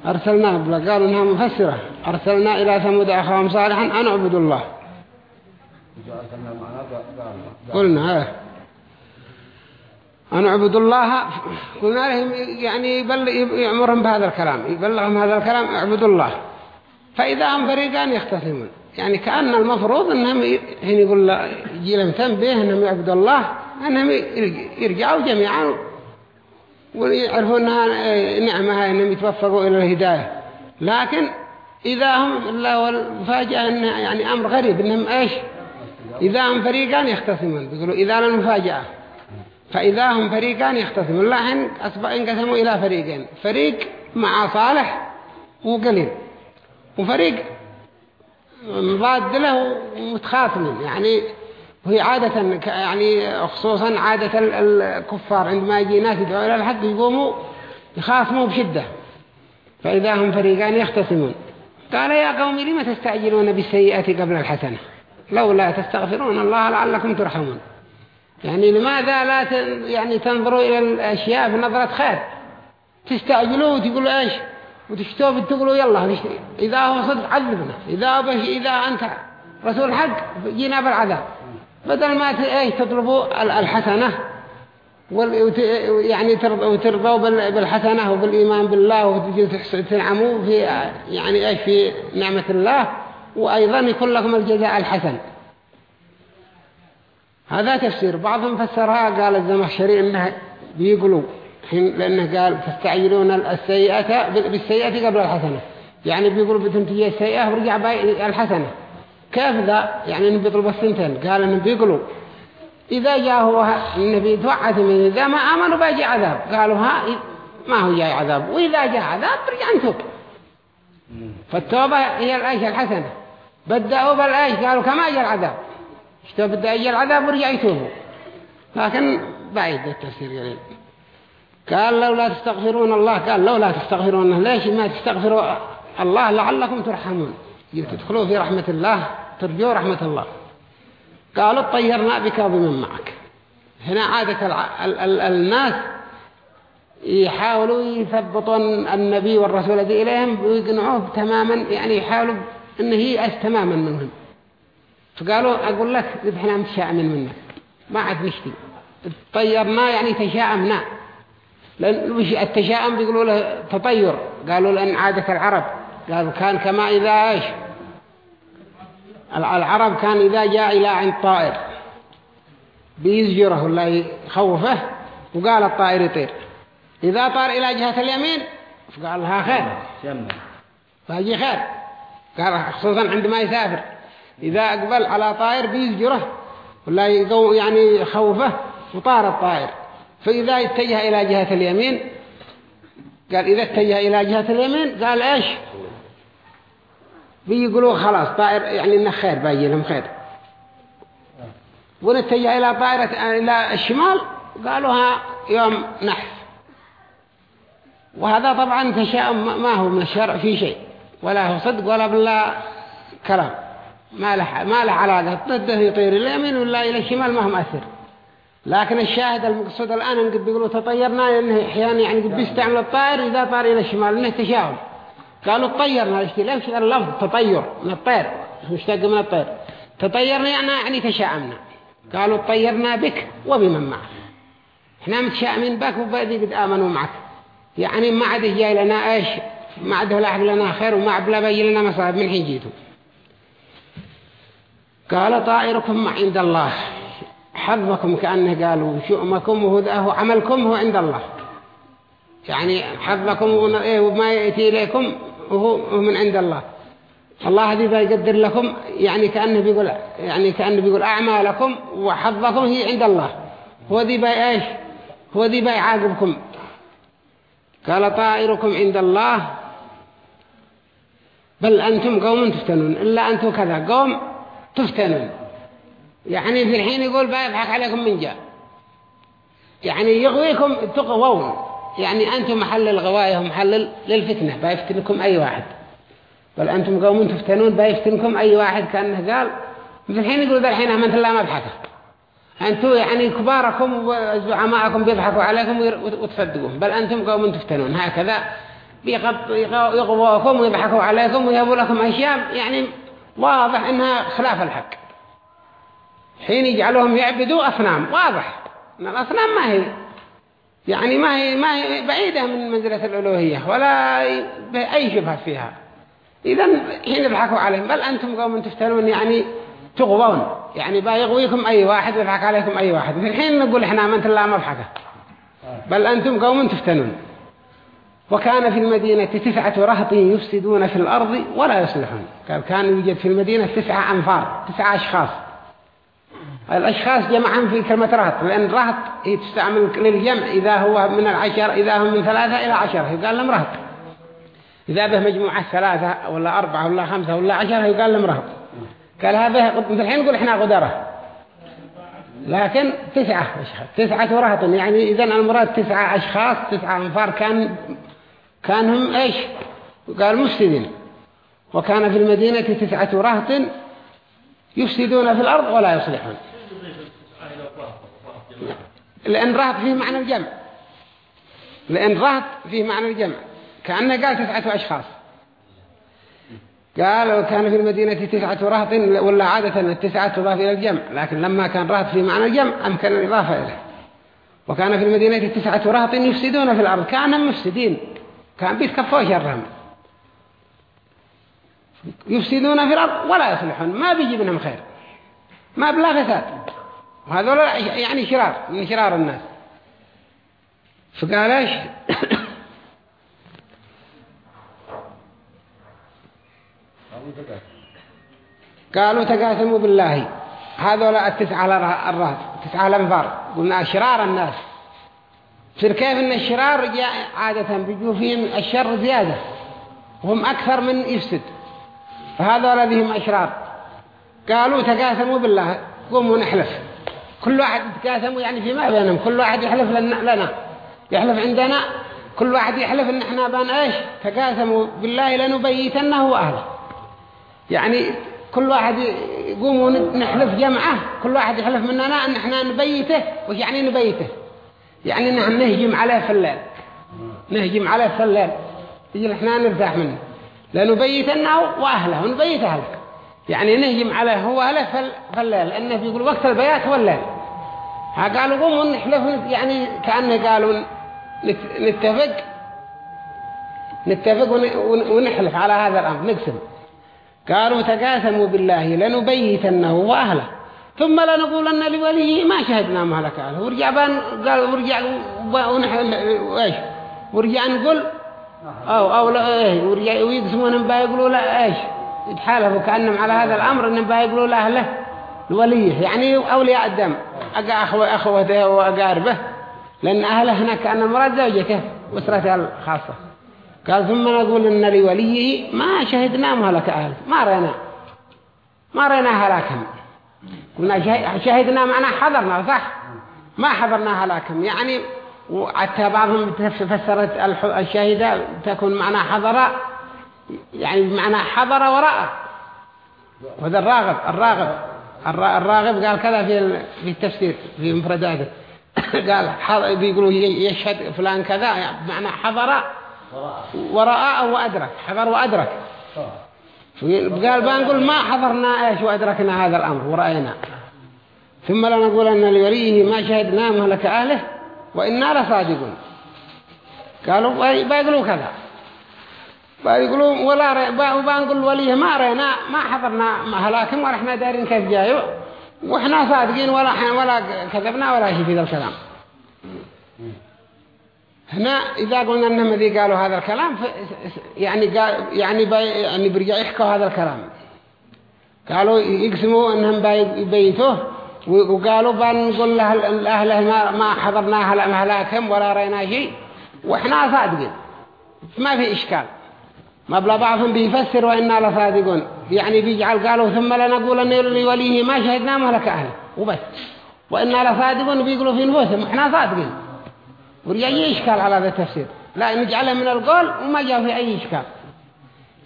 أرسلنا قالوا إنها مفسرة. أرسلنا إلى ثمود أخاهم صالحا أن أعبد الله. قلنا هذا أن أعبد الله. قلنا لهم يعني يأمرهم بهذا الكلام. يبلغهم هذا الكلام اعبدوا الله. فإذا هم فريقان يختصمون يعني كأن المفروض أنهم حين يقول يجي لهم تنبيه أنهم يعبدوا الله أنهم يرجعوا جميعا ويعرفوا أنها نعمة أنهم يتوفقوا إلى الهداية. لكن إذا هم الله الفاجأة أنه يعني أمر غريب أنهم إيش؟ إذا هم فريقان يختصمون. بيقولوا إذا المفاجأة فإذا هم فريقان يختصمون. أصبح انقسموا إلى فريقين. فريق مع صالح وقليل. وفريق مضاد له متخاصمين يعني وهي عادة يعني خصوصا عادة الكفار عندما يجي ناس يدعوا إلى الحق يقوموا يخاصموا بشدة. فإذا هم فريقان يختصمون. قال يا قوم لما تستعجلون بالسيئة قبل الحسنة؟ لولا تستغفرون الله لعلكم ترحمون. يعني لماذا لا يعني تنظروا إلى الأشياء بنظرة خير؟ تستعجلوا وتقولوا إيش؟ وتشتوا بتقولوا يلا إذا هو صدق عذبنا إذا بش إذا أنت رسول حق جينا بالعذاب. بدل ما إيش تطلبوا الحسنة. يعني وترضوا بالحسنة وبالإيمان بالله وتنعموا في يعني إيش؟ في نعمة الله. وأيضا يكون لكم الجزاء الحسن. هذا تفسير. بعضهم فسرها قال الزمخشري إنها بيقولوا لأنه قال تستعجلون السيئة بالسيئة قبل الحسنة. يعني بيقولوا بتنتجي السيئة ورجع باي الحسنة. كيف ذا؟ يعني إنه بيطلب السنتين قال إنه بيقولوا إذا جاء هو النبي توعد من إذا ما آمنوا بيجي عذاب. قالوا ها ما هو جاي عذاب؟ وإذا جاء عذاب برجع نتوب. فالتوبة هي العيش الحسنة. بدأوا بالعيش قالوا كما جاء العذاب. اشتوا بدأ يجي العذاب ورجع يتوبوا. لكن بعيد التفسير قليل. قال لولا تستغفرون الله قال لولا تستغفرون ليش ما تستغفروا الله؟ لعلكم ترحمون. تدخلوا في رحمة الله ترجوا رحمة الله. قالوا طيرنا بك وبمن معك. هنا عادة ال ال الناس يحاولوا يثبطوا النبي والرسول إليهم ويقنعوه تماما يعني يحاولوا أنه يأس تماما منهم. فقالوا أقول لك إحنا متشائمين منك. ما عاد نشتي. طيرنا يعني تشاءمنا. لأن وش التشاؤم بيقولوا له تطير؟ قالوا لأن عادة العرب قالوا كان كما إذا إيش؟ العرب كان إذا جاء إلى عند طائر. بيزجره ولا يخوفه وقال الطائر يطير. إذا طار إلى جهة اليمين فقال لها خير. فاجي خير. قال خصوصا عندما يسافر. إذا أقبل على طائر بيزجره ولا يعني خوفه وطار الطائر. فإذا اتجه إلى جهة اليمين قال إذا اتجه إلى جهة اليمين قال إيش؟ بيقولوا خلاص طائر يعني إنه خير باجي لهم خير. ونتجه إلى طائرة إلى الشمال قالوها يوم نحس. وهذا طبعا تشاؤم ما هو من الشرع في شيء ولا هو صدق ولا بالله كلام. ما له ما له علاقة ضده يطير اليمين ولا إلى الشمال ما هو مؤثر. لكن الشاهد المقصود الآن أن بيقولوا تطيرنا لأنه أحيانا يعني بيستعمل الطائر إذا طار إلى الشمال لأنه تشاؤم. قالوا تطيرنا ليش؟ اللفظ تطير من الطير مشتق من الطير. تطيرنا يعني, يعني تشاؤمنا. قالوا طيرنا بك وبمن معك. إحنا متشائمين بك وبعدي قد آمنوا معك. يعني ما عاد جاي لنا إيش؟ ما عاد لاحق لنا خير وما عاد بيجي لنا مصائب من حين جيتوا. قال طائركم عند الله. حظكم كأنه قالوا شؤمكم وهو عملكم هو عند الله. يعني حظكم وما يأتي إليكم وهو من عند الله. الله هذه بيقدر لكم يعني كأنه بيقول يعني كأنه بيقول أعمالكم وحظكم هي عند الله. هو ذي بي إيش؟ هو ذي بيعاقبكم قال طائركم عند الله. بل أنتم قوم تفتنون. إلا أنتم كذا قوم تفتنون. يعني في الحين يقول بيضحك عليكم من جاء. يعني يغويكم تقوون يعني أنتم محل الغواية ومحل للفتنة بيفتنكم أي واحد. بل أنتم قوم تفتنون بيفتنكم أي واحد كأنه قال في الحين يقولوا ذا الحين أمنت الله ما بحكه أنتم يعني كباركم وزعماءكم بيضحكوا عليكم وتصدقون. بل أنتم قوم تفتنون. هكذا يغووكم ويضحكوا عليكم ويهبوا لكم أشياء يعني واضح إنها خلاف الحق. حين يجعلهم يعبدوا أصنام. واضح. أن الأصنام ما هي يعني ما هي, ما هي بعيدة من منزلة الألوهية ولا أي شبهة فيها. إذا حين يضحكوا عليهم بل أنتم قوم تفتنون يعني تغوون. يعني يغويكم أي واحد ويضحك عليكم أي واحد. في الحين نقول إحنا أمنت الله مضحكة. بل أنتم قوم تفتنون. وكان في المدينة تسعة رهط يفسدون في الأرض ولا يصلحون. قال كان يوجد في المدينة تسعة أنفار تسعة أشخاص. الأشخاص جمعهم في كلمة رهط لأن رهط هي تستعمل للجمع إذا هو من العشر إذا هم من ثلاثة إلى عشر يقال لهم رهط إذا به مجموعة ثلاثة ولا أربعة ولا خمسة ولا عشرة يقال لهم رهط قال هذا مثل الحين نقول إحنا غدرة. لكن تسعة تسعة رهط يعني إذا المراد تسعة أشخاص تسعة أنفار كان كانهم إيش؟ قال مفسدين. وكان في المدينة تسعة رهط يفسدون في الأرض ولا يصلحون. لأن رهط فيه معنى الجمع. لأن رهط فيه معنى الجمع. كأنه قال تسعة أشخاص. قال وكان في المدينة تسعة رهط ولا عادة التسعة تضاف إلى الجمع. لكن لما كان رهط في معنى الجمع أمكن الإضافة إليه. وكان في المدينة تسعة رهط يفسدون في الأرض. كانهم مفسدين. كان بيتكفوا شرهم. يفسدون في الأرض ولا يصلحون. ما بيجي منهم خير. ما بلا فساد. وهذول يعني شرار من شرار الناس. فقال إيش؟ قالوا تقاسموا بالله. هذول التسعة الرهط تسعة الانفار قلنا شرار الناس. في كيف إن الشرار عادة بيجوا فيهم الشر زيادة؟ وهم أكثر من يفسد. فهذول بهم أشرار. قالوا تقاسموا بالله. قوموا نحلف. كل واحد يتقاسموا يعني فيما بينهم كل واحد يحلف لنا يحلف عندنا كل واحد يحلف إن إحنا بان إيش؟ تقاسموا بالله لنبيتنه واهله يعني كل واحد يقوم نحلف جمعه كل واحد يحلف مننا إن إحنا نبيته. وش يعني نبيته؟ يعني نحن نهجم عليه في الليل. نهجم عليه في الليل. يجي إحنا نرتاح منه. لنبيتنه وأهله ونبيت أهله. يعني نهجم عليه هو أهله في الليل. لأنه بيقول وقت البيات هو الليل. قالوا قوموا نحلف يعني كأنه قالوا نتفق. نتفق ونحلف على هذا الأمر. نقسم. قالوا تقاسموا بالله لنبيتنه وأهله. ثم لنقولن لوليه ما شهدنا مهلك أهله. ورجع بان قال ورجع ونحن إيش؟ ورجع نقول أو أو لا إيه ورجع ويقسمون بقى يقولوا لا إيش؟ يتحالفوا كأنهم على هذا الأمر إنهم بقى يقولوا لأهله. الولية. يعني أولياء الدم. أخوة أخوته وأقاربه. لأن أهله هناك كأن مراد زوجته وأسرته الخاصة. قال ثم نقول إن لوليه ما شهدنا مهلك أهله ما رأينا. ما رأينا هلاكهم. قلنا شهدنا معنا حضرنا صح؟ ما حضرنا هلاكهم. يعني وحتى بعضهم فسرت الشاهدة تكون معنا حضر يعني بمعنى حضر وراء وهذا الراغب الراغب. الراغب قال كذا في في التفسير في مفرداته. [COUGHS] قال بيقولوا يشهد فلان كذا بمعنى حضر وراء وأدرك حضر وأدرك. قال بنقول ما حضرنا إيش وأدركنا هذا الأمر ورأينا. ثم لا نقول أن لوليه ما شهدنا مهلك أهله وإنا لصادقون. قالوا بيقولوا كذا. بيقولوا ولا بنقول وليه ما رأينا ما حضرنا هلاكم ولا إحنا دارين كيف جايوا وإحنا صادقين ولا ولا كذبنا ولا شيء في ذا الكلام هنا إذا قلنا أنهم ذي قالوا هذا الكلام يعني قال يعني بي يعني برجع يحكوا هذا الكلام قالوا يقسموا أنهم بيتوه وقالوا بنقول له الأهله ما ما حضرنا هلاكم ولا رأينا شيء وإحنا صادقين ما في إشكال ما بلا بعضهم بيفسر وإنا لصادقون يعني بيجعل قالوا ثم لنقول أن لوليه ما شهدنا مهلك أهله. وبس. وإنا لصادقون بيقولوا في نفوسهم إحنا صادقين. ورجع إشكال على هذا التفسير؟ لا نجعله من القول وما جاء في أي إشكال.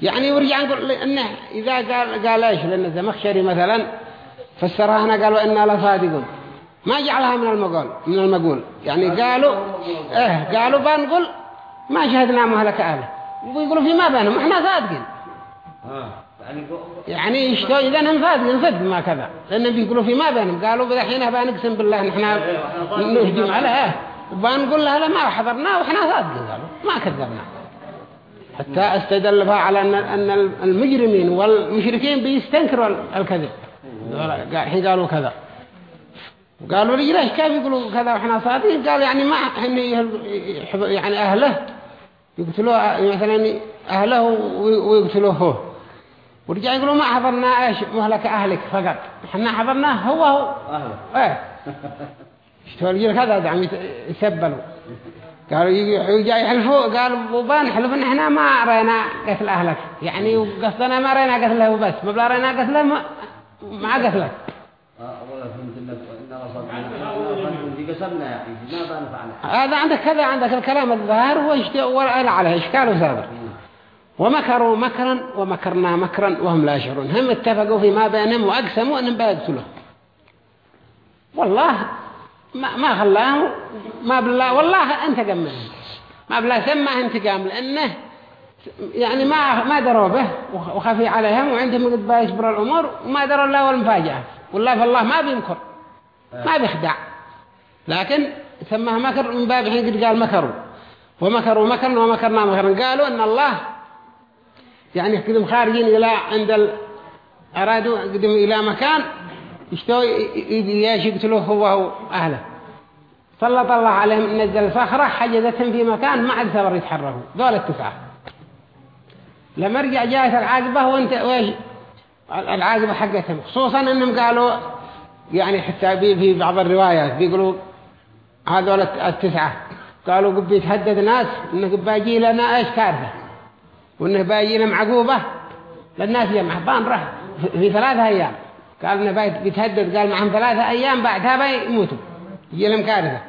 يعني ورجع نقول إنه إذا قال قال إيش؟ لأن الزمخشري مثلا فسرها هنا قالوا إنا لصادقون ما جعلها من المقول من المقول. يعني قالوا إيه قالوا بنقول ما شهدنا مهلك أهله. ويقولوا فيما بينهم إحنا صادقين يعني يشتوا إذا هم صادقين صدق ما كذا. لأنهم بيقولوا فيما بينهم. قالوا بذحين بنقسم بالله نحن نهجم عليه. وبنقول لها لا ما حضرنا وإحنا صادقين قالوا. ما كذبنا. حتى استدل بها على أن أن المجرمين والمشركين بيستنكروا الكذب. الحين قالوا كذا. قالوا لي ليش كيف يقولوا كذا وإحنا صادقين قال يعني ما يعني أهله. يقتلوه مثلا أهله ويقتلوه. هو ورجع يقولوا ما حضرنا إيش؟ مهلك أهلك فقط. إحنا حضرناه هو هو. أهله. إيه. اشتغل كذا دعم يسبلوا قالوا يرجع يحلفوا قالوا بوبان حلف ان إحنا ما رأينا قتل أهلك. يعني قصدنا ما رأينا قتله بس ما بلا رأينا قتله ما, ما قتله هذا عندك كذا عندك الكلام الظاهر ولا عليه إشكال وسابر ومكروا مكرا ومكرنا مكرا وهم لا يشعرون. هم اتفقوا فيما بينهم وأقسموا أنهم بيقتلوه والله ما ما خلاه ما بالله والله انتقم منه ما بالله سماه انتقام لأنه يعني ما ما دروا به وخفي عليهم وعندهم قد بيصبر الأمور وما دروا الله والمفاجأة. والله فالله ما بيمكر ما بيخدع. لكن سماه مكر من باب حين قد قال مكروا. ومكروا مكرا ومكرنا مكرا. قالوا إن الله يعني قدم خارجين إلى عند ال... أرادوا قدم إلى مكان يشتوا يقتلوه هو وأهله. سلط الله عليهم نزل صخرة حجزتهم في مكان ما عاد ثبر يتحركوا. دول التسعة. لما رجع جاءت العاقبة وانت ويش العاقبة حقتهم. خصوصا إنهم قالوا يعني حتى في بعض الروايات بيقولوا هذول التسعة. قالوا قد بيتهدد ناس إنه باجي لنا إيش كارثة؟ وإنه باجي لهم عقوبة للناس يمح بانره في ثلاثة أيام. قال إنه بيتهدد قال معهم ثلاثة أيام بعدها بيموتوا يجي لهم كارثة.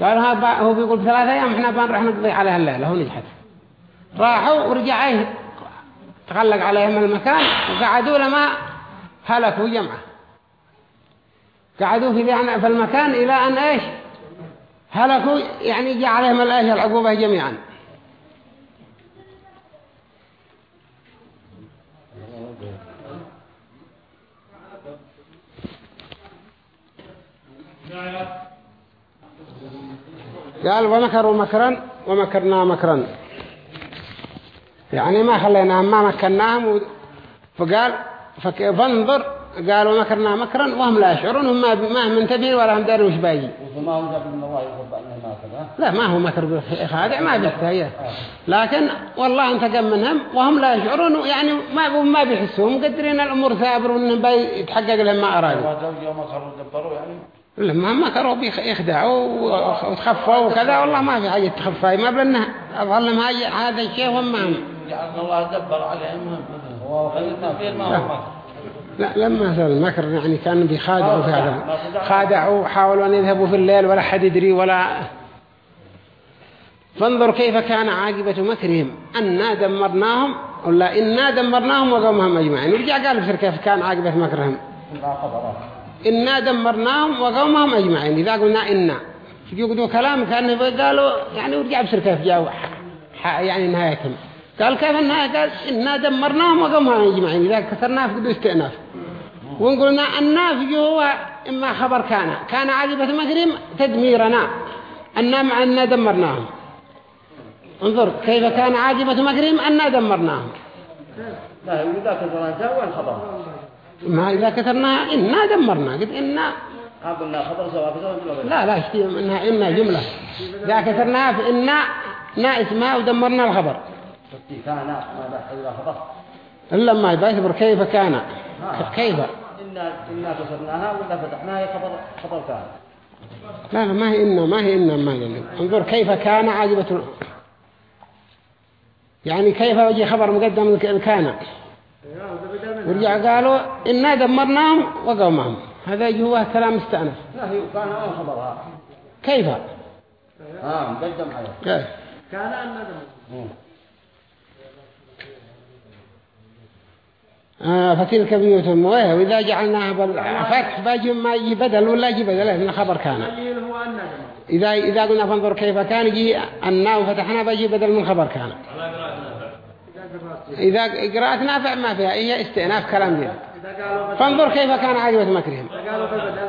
قال هو بيقول ثلاثة أيام إحنا بنروح نقضي عليها الليلة هو نجحت. راحوا ورجعوا تغلق عليهم المكان وقعدوا لما هلكوا جمعة. قعدوا في في المكان إلى أن إيش؟ هلكوا يعني جاء عليهم الإيش العقوبة جميعا. قال ومكروا مكرا ومكرنا مكرا. يعني ما خليناهم ما مكناهم فقال فانظر قالوا مكرنا مكرا وهم لا يشعرون هم ما هم منتبهين ولا هم دارين وش باجي وما هم ما كذا لا ما هو مكر خادع ما بيحتاج لكن والله انتقم منهم وهم لا يشعرون يعني ما ما بيحسوا مقدرين الأمور ثابر وإنهم بيتحقق لهم ما أرادوا. يوم مكروا دبروا يعني. لما مكروا بيخدعوا وتخفوا وكذا والله ما في حاجة تخفى ما بلنا أظلم هذا الشيء وهم ما هم جعلنا الله دبر عليهم. التفكير ما هو مكر. لا لما صار المكر يعني كانوا بيخادعوا في هذا خادعوا حاولوا أن يذهبوا في الليل ولا حد يدري ولا. فانظر كيف كان عاقبة مكرهم. أنا دمرناهم ولا إنا دمرناهم وقومهم أجمعين. ورجع قال بسر كيف كان عاقبة مكرهم. إنا دمرناهم وقومهم أجمعين. إذا قلنا إنا يقولوا كلام كان قالوا يعني ورجع بسر كيف جاءوا يعني نهايتهم. قال كيف النهاية قال إنا دمرناهم وقومهم أجمعين إذا كسرناه في استئناف. ونقولنا النافي هو إما خبر كان. كان عاقبة مكرهم تدميرنا. أنا مع أننا دمرناهم. انظر كيف كان عاقبة مكرهم أننا دمرناهم. لا إذا كثرنا جاء الخبر ما إذا كثرنا إنا دمرنا. قلت إنا لا لا اشتي منها إنا جملة. إذا كثرنا في إنا نا اسمها ودمرنا الخبر. كان ما إذا خبر إلا ما يعتبر كيف كان؟ كيف؟ إنا إنا كسرناها ولا فتحناها خبر خبر كان لا لا ما هي إنا ما هي إنا ما هي انظر كيف كان عاجبة يعني كيف وجه خبر مقدم كان؟ ورجع قالوا إنا دمرناهم وقومهم. هذا هو كلام استأنف. لا هي كان أول خبرها. كيف؟ ها مقدم عليه. كيف؟ كان أن دمر. فتلك بيوتهم وإيه وإذا جعلناها بالفتح باجي ما يجي بدل ولا يجي بدل من خبر كان إذا إذا قلنا فانظر كيف كان يجي أنا وفتحنا باجي بدل من خبر كان إذا قرأت نافع ما فيها هي استئناف كلام دين فانظر كيف كان عاجبة مكرهم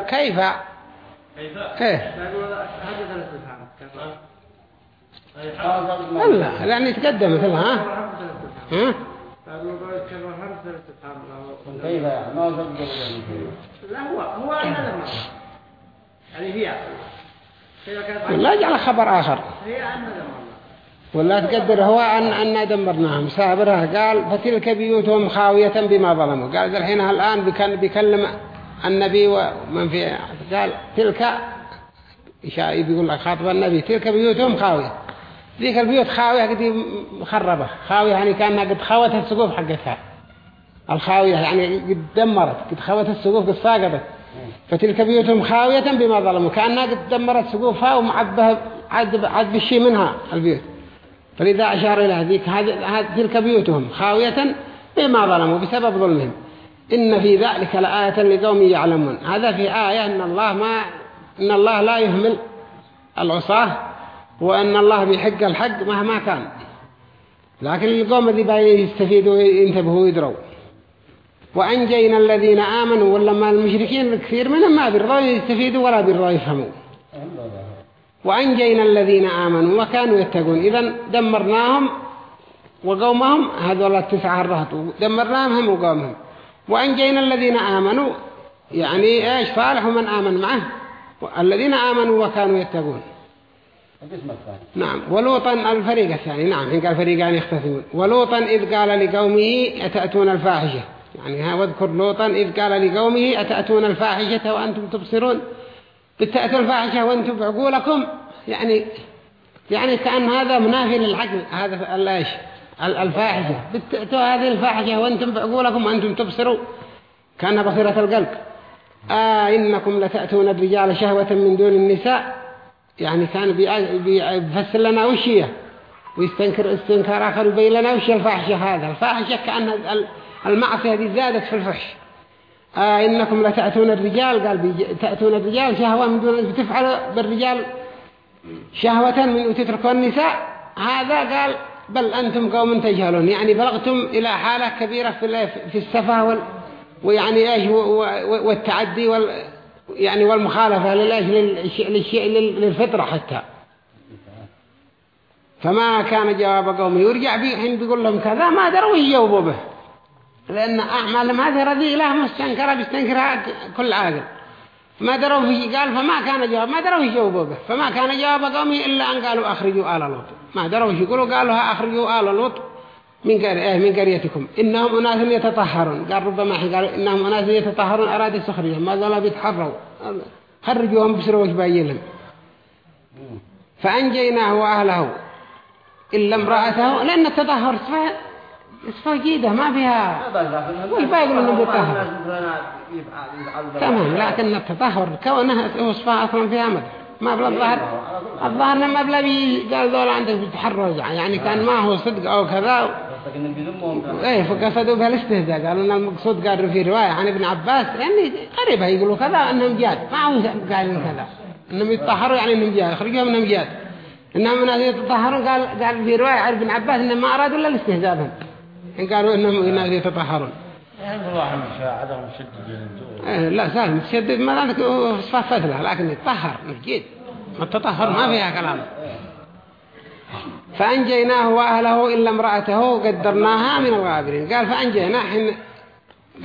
كيف إيه لا يعني تقدم مثلها ها كيف يعني ما وصل لا هو هو أن لما يعني هي لا جعل خبر آخر. هي ولا تقدر هو أن أن دمرناهم. سابرها قال فتلك بيوتهم خاوية بما ظلموا. قال الحين الآن بكان بيكلم النبي ومن في قال تلك إشاء بيقول لك خاطب النبي تلك بيوتهم خاوية. ذيك البيوت خاوية قد مخربة خاوية يعني كأنها قد خوت السقوف حقتها. الخاوية يعني قد دمرت قد خوت السقوف قد ساقطت. فتلك بيوتهم خاوية بما ظلموا كأنها قد دمرت سقوفها ومعبها عد, عد بالشي منها البيوت. فلذا أشار إلى ذيك هذه تلك بيوتهم خاوية بما ظلموا بسبب ظلمهم. إن في ذلك لآية لقوم يعلمون. هذا في آية إن الله ما إن الله لا يهمل العصاة وأن الله بيحق الحق مهما كان. لكن القوم ذي يستفيدوا وينتبهوا ويدروا وأنجينا الذين آمنوا ولما المشركين الكثير منهم ما بيرضوا يستفيدوا ولا بيرضوا يفهموا. وأنجينا الذين آمنوا وكانوا يتقون. إذا دمرناهم وقومهم هذول التسعة الرهط. دمرناهم هم وقومهم. وأنجينا الذين آمنوا يعني إيش؟ صالح من آمن معه. الذين آمنوا وكانوا يتقون. نعم. ولوطا الفريق الثاني. نعم إن قال فريقان يختصمون ولوطا إذ قال لقومه أتأتون الفاحشة؟ يعني ها واذكر لوطا إذ قال لقومه أتأتون الفاحشة وأنتم تبصرون؟ بتأتوا الفاحشة وأنتم بعقولكم يعني يعني كأن هذا منافي للعقل هذا الايش الفاحشة. بتأتوا هذه الفاحشة وأنتم بعقولكم وأنتم تبصروا كان بصيرة القلب. آه إنكم لتأتون الرجال شهوة من دون النساء. يعني كان بيفسر لنا وشية ويستنكر استنكار آخر ويبين لنا وش الفاحشة هذا. الفاحشة كأن المعصية هذه زادت في الفحش. آه إنكم لتأتون الرجال قال تأتون الرجال شهوة من دون بتفعلوا بالرجال شهوة من وتتركوا النساء. هذا قال بل أنتم قوم تجهلون. يعني بلغتم إلى حالة كبيرة في في السفة وال ويعني إيش والتعدي وال يعني والمخالفة للإيش للشيء للفطرة حتى. فما كان جواب قومه. يرجع بيه حين بيقول لهم كذا ما دروا يجاوبوا به. لأن أعمالهم هذه رذيلة مستنكرة بيستنكرها كل عاقل. ما دروا في قال فما كان جواب ما دروا يجاوبوا به فما كان جواب قومه إلا أن قالوا أخرجوا آل لوط. ما دروا يقولوا قالوا أخرجوا آل لوط من قرية من قريتكم. إنهم أناس يتطهرون. قال ربما قالوا إنهم أناس يتطهرون أراد السخرية ما ظلوا بيتحروا. خرجوهم بسروا وجبايلهم فأنجيناه وأهله إلا امرأته لأن التطهر صفة صفة جيدة ما فيها والباقي إنه بيطهر تمام لكن التطهر كونه وصفة أصلا فيها مدح. ما بلا الظهر الظهر لما بلا بي قال ذولا عندك بتحرز يعني كان ما هو صدق أو كذا. إيه فقصدوا بها الاستهزاء قالوا إن المقصود قال في رواية عن ابن عباس. يعني قريبا يقولوا كذا إنهم جاد. ما هو قالين كذا. إنهم يتطهروا يعني إنهم جاد. يخرجوا منهم جاد. إنهم ناس يتطهرون قال قال في رواية عن ابن عباس انهم ما أرادوا إلا الاستهزاء بهم. إن قالوا إنهم ناس يتطهرون. يعني الله مش عدم شدد إيه لا سهل. متشدد ما عندك صفات فتلة لكن يتطهر نجيد التطهر ما فيها كلام. فأنجيناه وأهله إلا امرأته قدرناها من الغابرين. قال فأنجيناه حين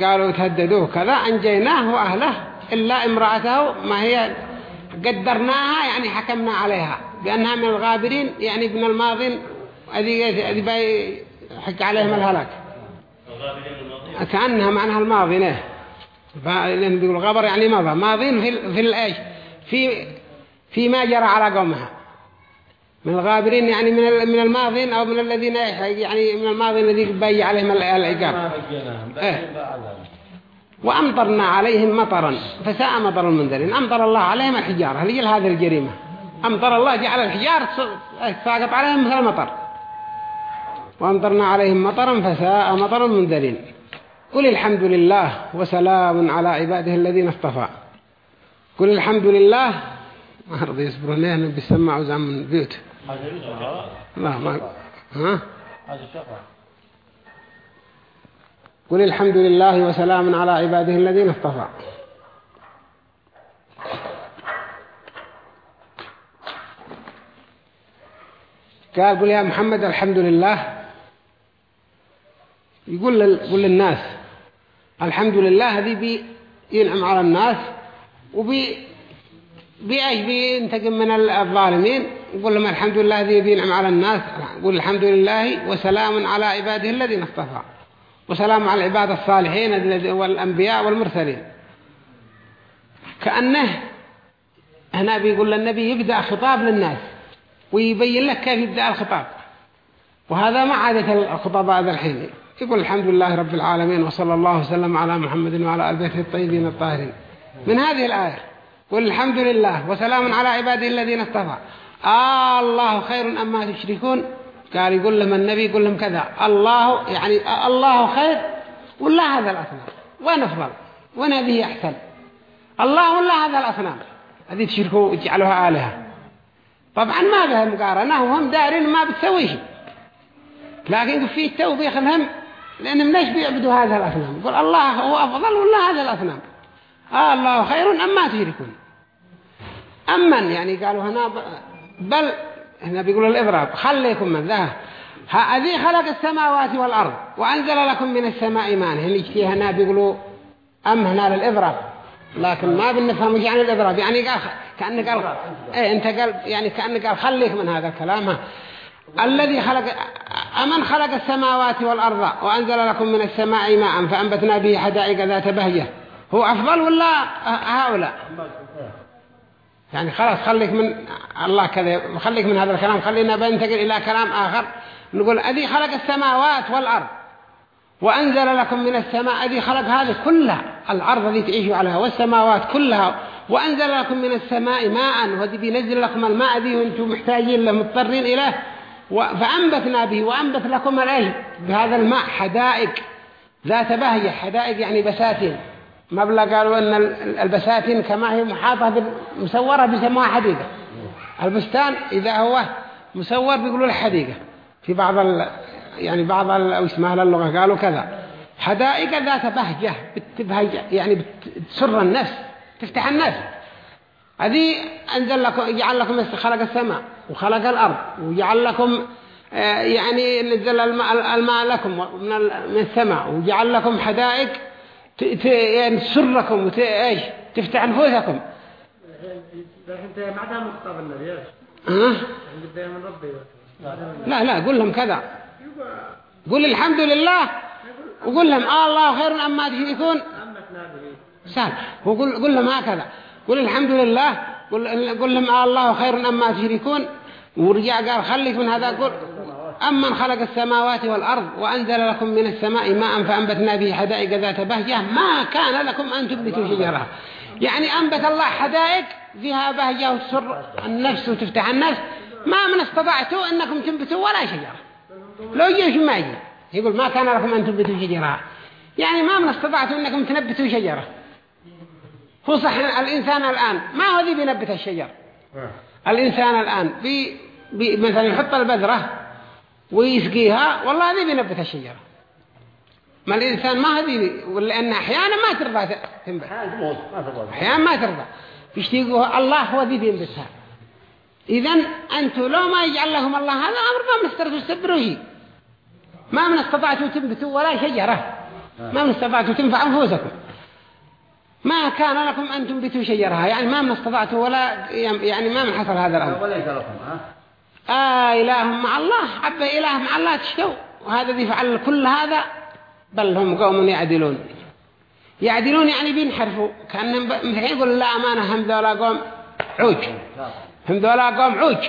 قالوا تهددوه كذا أنجيناه وأهله إلا امرأته ما هي قدرناها يعني حكمنا عليها. بأنها من الغابرين يعني من الماضين هذه باي حق عليهم الهلاك. كأنها معناها الماضي له لأن بيقول غبر يعني ماضي ماضين في في الإيش في في ما جرى على قومها. من الغابرين يعني من من الماضين أو من الذين يعني من الماضي الذي بيجي عليهم العقاب. إيه. وأمطرنا عليهم مطرا. فساء مطر المنذرين. أمطر الله عليهم الحجارة. لجل هذه الجريمة؟ أمطر الله جعل الحجارة ساقط عليهم مثل المطر. وأمطرنا عليهم مطرا فساء مطر المنذرين قل الحمد لله وسلام على عباده الذين اصطفى. قل الحمد لله. ما رضي يصبرون ليه بيسمعوا زعم من بيوت لا ما ها؟ قل الحمد لله وسلام على عباده الذين اصطفى. قال قل يا محمد الحمد لله. يقول يقول للناس الحمد لله هذه بينعم على الناس وبي بيعيش بينتقم من الظالمين يقول لهم الحمد لله الذي بينعم على الناس يقول الحمد لله وسلام على عباده الذين اصطفى وسلام على العباد الصالحين والأنبياء والمرسلين. كأنه هنا بيقول للنبي يبدأ خطاب للناس ويبين لك كيف يبدأ الخطاب وهذا ما عادة الخطباء ذا الحين. يقول الحمد لله رب العالمين وصلى الله وسلم على محمد وعلى آل بيته الطيبين الطاهرين. من هذه الآية قل الحمد لله وسلام على عباده الذين اصطفى. آه الله خير أما تشركون. قال يقول لهم النبي يقول لهم كذا. الله يعني الله خير ولا هذا الأصنام؟ وين أفضل؟ وين هذه أحسن؟ الله ولا هذا الأصنام؟ هذه تشركوا وجعلوها آلهة. طبعا ما بها مقارنة وهم دارين ما بتسويه لكن في التوبيخ لهم لأنهم ليش بيعبدوا هذا الأصنام. يقول الله هو أفضل ولا هذا الأصنام؟ آه الله خير أم ما تشركون؟ أمن يعني قالوا هنا بل هنا بيقولوا الإضراب خليكم من ذا. هذه خلق السماوات والأرض وأنزل لكم من السماء ماء. هنا هنا بيقولوا أم هنا للإضراب لكن ما بنفهم وش يعني الإضراب يعني قال كأنه قال إيه أنت قال يعني كأنه قال خليك من هذا الكلام الذي خلق أمن خلق السماوات والأرض وأنزل لكم من السماء ماء فأنبتنا به حدائق ذات بهجة. هو أفضل ولا هؤلاء؟ يعني خلاص خليك من الله كذا خليك من هذا الكلام خلينا بنتقل إلى كلام آخر. نقول أذي خلق السماوات والأرض وأنزل لكم من السماء أذي خلق هذه كلها الأرض التي تعيشوا عليها والسماوات كلها وأنزل لكم من السماء ماء وذي بينزل لكم الماء ذي وأنتم محتاجين له مضطرين إليه. فأنبتنا به وأنبت لكم الأيه بهذا الماء حدائق ذات بهجة حدائق يعني بساتين. مبلغ قالوا أن البساتين كما هي محاطة مسورة بسموها حديقة. البستان إذا هو مسور بيقولوا له حديقة. في بعض ال... يعني بعض اسمها اللغة قالوا كذا. حدائق ذات بهجة بتبهج يعني بتسر النفس تفتح النفس هذه أنزل لكم جعل لكم خلق السماء وخلق الأرض وجعل لكم يعني نزل الماء, الماء لكم من السماء وجعل لكم حدائق يعني تسركم إيش؟ تفتح نفوسكم. الحين ما دام مخطب النبي ها؟ من ربي لا لا قول لهم كذا. قول الحمد لله وقول لهم آه الله خير أما تشركون. سهل. هو قول, قول لهم هكذا. قل الحمد لله قل, قل لهم آه الله خير أما تشركون. ورجع قال خليك من هذا قل أمن خلق السماوات والأرض وأنزل لكم من السماء ماء فأنبتنا به حدائق ذات بهجة. ما كان لكم أن تبتوا شجرها يعني أنبت الله حدائق فيها بهجة وتسر النفس وتفتح النفس. ما من استطعتوا أنكم تنبتوا ولا شجرة. لو يجيش ما يجي؟ يقول ما كان لكم أن تنبتوا شجرها يعني ما من استطعتوا أنكم تنبتوا شجرة. هو صح الإنسان الآن. ما هو ذي بينبت الشجر؟ الإنسان الآن بي بي مثلا يحط البذرة ويسقيها والله ذي بينبت الشجرة. ما الإنسان ما هذي لأن أحيانا ما ترضى تنبت. أحيانا ما ترضى. يشتيقوا الله هو ذي بينبتها. إذن أنتوا لو ما يجعل لهم الله هذا أمر ما من استرتوا استبروه ما من استطعتوا تنبتوا ولا شجرة. ما من استطعتوا تنفع أنفسكم. ما كان لكم أن تنبتوا شجرها يعني ما من استطعتوا ولا يعني ما من حصل هذا الأمر. وليس لكم ها؟ آه إله مع الله حب إله مع الله تشتوا وهذا ذي فعل كل هذا بل هم قوم يعدلون. يعدلون يعني بينحرفوا. كأنهم مثل يقول لا أمانة هم ذولا قوم عوج. هم ذولا قوم عوج.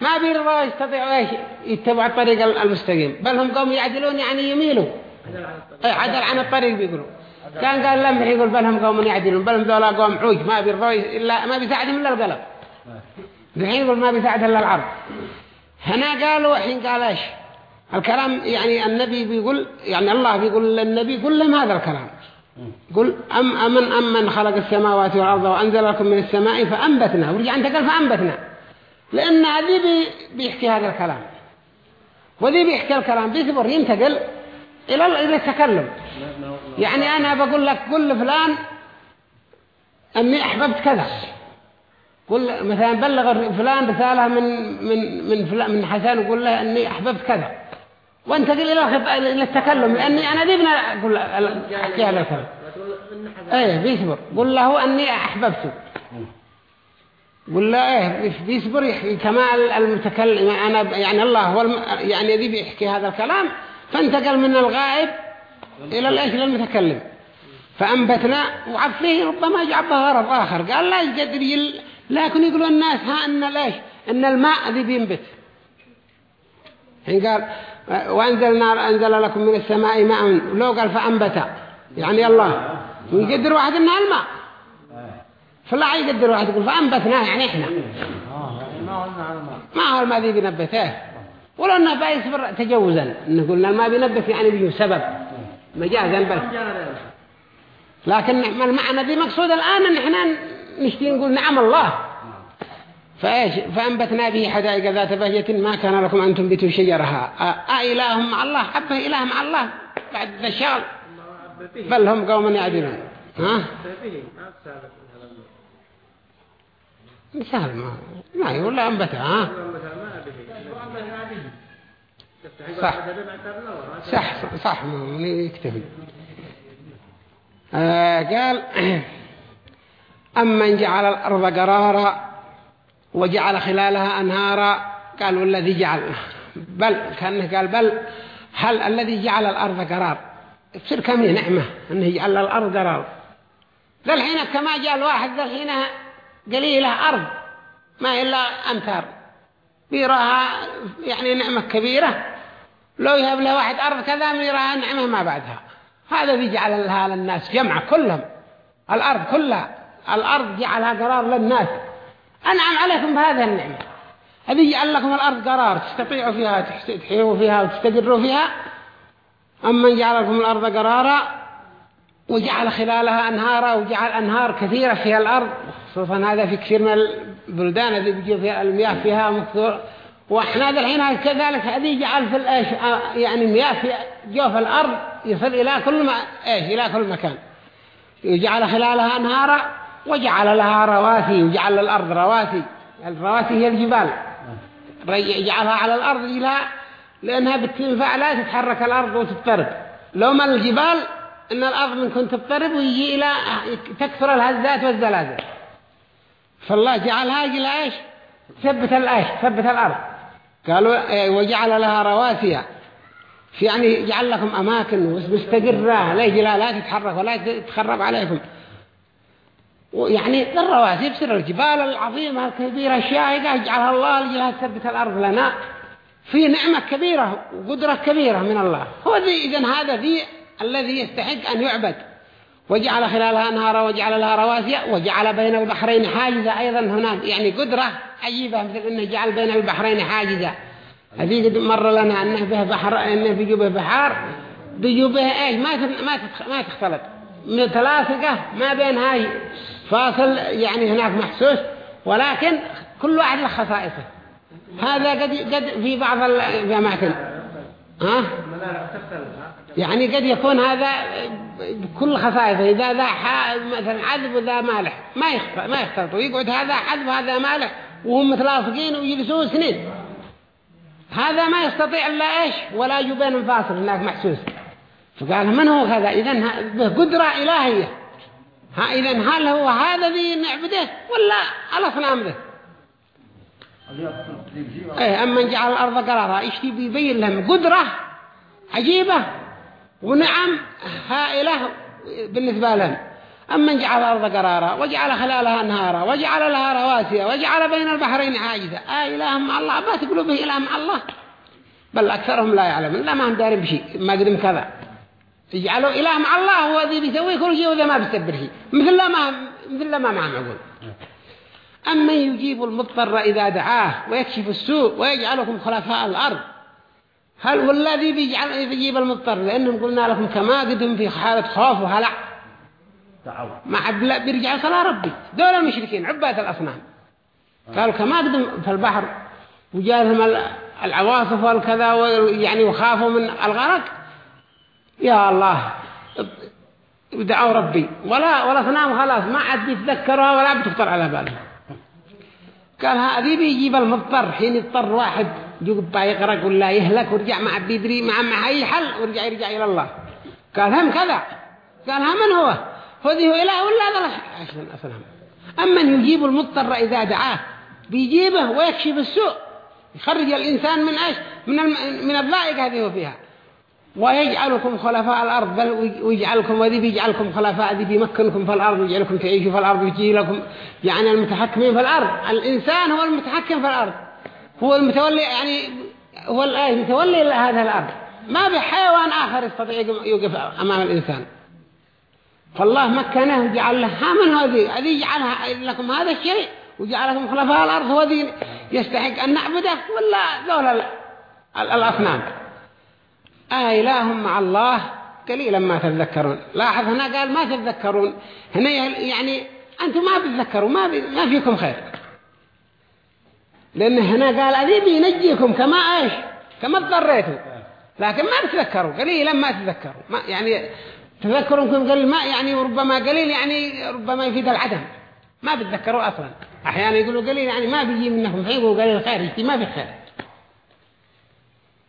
ما بيرضوا يستطيعوا يتبعوا الطريق المستقيم. بل هم قوم يعدلون يعني يميلوا. عدل عن الطريق بيقولوا. كان قال لم يقول بل هم قوم يعدلون بل هم ذولا قوم عوج ما بيرضوا إلا ما بيساعدهم إلا القلب. الحين يقول ما بيساعد إلا العرض هنا قالوا حين قال إيش؟ الكلام يعني النبي بيقول يعني الله بيقول للنبي قل لهم هذا الكلام. قل أم أمن أمن خلق السماوات والأرض وأنزل لكم من السماء فأنبتنا ورجع أنت قال فأنبتنا. لأن هذه بي بيحكي هذا الكلام. وذي بيحكي الكلام بيصبر ينتقل إلى إلى التكلم. يعني أنا بقول لك قل لفلان أني أحببت كذا. قل مثلا بلغ فلان رسالة من من من فلان من حسن وقول له أني أحببت كذا. وانتقل إلى التكلم. لأني أنا ذي أقول أحكي هذا الكلام. إيه بيصبر. قل له أني أحببته. قل له إيه بيصبر. كمال المتكلم أنا يعني الله هو الم... يعني ذي بيحكي هذا الكلام فانتقل من الغائب إلى الإيش للمتكلم فأنبتنا وعفيه ربما جعبها غرض آخر. قال لا يقدر يل... لكن يقولوا الناس ها أن ليش؟ أن الماء ذي بينبت. حين قال وأنزلنا أنزل لكم من السماء ماء. لو قال فأنبت. يعني الله ويقدر واحد إنها الماء. فلا يقدر واحد يقول فأنبتناه يعني إحنا. ما هو الماء ذي بينبته. ولو أنه بيصبر تجوزا. نقول الماء بينبت يعني بيجو سبب. مجازا بس لكن المعنى ذي مقصود الآن أن إحنا نشتي نقول نعم الله. فإيش؟ فأنبتنا به حدائق ذات بهجة ما كان لكم أن تنبتوا شجرها أإله مع الله؟ حبه إله مع الله؟ بعد ذا الشغل بل هم قوم يعدلون. ها؟ سهل ما ما يقول لا أنبتها. ها؟ صح. صح صح يكتفي. آه قال أمن جعل الأرض قرارا وجعل خلالها أنهارا. قال والذي جعل بل كأنه قال بل هل الذي جعل الأرض قرار؟ تصير كم نعمة أنه يجعل الأرض قرار؟ ذا الحين كما جاء الواحد ذا الحين قليلة أرض ما إلا أمتار. بيراها يعني نعمة كبيرة. لو يهب له واحد أرض كذا يراها نعمة ما بعدها. هذا بيجعل لها للناس جمع كلهم. الأرض كلها. الأرض جعلها قرار للناس. أنعم عليكم بهذه النعمة. هذه يجعل لكم الأرض قرار تستطيعوا فيها تحيوا فيها وتستقروا فيها. أما جعل لكم الأرض قرارا وجعل خلالها أنهارا وجعل أنهار كثيرة فيها الأرض خصوصا هذا في كثير من البلدان الذي بيجي فيها المياه فيها مكثور. وإحنا الحين كذلك هذه جعل في الإيش يعني المياه في جوف الأرض يصل إلى كل ما إيش؟ إلى كل مكان. وجعل خلالها أنهارا وجعل لها رواسي وجعل الأرض رواسي. الرواسي هي الجبال. جعلها على الأرض لها لأنها بتنفع لا تتحرك الأرض وتضطرب. لو ما الجبال إن الأرض منكم تضطرب ويجي إلى تكثر الهزات والزلازل. فالله جعلها جل إيش؟ ثبت الايش ثبت الأرض. قالوا إيه، وجعل لها رواسي. في يعني جعل لكم أماكن مستقره لا يجي لا تتحرك ولا تتخرب عليكم. ويعني الرواسي بسر الجبال العظيمة الكبيرة الشاهقة يجعلها الله لجلها تثبت الأرض لنا. في نعمة كبيرة وقدرة كبيرة من الله. هو ذي إذن هذا ذي الذي يستحق أن يعبد. وجعل خلالها أنهارا وجعل لها رواسي وجعل بين البحرين حاجزة أيضا هناك. يعني قدرة عجيبة مثل أنه جعل بين البحرين حاجزة. هذه قد مر لنا أنه به بحر أنه بيجوا به بحار. بيجوا به إيش؟ ما ما ما تختلط. متلاصقة ما بين هاي فاصل يعني هناك محسوس ولكن كل واحد له خصائصه. هذا قد قد في بعض الأماكن ها؟ يعني قد يكون هذا بكل خصائصه. إذا ذا مثلا عذب وذا مالح. ما يخطئ ما يختلط. ويقعد هذا عذب وهذا مالح. وهم متلاصقين ويجلسوا سنين. هذا ما يستطيع إلا إيش؟ ولا يبين فاصل هناك محسوس. فقال من هو هذا؟ إذن بقدرة إلهية. ها إذن هل هو هذا ذي نعبده ولا الأصنام ذا إيه أما جعل الأرض قرارا إيش بيبين لهم؟ قدرة عجيبة ونعم هائلة بالنسبة لهم. اما جعل الأرض قرارا وجعل خلالها أنهارا وجعل لها رواسي وجعل بين البحرين حاجزة آه إله مع الله ما تقولوا به إله مع الله. بل أكثرهم لا يعلمون. لا ما هم دارين بشيء ما قدم كذا. يجعلوا إله مع الله هو الذي بيسوي كل شيء وذا ما بيسبر شيء. مثل ما مثل ما معه معقول أما يجيب المضطر إذا دعاه ويكشف السوء ويجعلكم خلفاء الأرض؟ هل هو الذي بيجعل يجيب المضطر؟ لأنهم قلنا لكم كما قدم في حالة خوف وهلع. ما عبد لا بيرجع صلاة ربي. دول المشركين عباد الأصنام. قالوا كما قدم في البحر وجاءهم العواصف والكذا يعني وخافوا من الغرق. يا الله ودعوا ربي. ولا ولا صنام خلاص ما عاد بيتذكرها ولا بتخطر على باله قال هذه بيجيب المضطر. حين يضطر واحد يقب يغرق ولا يهلك ورجع ما عاد بيدري مع ما أي حل ورجع يرجع إلى الله. قال هم كذا. قال هم من هو؟ هذه إله ولا ذا عشان أسلم أما يجيب المضطر إذا دعاه بيجيبه ويكشف السوء يخرج الإنسان من إيش؟ من من الضائق هذه هو فيها. ويجعلكم خلفاء الأرض بل ويجعلكم وذي بيجعلكم خلفاء ذي بيمكنكم في الأرض ويجعلكم تعيشوا في الأرض ويجي لكم يعني المتحكمين في الأرض. الإنسان هو المتحكم في الأرض. هو المتولي يعني هو المتولي لهذا الأرض. ما بحيوان آخر يستطيع يوقف أمام الإنسان. فالله مكنه وجعل له من هذه هذه جعلها لكم هذا الشيء وجعلكم خلفاء الأرض هو ذي يستحق أن نعبده. ولا ذول الأصنام. إله مع الله قليلا ما تتذكرون لاحظ هنا قال ما تتذكرون هنا يعني أنتم ما بتذكروا ما, ما فيكم خير. لأن هنا قال أذي بينجيكم كما إيش؟ كما اضطريتوا. لكن ما بتذكروا قليلا ما تذكروا. ما يعني تذكركم قليل. ما يعني ربما قليل يعني ربما يفيد العدم. ما بتذكروا أصلا. أحيانا يقولوا قليل يعني ما بيجي منكم خير وقليل خير ما في خير.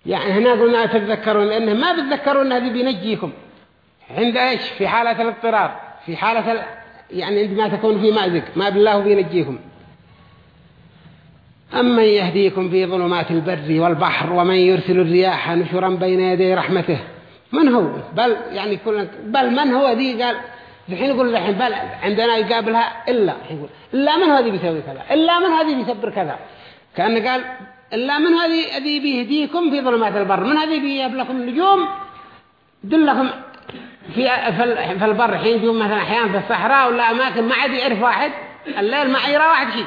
يعني هنا قلنا تتذكرون لأنه ما بتذكرون هذه بينجيكم. عند إيش؟ في حالة الاضطرار في حالة ال... يعني عندما تكون في مأزق ما بالله بينجيكم. أمن يهديكم في ظلمات البر والبحر ومن يرسل الرياح نشرا بين يدي رحمته. من هو؟ بل يعني كل بل من هو ذي؟ قال الحين يقول الحين بل عندنا يقابلها إلا يقول إلا من هو ذي بيسوي كذا؟ إلا من هذه بيسبر كذا؟ كأنه قال إلا من هذه هذه بيهديكم في ظلمات البر. من هذه بيجيب لكم النجوم؟ دلكم في في البر. حين تجون مثلا أحيانا في الصحراء ولا أماكن ما عاد يعرف واحد الليل ما يرى واحد شيء.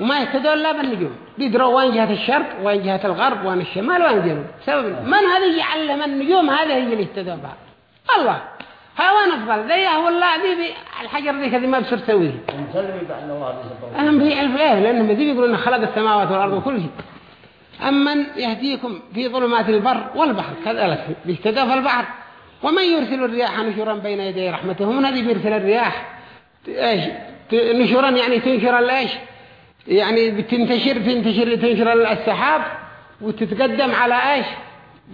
وما يهتدون إلا بالنجوم بيدروا وين جهة الشرق وين جهة الغرب وين الشمال وين الجنوب سبب من هذه يعلم النجوم هذا هي اللي يهتدون بها. الله. هوان أفضل؟ ذي هو الله ذي الحجر ذي كذي ما بصير تسويه. أهم في علف إيه لأنهم ذي يقولون خلق السماوات والأرض وكل شيء أمن يهديكم في ظلمات البر والبحر. كذلك بيهتدى في البحر. ومن يرسل الرياح نشرا بين يدي رحمته؟ من هذي بيرسل الرياح؟ إيش؟ نشرا يعني تنشر الإيش؟ يعني بتنتشر تنتشر تنشر السحاب وتتقدم على إيش؟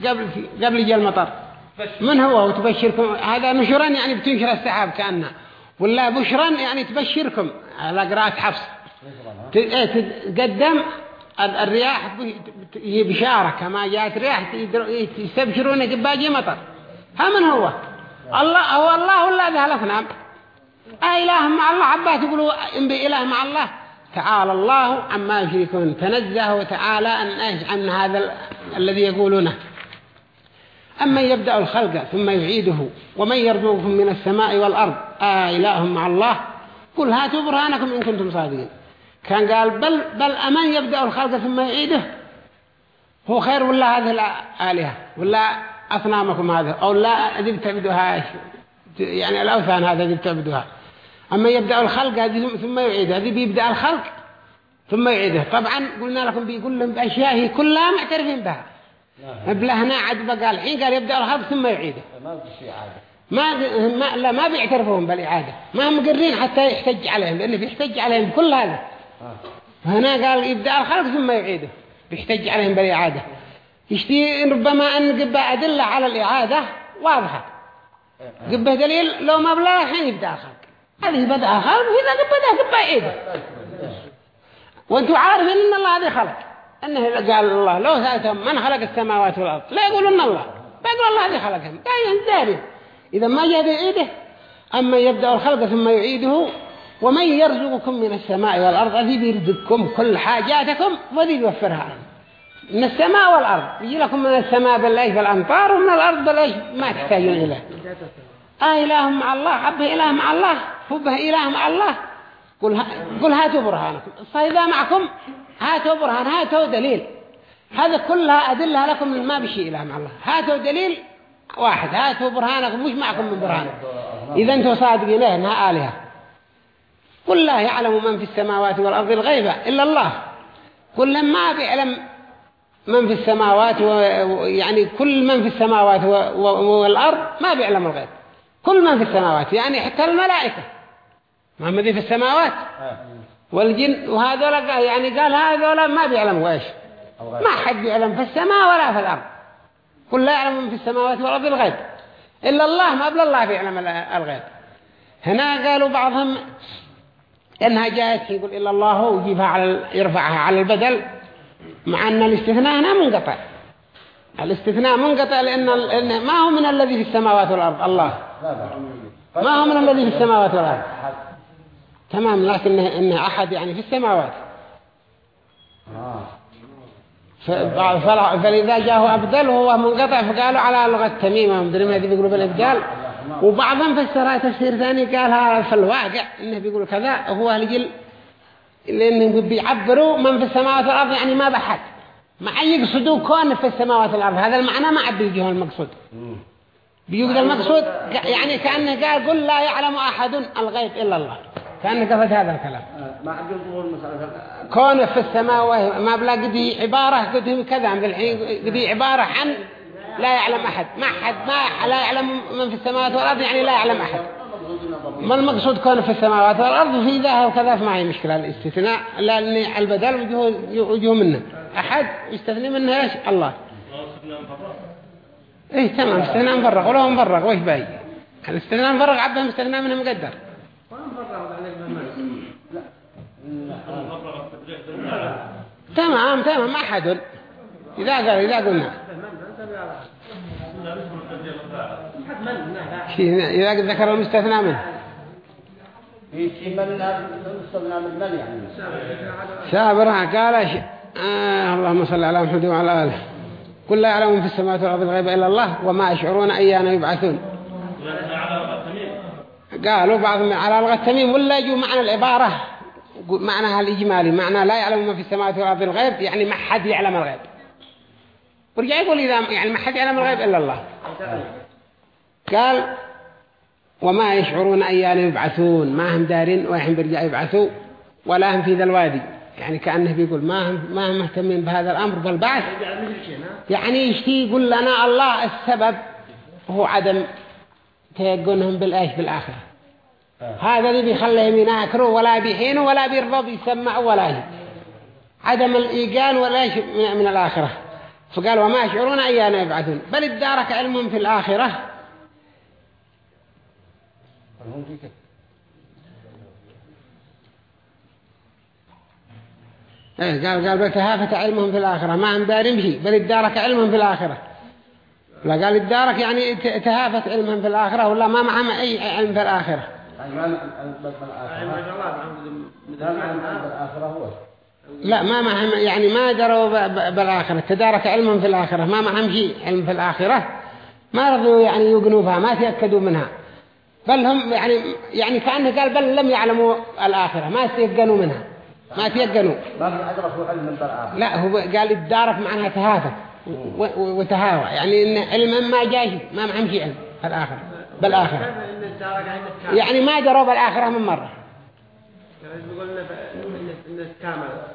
قبل قبل يجي المطر. من هو؟ وتبشركم. هذا نشرا يعني بتنشر السحاب كأنه. ولا بشرا يعني تبشركم. على قراءة حفص. إيه، تقدم ال- الرياح هي بشارة. كما جاءت رياح يستبشرون باجي مطر. ها من هو؟ الله هو الله ولا ذا الأصنام أإله مع الله. عبات يقولوا إن بإله مع الله. تعالى الله عما يشركون. تنزه وتعالى أن عن هذا ال- الذي يقولونه. أما يبدأ الخلق ثم يعيده ومن يرزقكم من السماء والأرض آه إله مع الله. قل هاتوا برهانكم إن كنتم صادقين. كان قال بل, بل أمن يبدأ الخلق ثم يعيده؟ هو خير ولا هذه الآلهة ولا أصنامكم هذا أو لا أذي بتعبدوها يعني الأوثان هذا أذي بتعبدوها أما يبدأ الخلق هذه ثم يعيده هذه بيبدأ الخلق ثم يعيده. طبعا قلنا لكم بيقول لهم بأشياء هي كلها معترفين بها. بلهنا عد بقى الحين قال يبدأ الخلق ثم يعيده. ما ما لا ما بيعترفون بالإعادة. ما هم مقرين حتى يحتج عليهم لأنه بيحتج عليهم كل هذا. هنا قال يبدأ الخلق ثم يعيده. بيحتج عليهم بالإعادة. يشتي ربما أن قبة أدلة على الإعادة واضحة. قبة دليل لو ما بلا الحين يبدأ الخلق. هذه بدأ الخلق وإذا قبة ده قبة يعيده وانتوا عارفين إن الله هذه خلق. إنه قال الله لو سألتم من خلق السماوات والأرض؟ لا يقولون الله. بيقول الله هذه خلقهم. قايل داري إذا ما جاء يعيده أما يبدأ الخلق ثم يعيده ومن يرزقكم من السماء والأرض؟ الذي بيرزقكم كل حاجاتكم وذي بيوفرها من السماء والأرض. يجي لكم من السماء بالايش بالامطار ومن الأرض بالايش ما تحتاجون اليه آه إله مع الله عبه إله مع الله حبه إله مع الله. قل, ها قل هاتوا برهانكم. فإذا معكم هاتوا برهان هاتوا دليل. هذا كلها أدلة لكم ما بشيء إله مع الله. هاتوا دليل واحد هاتوا برهانكم مش معكم من برهان. إذا أنتم صادقين له إنها آلهة. قل لا يعلم من في السماوات والأرض الغيبة إلا الله. قل لما بيعلم من في السماوات ويعني كل من في السماوات و- و- والأرض ما بيعلم الغيب. كل من في السماوات يعني حتى الملائكة. محمد في السماوات؟ والجن وهذول قال- يعني قال هذول ما بيعلموا إيش؟ ما حد يعلم في السماء ولا في الأرض. كل لا يعلم في السماوات والأرض الغيب. إلا الله ما بلا الله بيعلم ال- الغيب. هنا قالوا بعضهم إنها جاءت يقول إلا الله ويجيبها على يرفعها على البدل مع أن الاستثناء هنا منقطع. الاستثناء منقطع لأن ما هو من الذي في السماوات والأرض؟ الله. ما هو من الذي في السماوات والأرض؟ تمام لكن إنه أحد يعني في السماوات. فلا- فلذا جاءه أبدل وهو منقطع فقالوا على لغة تميمة مدري ما بيقولوا بالإبدال وبعضهم فسرها تفسير ثاني قالها في الواقع إنه بيقول كذا هو لجل لأنهم بيعبروا من في السماوات والأرض يعني ما بحد ما يقصدوا كون في السماوات والأرض. هذا المعنى ما عبر يجيه المقصود. بيقول المقصود يعني كأنه قال قل لا يعلم أحد الغيب إلا الله. كأنه قصد هذا الكلام. مسألة كونه في السماء ما بلا قدي عبارة قدي كذا الحين قدي عبارة عن لا يعلم أحد. ما حد ما لا يعلم من في السماوات والأرض يعني لا يعلم أحد. ما المقصود كونه في السماوات والأرض في ذا وكذا؟ ما هي مشكلة الاستثناء لأن البدل وجوه منه. أحد يستثني منه إيش؟ الله. إيه تمام. استثناء مفرغ ولا هو مفرغ وإيش باقي الاستثناء مفرغ عبهم استثناء منه مقدر. تمام تمام. ما حد إذا قال إذا قلنا. إذا ذكر المستثنى منه. يعني شابرها قال. آه اللهم صل على محمد وعلى آله. كل لا يعلم في السماوات والأرض الغيب إلا الله وما يشعرون أيان يبعثون. قالوا بعضهم على لغة تميم ولا يجوا معنى العبارة؟ معناها الإجمالي معنى لا يعلم ما في السماوات والأرض الغيب يعني ما حد يعلم الغيب. ورجع يقول إذا يعني ما حد يعلم الغيب إلا الله. قال وما يشعرون أيان يبعثون. ما هم دارين وهم برجع يبعثوا ولا هم في ذا الوادي يعني كأنه بيقول ما هم ما هم مهتمين بهذا الأمر بالبعث يعني يشتي يقول لنا الله السبب هو عدم تيقنهم بالآيش بالآخرة. هذا اللي بيخليهم يناكروا ولا بيحينوا ولا بيرضوا بيسمعوا ولا شيء عدم الإيقان ولا شيء من, من الآخرة. فقال وما يشعرون أيانا يبعثون. بل ادارك علمهم في الآخرة. إيه قال قال بل تهافت علمهم في الآخرة. ما هم دارين شيء بل ادارك علمهم في الآخرة. لا قال ادارك يعني تهافت علمهم في الآخرة ولا ما معهم أي علم في الآخرة. لا ما معهم يعني ما دروا ب- ب- بالآخرة. تدارك علمهم في الآخرة. ما معهم شيء علم في الآخرة. ما رضوا يعني يوقنوا بها ما تيأكدوا منها. بل هم يعني يعني كأنه قال بل لم يعلموا الآخرة. ما تيقنوا منها. ما تيقنوا ما في أدركوا علم بالآخرة لا هو قال الدارك معناها تهافت وتهاوى. يعني إن علم ما جاي ما معهم شيء علم. عند الكامل؟ يعني ما دروا بالآخرة من مرة. يعني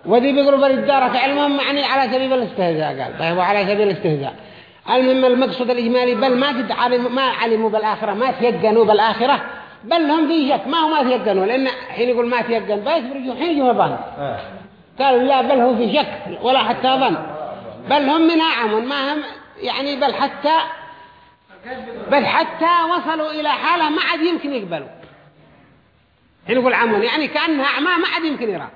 وذي بيقولوا بل الدارك علمهم يعني على سبيل الاستهزاء قال. طيب وعلى سبيل الاستهزاء. المهم المقصود الإجمالي بل ما علموا ما علموا بالآخرة ما تيقنوا بالآخرة. بل هم في شك. ما هو ما تيقنوا لأن حين يقول ما تيقن بيثبروا حين يجوا ظن قالوا لا بل هو في شك ولا حتى ظن. بل هم من عام ما هم يعني بل حتى بل حتى وصلوا إلى حالة ما عاد يمكن يقبلوا. حين يقول عمون يعني كأنها أعمى ما عاد يمكن يرى.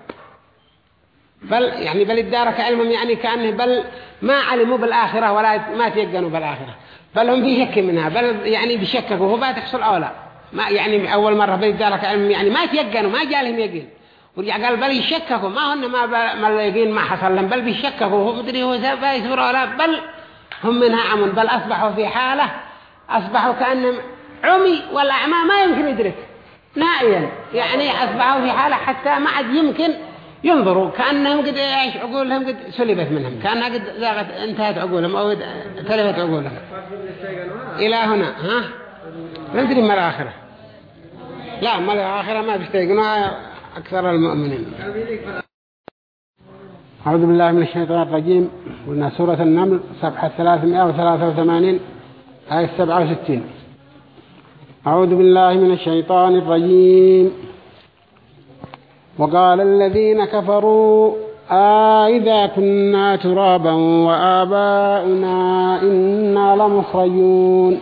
بل يعني بل ادارك علمهم يعني كأنه بل ما علموا بالآخرة ولا ما تيقنوا بالآخرة. بل هم في شك منها بل يعني بيشككوا هو بقى تحصل أولا ما يعني أول مرة بل ادارك علمهم يعني ما تيقنوا ما جالهم يقين. ورجع قال بل يشككوا. ما هن ما ما اليقين ما حصل لهم. بل بيشككوا. هو مدري هو يسبروا ولا. بل هم منها عمون بل أصبحوا في حالة أصبحوا كأنهم عمي والأعمى ما يمكن يدرك. نائيا. يعني أصبحوا في حالة حتى ما عاد يمكن ينظروا. كأنهم قد إيش عقولهم قد سلبت منهم. كأنها قد زاغت انتهت عقولهم أو تلفت عقولهم. إلى هنا. ها؟ ما ندري ما الآخرة. لا ما الآخرة ما بيستيقنوا أكثر المؤمنين. أعوذ بالله من الشيطان الرجيم. قلنا سورة النمل صفحة 383 آية 67 أعوذ بالله من الشيطان الرجيم. وقال الذين كفروا آئذا كنا ترابا وآباؤنا إنا لمخرجون.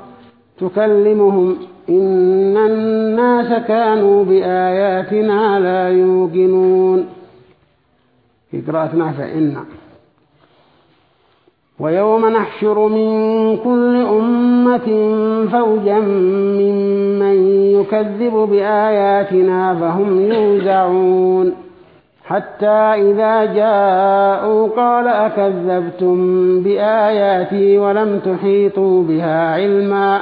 تكلمهم إن الناس كانوا بآياتنا لا يوقنون. في قراءة نافع إن ويوم نحشر من كل أمة فوجا ممن يكذب بآياتنا فهم يوزعون. حتى إذا جاءوا قال أكذبتم بآياتي ولم تحيطوا بها علما.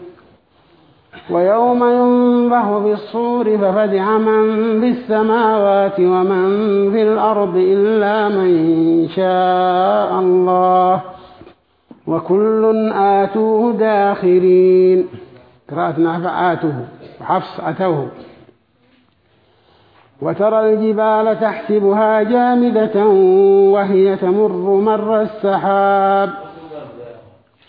ويوم ينبه بالصور ففزع من في السماوات ومن في الأرض إلا من شاء الله. وكل آتوه داخرين. قراءتنا فآتوه وحفص أتوه. وترى الجبال تحسبها جامدة وهي تمر مر السحاب.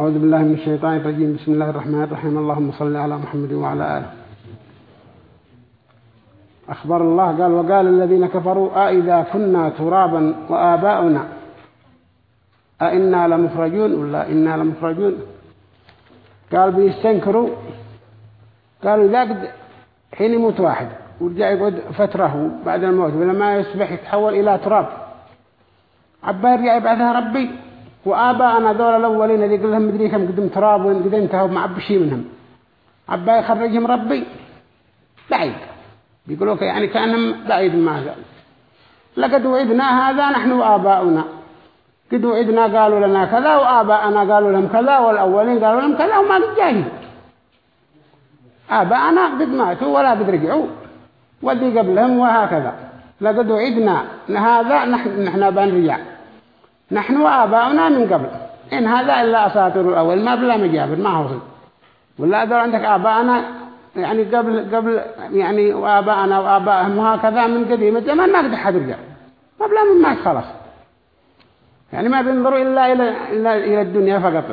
أعوذ بالله من الشيطان الرجيم. بسم الله الرحمن الرحيم. اللهم صل على محمد وعلى آله أخبر الله قال وقال الذين كفروا أئذا كنا ترابا وآباؤنا أئنا لمخرجون ولا إنا لمخرجون؟ قال بيستنكروا قالوا إذا قد حين يموت واحد ورجع يقعد فترة بعد الموت ولما يصبح يتحول إلى تراب. عبا يرجع يبعثها ربي. وآباءنا ذول الأولين اللي قال لهم مدري كم قدم تراب وين قد انتهوا مع بشي منهم. عبا يخرجهم ربي. بعيد. بيقولوا يعني كأنهم بعيد ما قال. لقد وعدنا هذا نحن وآباؤنا. قد وعدنا قالوا لنا كذا وآباءنا قالوا لهم كذا والأولين قالوا لهم كذا وما قد جاهد آباءنا قد ماتوا ولا قد رجعوا. والذي قبلهم وهكذا. لقد وعدنا. هذا نحن, نحن بنرجع. نحن وآباؤنا من قبل. إن هذا إلا أساطير الأول. ما بلا مجابر ما هو صدق ولا أدر عندك آباءنا يعني قبل قبل يعني وآباءنا وآباءهم وهكذا من قديم الزمان ما قد حد رجع. ما بلا من ما خلص يعني ما بينظروا إلا إلى إلا إلى الدنيا فقط.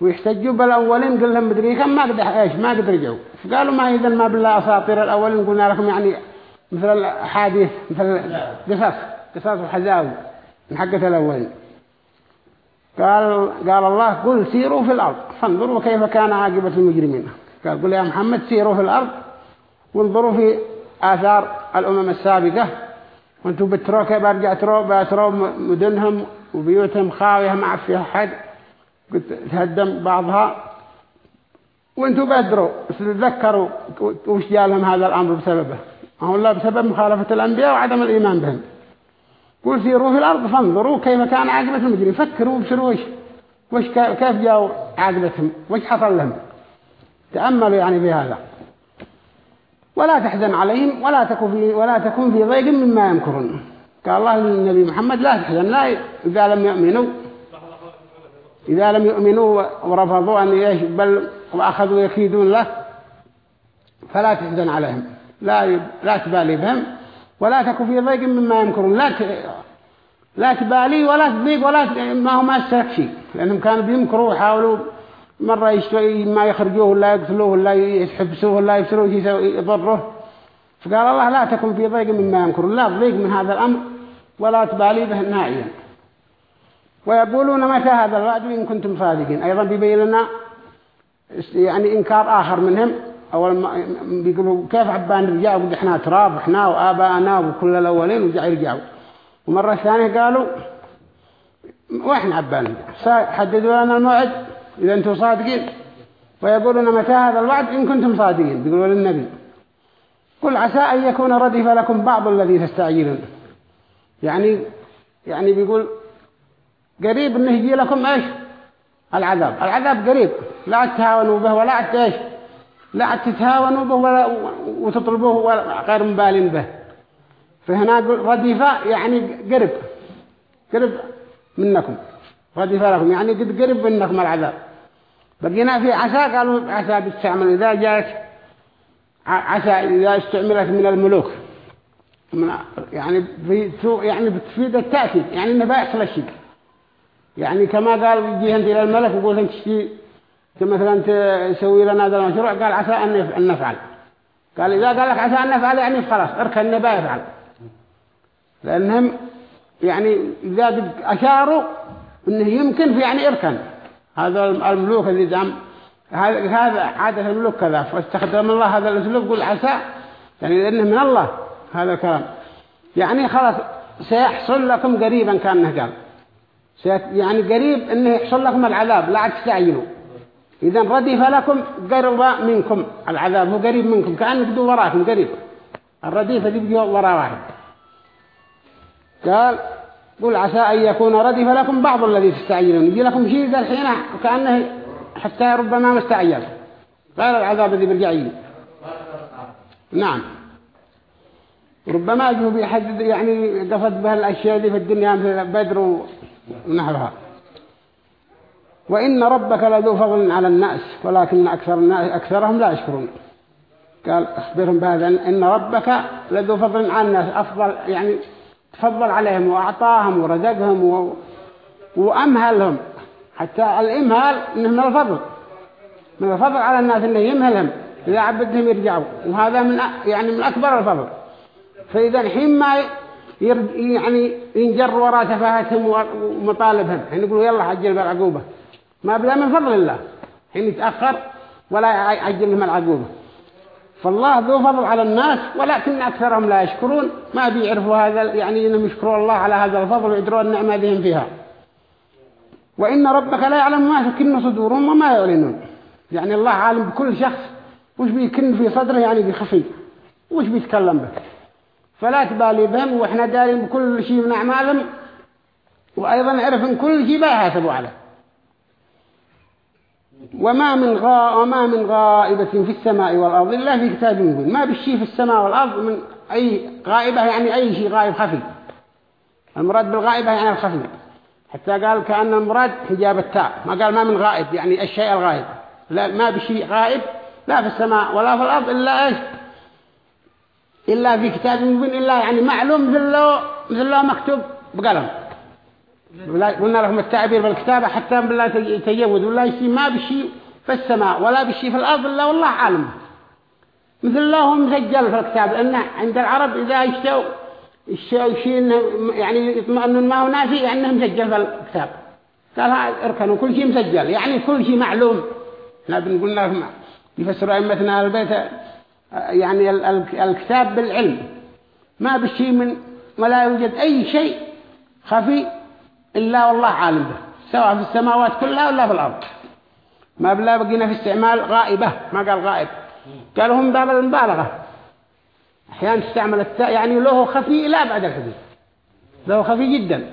ويحتجوا بالأولين قل لهم مدري كم ما قد إيش ما قد رجعوا. فقالوا ما إذا ما بالله أساطير الأولين قلنا لكم يعني مثل الحادث مثل قصص قصص وحزاوي من حقة الأولين قال قال الله قل سيروا في الأرض. فانظروا كيف كان عاقبة المجرمين. قال قل يا محمد سيروا في الأرض. وانظروا في آثار الأمم السابقة. وأنتم بتروا كيف برجع تروا بتروا مدنهم وبيوتهم خاوية ما فيها حد قلت تهدم بعضها. وأنتم بدروا تذكروا وش جالهم هذا الأمر بسببه. هو الله بسبب مخالفة الأنبياء وعدم الإيمان بهم. قل سيروا في الأرض فانظروا كيف كان عاقبة المجرمين فكروا بشروا وش, وش كيف جاءوا عاقبتهم؟ وش حصل لهم؟ تأملوا يعني في هذا ولا تحزن عليهم ولا تكن في ولا تكن في ضيق مما يمكرون. قال الله للنبي محمد لا تحزن لا إذا لم يؤمنوا إذا لم يؤمنوا ورفضوا أن يش بل وأخذوا يكيدون له فلا تحزن عليهم. لا لا تبالي بهم. ولا تكن في ضيق مما يمكرون. لا لا تبالي ولا تضيق ولا. ما هو ما استرك شيء لأنهم كانوا بيمكروا ويحاولوا مرة يشتري ما يخرجوه ولا يقتلوه ولا يحبسوه ولا يبسلوه يضره. فقال الله لا تكن في ضيق مما ينكرون لا ضيق من هذا الأمر ولا تبالي به نائيا ويقولون متى هذا الوعد إن كنتم صادقين. أيضا بيبين لنا يعني إنكار آخر منهم. أول ما بيقولوا كيف عبان رجعوا قد إحنا تراب إحنا وآباءنا وكل الأولين ورجع يرجعوا ومرة ثانية قالوا وإحنا عبان حددوا لنا الموعد إذا أنتم صادقين. ويقولون متى هذا الوعد؟ إن كنتم صادقين. بيقولوا للنبي قل عسى أن يكون ردف لكم بعض الذي تستعجلون. يعني يعني بيقول قريب إنه يجي لكم إيش؟ العذاب. العذاب قريب. لا تتهاونوا به ولا إيش؟ لا تتهاونوا به ولا وتطلبوه ولا غير مبالين به. فهنا رديفة يعني قرب قرب منكم. رديفة لكم يعني قد قرب منكم العذاب. بقينا في عسى قالوا عسى بتستعمل إذا جاءت عسى إذا استعملت من الملوك. يعني في يعني بتفيد التأكيد يعني إنه بيحصل الشيء. يعني كما قال يجي أنت إلى الملك ويقول أنت شيء مثلا تسوي لنا هذا المشروع قال عسى أن نفعل. قال إذا قال لك عسى أن نفعل يعني خلاص اركن نبا يفعل. لأنهم يعني إذا أشاروا أنه يمكن في يعني اركن. هذا الملوك اللي زعم هذا عادة الملوك كذا فاستخدم الله هذا الأسلوب يقول عسى يعني لأنه من الله هذا الكلام. يعني خلاص سيحصل لكم قريبا كأنه قال. يعني قريب إنه يحصل لكم العذاب لا تستعجلوا اذا ردف لكم قرب منكم. العذاب هو قريب منكم كأنك دو وراكم قريب. الرديفة دي وراء واحد. قال قل عسى أن يكون ردف لكم بعض الذي تستعجلون يجي لكم شيء ذا الحين كأنه حتى ربما مستعجل غير العذاب الذي برجع نعم. ربما يجوا بيحدد يعني قصد به الأشياء دي في الدنيا مثل بدر ونحوها. وإن ربك لذو فضل على الناس ولكن أكثر الناس أكثرهم لا يشكرون. قال أخبرهم بهذا إن ربك لذو فضل على الناس أفضل يعني تفضل عليهم وأعطاهم ورزقهم و... وأمهلهم. حتى الإمهال إنه من الفضل. من الفضل على الناس إنه يمهلهم. إذا عبدهم يرجعوا. وهذا من يعني من أكبر الفضل. فإذا الحين ما يعني ينجر وراء تفاهتهم ومطالبهم. حين يقولوا يلا عجل بالعقوبة ما بلا من فضل الله. حين يتأخر ولا يعجل لهم العقوبة. فالله ذو فضل على الناس ولكن أكثرهم لا يشكرون. ما بيعرفوا هذا يعني إنهم يشكروا الله على هذا الفضل ويدروا النعمة بهم فيها. وإن ربك لا يعلم ما تكن صدورهم وما يعلنون. يعني الله عالم بكل شخص. وش بيكن في صدره؟ يعني بخفي وش بيتكلم به؟ فلا تبالي بهم وإحنا دارين بكل شيء من أعمالهم وأيضا عرف ان كل شيء بيحاسبوا عليه. وما من غا وما من غائبة في السماء والأرض إلا في كتاب مبين ما بالشيء في السماء والأرض من أي غائبة يعني أي شيء غائب خفي. المراد بالغائبة يعني الخفي. حتى قال كأن المراد حجاب التاء. ما قال ما من غائب يعني الشيء الغائب. لا ما بشيء غائب لا في السماء ولا في الأرض إلا إيش؟ إلا في كتاب مبين إلا يعني معلوم مثل لو, مثل لو مكتوب بقلم. قلنا لهم التعبير بالكتابة حتى بالله تجود ولا شيء ما بشيء في السماء ولا بشيء في الأرض إلا والله عالم. مثل الله مسجل في الكتاب لأن عند العرب إذا يشتوا الشيء يعني يطمئنون ما هو ناسي يعني مسجل في الكتاب. قال اركنوا كل شيء مسجل يعني كل شيء معلوم. إحنا بنقول لهم يفسروا أئمتنا البيت يعني الكتاب بالعلم. ما بشيء من ولا يوجد أي شيء خفي إلا والله عالم به سواء في السماوات كلها ولا في الأرض. ما بلا بقينا في استعمال غائبة ما قال غائب. قالوا هم باب المبالغة. أحيانا تستعمل التاء يعني له خفي لا بعد الحديث له خفي جدا.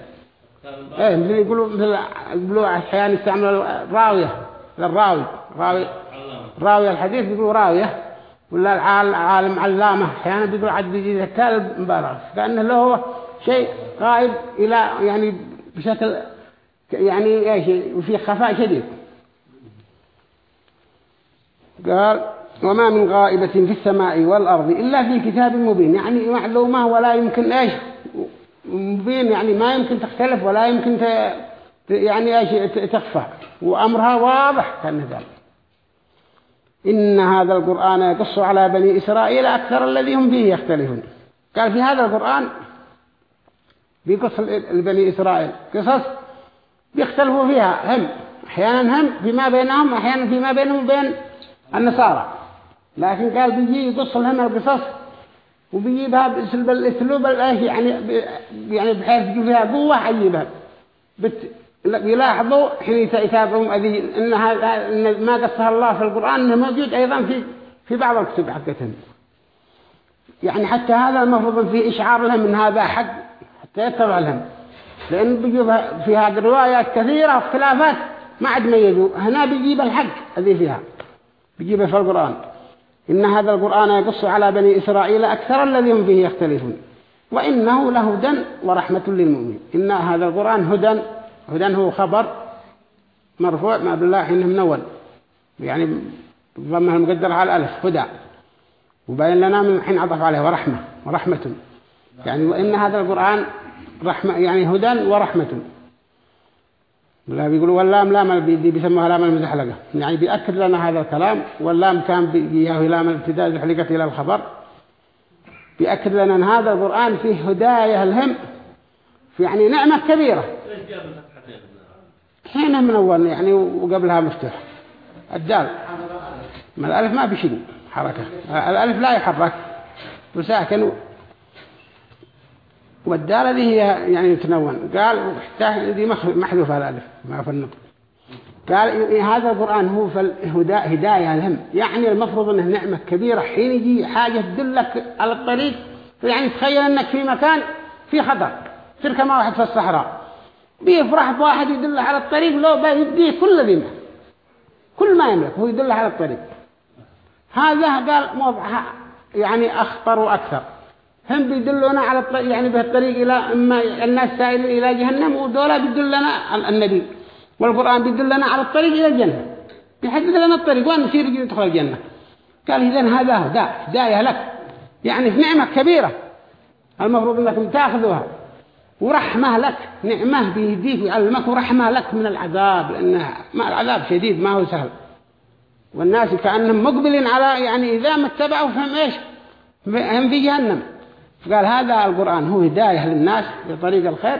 إيه مثل يقولوا مثل يقولوا أحيانا يستعمل راوية للراوي. راوي راوي الحديث يقولوا راوية. ولا العالم علامة. أحيانا بيقول عد بيجي التال مبالغة. كأنه له شيء غائب إلى يعني بشكل يعني إيش؟ وفي خفاء شديد. قال وما من غائبة في السماء والأرض إلا في كتاب مبين. يعني معلومة ولا يمكن إيش؟ مبين يعني ما يمكن تختلف ولا يمكن يعني إيش؟ تخفى. وأمرها واضح كان قال إن هذا القرآن يقص على بني إسرائيل أكثر الذي هم فيه يختلفون. قال في هذا القرآن بيقص البني إسرائيل. قصص بيختلفوا فيها. هم أحيانا هم فيما بينهم أحيانا فيما بينهم وبين النصارى. لكن قال بيجي يقص لهم القصص وبيجيبها باسلوب الأسلوب يعني يعني بحيث يجي فيها قوة عجيبة. بت يلاحظوا حين يتابعون هذه إن هذا إن ما قصها الله في القرآن إنه موجود أيضا في في بعض الكتب حقتهم. يعني حتى هذا المفروض في إشعار لهم إن هذا حق حتى يتبع لهم لأن بيجيب فيها روايات كثيرة واختلافات ما عاد ميزوا. هنا بيجيب الحق هذه فيها. بيجيبه في القرآن. إن هذا القرآن يقص على بني إسرائيل أكثر الذين فيه يختلفون. وإنه لهدى ورحمة للمؤمنين. إن هذا القرآن هدى. هدى هو خبر مرفوع. ما بالله حينه منول. يعني ضمها المقدر على الألف. هدى. وبين لنا من حين عطف عليه ورحمة. ورحمة. يعني وإن هذا القرآن رحمة يعني هدى ورحمة. لا بيقولوا واللام لام دي بيسموها لام المزحلقة. يعني بيأكد لنا هذا الكلام واللام كان بيجيه لام الابتداء زحلقة إلى الخبر. بيأكد لنا أن هذا القرآن فيه هداية الهم في يعني نعمة كبيرة. حين من أول يعني وقبلها مفتوح. الدال. ما الألف ما بشيء حركة. الألف لا يحرك. وساكن والدالة دي هي يعني تنون قال دي محذوفة الألف ما في النطق. قال هذا القرآن هو هداية لهم. يعني المفروض أنه نعمة كبيرة. حين يجي حاجة تدلك على الطريق يعني تخيل أنك في مكان في خطر. تركه ما واحد في الصحراء بيفرح بواحد يدل على الطريق لو بيديه كل ذي كل ما يملك هو يدل على الطريق. هذا قال يعني أخطر وأكثر. هم بيدلونا على الطريق يعني به الطريق إلى إما الناس سائل إلى جهنم ودولا بيدلنا النبي. والقرآن بيدلنا على الطريق إلى الجنة. بيحدد لنا الطريق وين نسير يدخل الجنة. قال إذن هذا هدى هداية لك. يعني في نعمة كبيرة. المفروض أنكم تأخذوها ورحمة لك نعمة بيديك يعلمك ورحمة لك من العذاب لأن ما العذاب شديد ما هو سهل. والناس كأنهم مقبلين على يعني إذا ما اتبعوا فهم إيش؟ هم في جهنم. فقال هذا القرآن هو هداية للناس بطريق الخير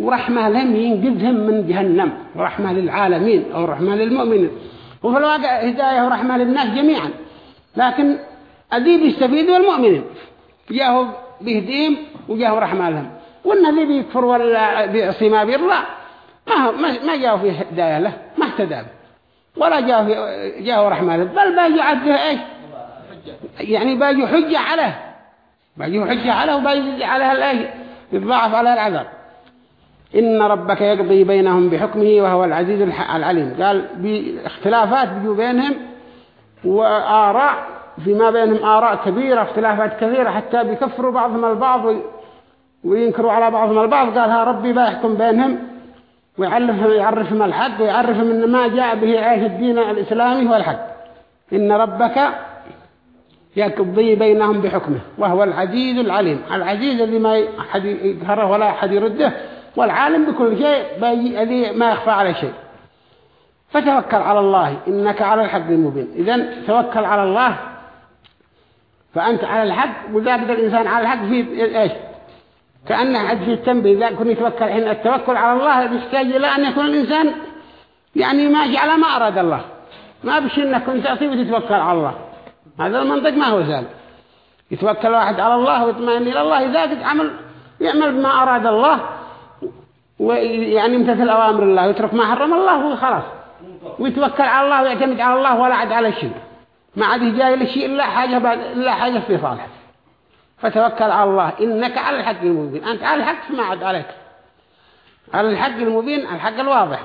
ورحمة لهم ينقذهم من جهنم ورحمة للعالمين أو رحمة للمؤمنين. وفي الواقع هداية ورحمة للناس جميعا. لكن أديب يستفيدوا المؤمنين. جاهوا بهديم وجاهوا رحمة لهم. والذي بيكفر ولا بيعصي ما بيرضى ما ما جاءوا فيه هداية له ما اهتدى ولا جاء جاءوا رحمة له. بل باجوا عده إيش؟ يعني باجوا حجة عليه. باجوا حجة عليه وباجوا عليه الايش يتضاعف على العذاب. إن ربك يقضي بينهم بحكمه وهو العزيز العليم. قال باختلافات بيجوا بينهم وآراء فيما بينهم آراء كبيرة اختلافات كثيرة حتى بيكفروا بعضهم البعض وينكروا على بعضهم البعض. قال ها ربي بيحكم بينهم ويعرفهم يعرفهم الحق ويعرفهم إن ما جاء به عيش الدين الإسلامي هو الحق. إن ربك يقضي بينهم بحكمه وهو العزيز العليم. العزيز الذي ما أحد يقهره ولا أحد يرده والعالم بكل شيء الذي ما يخفى على شيء. فتوكل على الله إنك على الحق المبين. إذن توكل على الله فأنت على الحق وذاك الإنسان على الحق في إيش؟ كأنه عد في التنبيه إذا كن يتوكل حين التوكل على الله يحتاج إلى أن يكون الإنسان يعني ماشي على ما أراد الله. ما بشي أنك كنت تعطي وتتوكل على الله. هذا المنطق ما هو سهل يتوكل واحد على الله ويطمئن إلى الله إذا عمل يعمل بما أراد الله ويعني يمتثل أوامر الله ويترك ما حرم الله وخلاص. ويتوكل على الله ويعتمد على الله ولا عد على شيء. ما عاد جاي لشيء إلا حاجة بعد إلا حاجة في صالح فتوكل على الله إنك على الحق المبين. أنت على الحق ما عاد عليك. على الحق المبين الحق الواضح.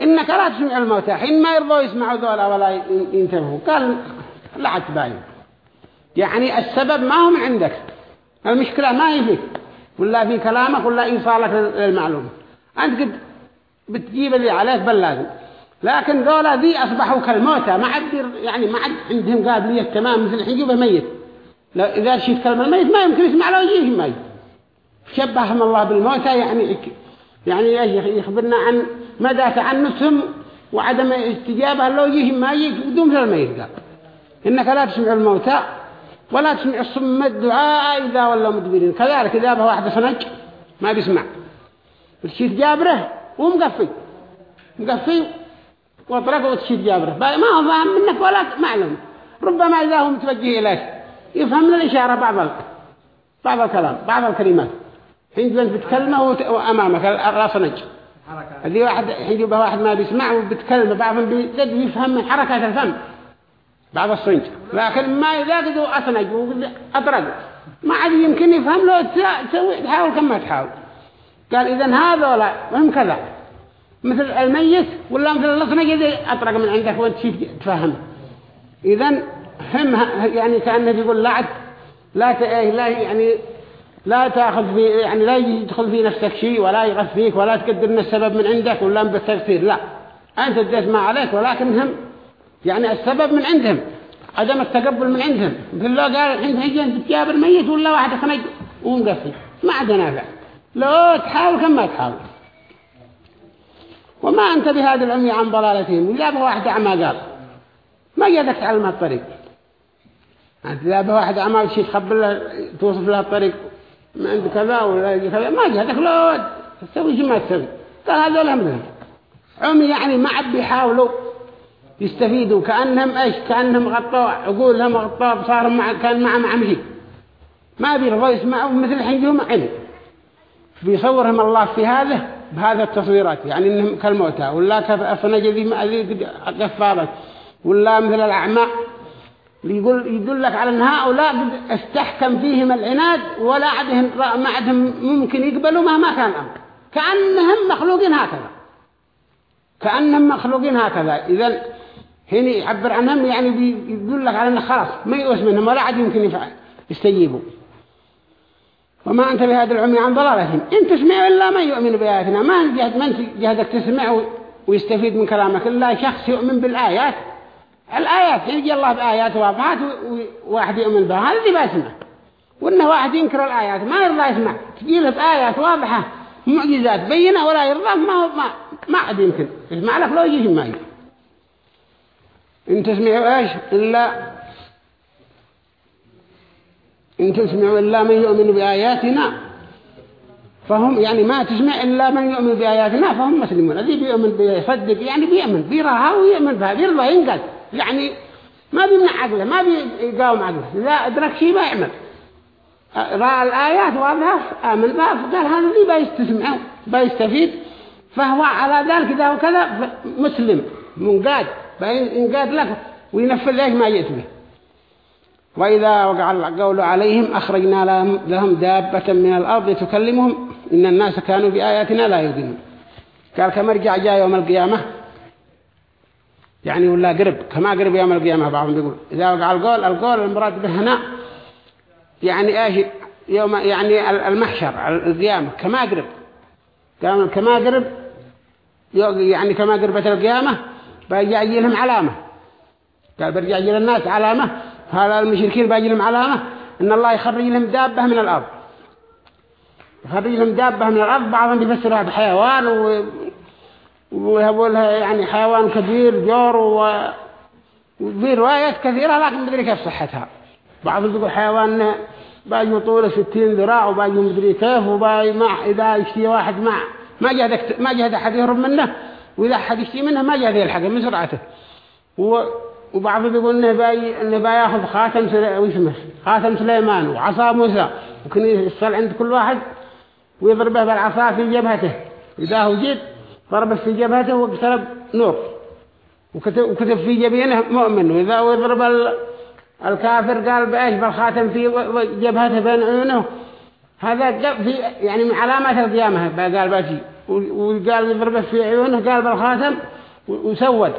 إنك لا تسمع الموتى. حين ما يرضوا يسمعوا ذولا ولا ينتبهوا. قال عاد باين يعني السبب ما هو من عندك. المشكلة ما هي فيك ولا في كلامك ولا إيصالك للمعلومة أنت قد بتجيب اللي عليك بل لازم لكن ذولا ذي أصبحوا كالموتى. ما عاد يعني ما عاد عندهم قابلية تمام مثل حجوبة ميت لو إذا شيت كلمة الميت ما يمكن يسمع له يجيه ميت. شبههم الله بالموتى. يعني يعني يخبرنا عن مدى تعنتهم وعدم استجابة لو يجي ما يجي بدون مثل ما يلقى إنك لا تسمع الموتى ولا تسمع الصم الدعاء إذا ولوا مدبرين. كذلك إذا به واحد سنج ما بيسمع. تشيت جابره ومقفي. مقفي واطرق وتشيت جابره. ما هو فاهم منك ولا معلوم ربما إذا هو متوجه إليك يفهم من الإشارة بعض ال... بعض الكلام بعض الكلمات. حين أنت بتكلمه وأمامك الراسنج هذه واحد حين يبقى واحد ما بيسمع وبتكلم بعضهم بيجد يفهم من حركات الفم. بعض الصنج. لكن ما إذا قدوا أسنج وأطرق ما عاد يمكن يفهم لو تسوي تحاول كم ما تحاول. قال إذا هذا ولا هم كذا. مثل الميت ولا مثل الأسنج إذا أطرق من عندك وانت تفهم. إذا هم يعني كأنه يقول لا لا لا يعني لا تأخذ في يعني لا يدخل في نفسك شيء ولا يغث فيك ولا تقدر السبب من عندك ولا بالتغفير لا. أنت اديت ما عليك ولكنهم يعني السبب من عندهم عدم التقبل من عندهم. مثل لو قال الحين تجي انت تجاب الميت ولا واحد خنج ومقفل ما عاد نافع لو تحاول كم ما تحاول. وما أنت بهذا العمي عن ضلالتهم. إذا بها واحد أعمى قال. ما جادك تعلم الطريق. أنت إذا بها واحد أعمى شيء تخبر له توصف له الطريق. ما عندك كذا ولا كذا. ما جهدك لو تسوي شيء ما تسوي. قال هذول هم. عمي يعني ما عاد بيحاولوا. يستفيدوا كأنهم إيش؟ كأنهم غطوا عقولهم غطوا صار مع كان مع مع مشي ما بيرضوا يسمعوا مثل الحين يوم علم بيصورهم الله في هذا بهذا التصويرات. يعني إنهم كالموتى. ولا كفنجذي ما قفارة ولا مثل الأعمى يقول يدلك على أن هؤلاء استحكم فيهم العناد ولا عدهم ما عدهم ممكن يقبلوا مهما كان الأمر. كأنهم مخلوقين هكذا. كأنهم مخلوقين هكذا. إذا هنا يعبر عنهم يعني بيدلك على أنه خلاص ما يؤس منهم ولا عد يمكن يفعل يستجيبوا وما أنت بهذا العمي عن ضلالهم إن تسمع إلا من يؤمن بآياتنا. ما جهد من جهدك تسمع ويستفيد من كلامك إلا شخص يؤمن بالآيات. الآيات يجي الله بآيات واضحات وواحد يؤمن بها هذا اللي بيسمع وإنه واحد ينكر الآيات ما يرضى يسمع. تجي له بآيات واضحة معجزات بينة ولا يرضى ما ما ما عاد يمكن. يسمع لك لو يجي ما يجي إن تسمعوا إيش؟ إلا إن تسمعوا إلا من يؤمن بآياتنا فهم يعني ما تسمع إلا من يؤمن بآياتنا فهم مسلمون. الذي بيؤمن بيصدق يعني بيؤمن بيراها ويؤمن بها بيرضى ينقل. يعني ما بيمنع عقله ما بيقاوم عقله. إذا أدرك شيء ما يعمل رأى الآيات واضحة آمن بها فقال هذا اللي بيستسمع بيستفيد. فهو على ذلك إذا وكذا مسلم منقاد. بينقاد لك وينفذ لك ما جئت به. وإذا وقع القول عليهم أخرجنا لهم دابة من الأرض تكلمهم. إن الناس كانوا بآياتنا لا يؤمنون. قال كما رجع جاء يوم القيامة. يعني ولا قرب كما قرب يوم القيامة بعضهم يقول. إذا وقع القول القول المراد به هنا يعني إيش؟ يوم يعني المحشر القيامة كما قرب. كما قرب يعني كما قربت القيامة بيجي لهم علامة. قال برجع للناس علامة. هذا المشركين بيجي لهم علامة. إن الله يخرج لهم دابة من الأرض. يخرج لهم دابة من الأرض بعضهم بيفسرها بحيوان و... ويقول لها يعني حيوان كبير جور و... وفي روايات كثيرة لكن مدري كيف صحتها. بعضهم يقول حيوان باجي طوله 60 ذراع وباجي مدري كيف وباجي مع إذا يشتي واحد مع ما جهد ما جهد أحد يهرب منه. وإذا أحد يشتي منه ما جهد يلحق من سرعته. و... وبعضهم يقول إنه باي إنه باياخذ خاتم. واسمه خاتم سليمان وعصا موسى. وكان يصل عند كل واحد ويضربه بالعصا في جبهته. إذا هو جد ضرب في جبهته واقترب نور. وكتب, وكتب في جبينه مؤمن. وإذا يضرب الكافر قال بأيش بالخاتم في جبهته بين عيونه؟ هذا في يعني من علامات القيامة. قال بأشي وقال يضربه في عيونه قال بالخاتم وسود.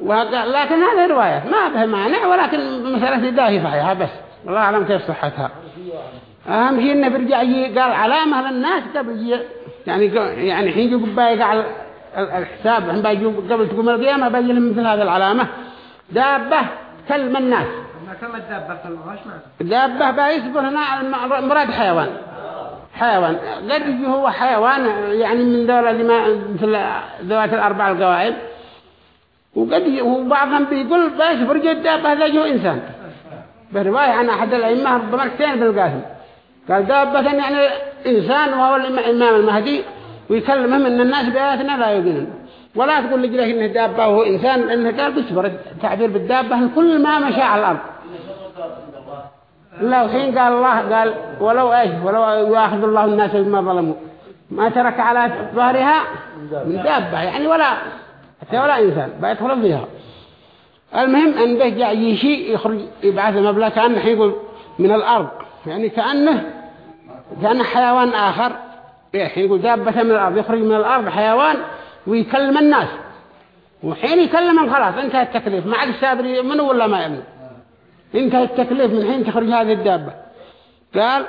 وقال لكن هذه رواية ما به مانع ولكن مسألة داهي صحيحة بس. الله أعلم كيف صحتها. أهم شيء إنه برجع قال علامة للناس قبل يعني يعني حين يجوا بايق الحساب قبل تقوم القيامة لهم مثل هذه العلامة. دابة كلم الناس. كم الدابة دابة بيصبر هنا مراد حيوان. حيوان. قد هو حيوان يعني من دولة اللي ما مثل ذوات الأربع القوائم وقد وبعضهم بيقول الدابة هذا جو إنسان. برواية عن أحد الأئمة ربما اكتين بالقاسم قال دابة يعني إنسان وهو الإمام المهدي ويكلمهم أن الناس بآياتنا لا يؤمنون. ولا تقول لك إنه دابة وهو إنسان لأنه قال بيصبر التعبير بالدابة كل ما مشى على الأرض. لا وحين قال الله قال ولو إيش ولو ياخذ الله الناس بما ظلموا. ما ترك على ظهرها من دابة يعني ولا حتى ولا إنسان بيدخل فيها. المهم أن به جاء يشي يخرج يبعث مبلغ كأنه يقول من الأرض. يعني كأنه كأنه حيوان آخر. يعني يقول دابة من الأرض يخرج من الأرض حيوان ويكلم الناس. وحين يكلمهم خلاص انتهى التكليف. ما عاد سابري منه ولا ما يمنه انتهى التكليف من حين تخرج هذه الدابة. قال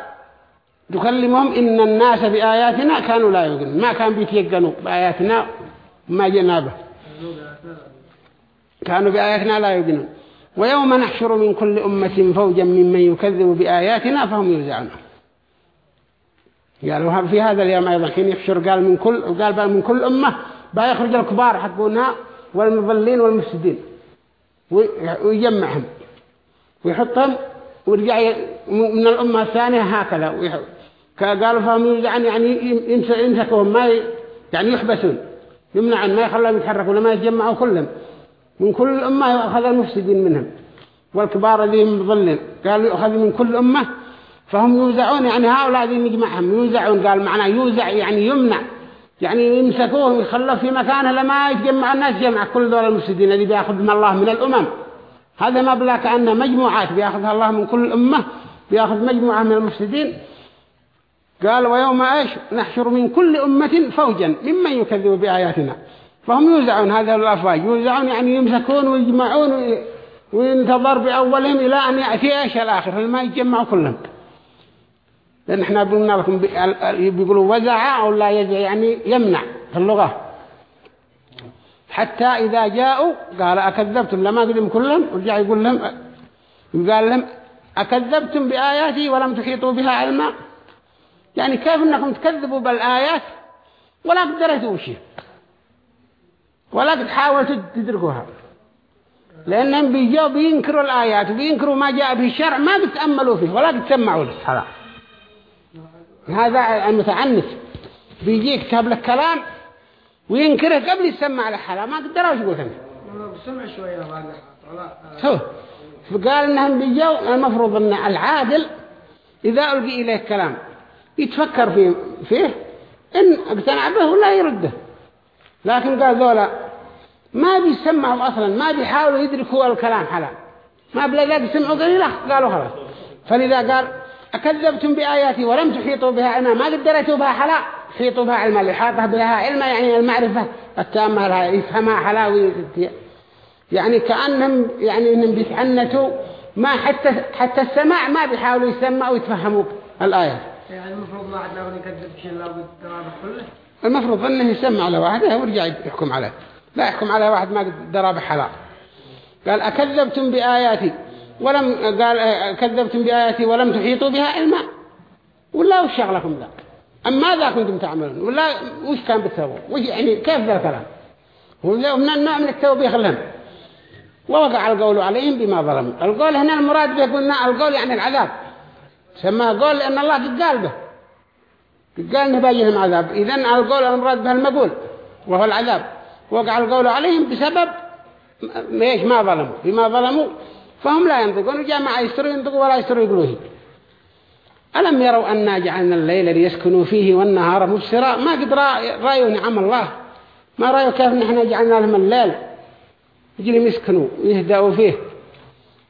تكلمهم إن الناس بآياتنا كانوا لا يؤمنون. ما كان بيتيقنوا بآياتنا ما جينا به. كانوا بآياتنا لا يؤمنون. ويوم نحشر من كل أمة فوجا ممن يكذب بآياتنا فهم يوزعون قالوا في هذا اليوم أيضا. حين يحشر قال من كل قال بل من كل أمة بيخرج الكبار حقونها والمضلين والمفسدين. ويجمعهم. ويحطهم ويرجع من الأمة الثانية هكذا. قالوا فهم يوزعون يعني يمسكوهم ما يعني يحبسون. يمنعون ما يخلوهم يتحركوا لما يتجمعوا كلهم. من كل الأمة يأخذ المفسدين منهم. والكبار الذين مضلين قالوا يأخذ من كل أمة. فهم يوزعون يعني هؤلاء الذين يجمعهم يوزعون قال معناه يوزع يعني يمنع. يعني يمسكوهم يخلوا في مكانه لما يتجمع الناس. جمع كل دول المفسدين الذي بيأخذ من الله من الأمم. هذا مبلغ كأنه مجموعات بيأخذها الله من كل أمة بيأخذ مجموعة من المفسدين. قال ويوم إيش؟ نحشر من كل أمة فوجا ممن يكذب بآياتنا. فهم يوزعون هذا الأفواج يوزعون يعني يمسكون ويجمعون وينتظر بأولهم إلى أن يأتي إيش؟ الآخر لما يتجمعوا كلهم. لأن إحنا قلنا لكم بيقولوا وزع أو لا يزع يعني يمنع في اللغة. حتى إذا جاءوا قال أكذبتم لما قدم كلهم ورجع يقول لهم قال لهم أكذبتم بآياتي ولم تحيطوا بها علما. يعني كيف أنكم تكذبوا بالآيات ولا قدرتوا شيء؟ ولا تحاولوا تدركوها. لأنهم بيجوا بينكروا الآيات وبينكروا ما جاء به الشرع ما بتأملوا فيه ولا بتسمعوا له. هذا هذا المتعنت بيجي يكتب لك كلام وينكره قبل يسمع له حلا ما قدروا يقول ثاني بسمع شوية هو فقال إنهم بيجوا المفروض إن العادل إذا ألقي إليه كلام يتفكر فيه, فيه إن اقتنع به ولا يرده. لكن قال ذولا ما بيسمعوا أصلا ما بيحاولوا يدركوا الكلام حلا ما بلا ذا بيسمعوا قليلا قالوا خلاص. فلذا قال أكذبتم بآياتي ولم تحيطوا بها علما ما قدرتوا بها حلا حيطوا بها علما الإحاطة بها علما يعني المعرفة التامة لها يفهمها حلاوي يعني كأنهم يعني إنهم بيتعنتوا ما حتى حتى السماع ما بيحاولوا يسمعوا ويتفهموا الآيات يعني المفروض ما عندنا نكذب شيء لا بالدرابة كله. المفروض أنه يسمع على واحد ويرجع يحكم عليه لا يحكم على واحد ما درى بحلال. قال أكذبتم بآياتي ولم قال كذبتم بآياتي ولم تحيطوا بها علما. ولا وش شغلكم ذا؟ أم ماذا كنتم تعملون؟ ولا وش كان بتسووا وش يعني كيف ذا الكلام؟ ومن النوع من التوبيخ لهم. ووقع القول عليهم بما ظلموا. القول هنا المراد به قلنا القول يعني العذاب. سماه قول لأن الله قد قال به. قد قال نبينهم عذاب. إذن القول المراد به المقول وهو العذاب. وقع القول عليهم بسبب ما ظلموا. بما ظلموا. فهم لا ينطقون وجاء يستروا ينطقوا ولا يستروا يقولوه ألم يروا أنا جعلنا الليل ليسكنوا فيه والنهار مبصرا؟ ما قد رأيوا نعم الله. ما رأيوا كيف نحن جعلنا لهم الليل؟ يجري يسكنوا ويهدأوا فيه.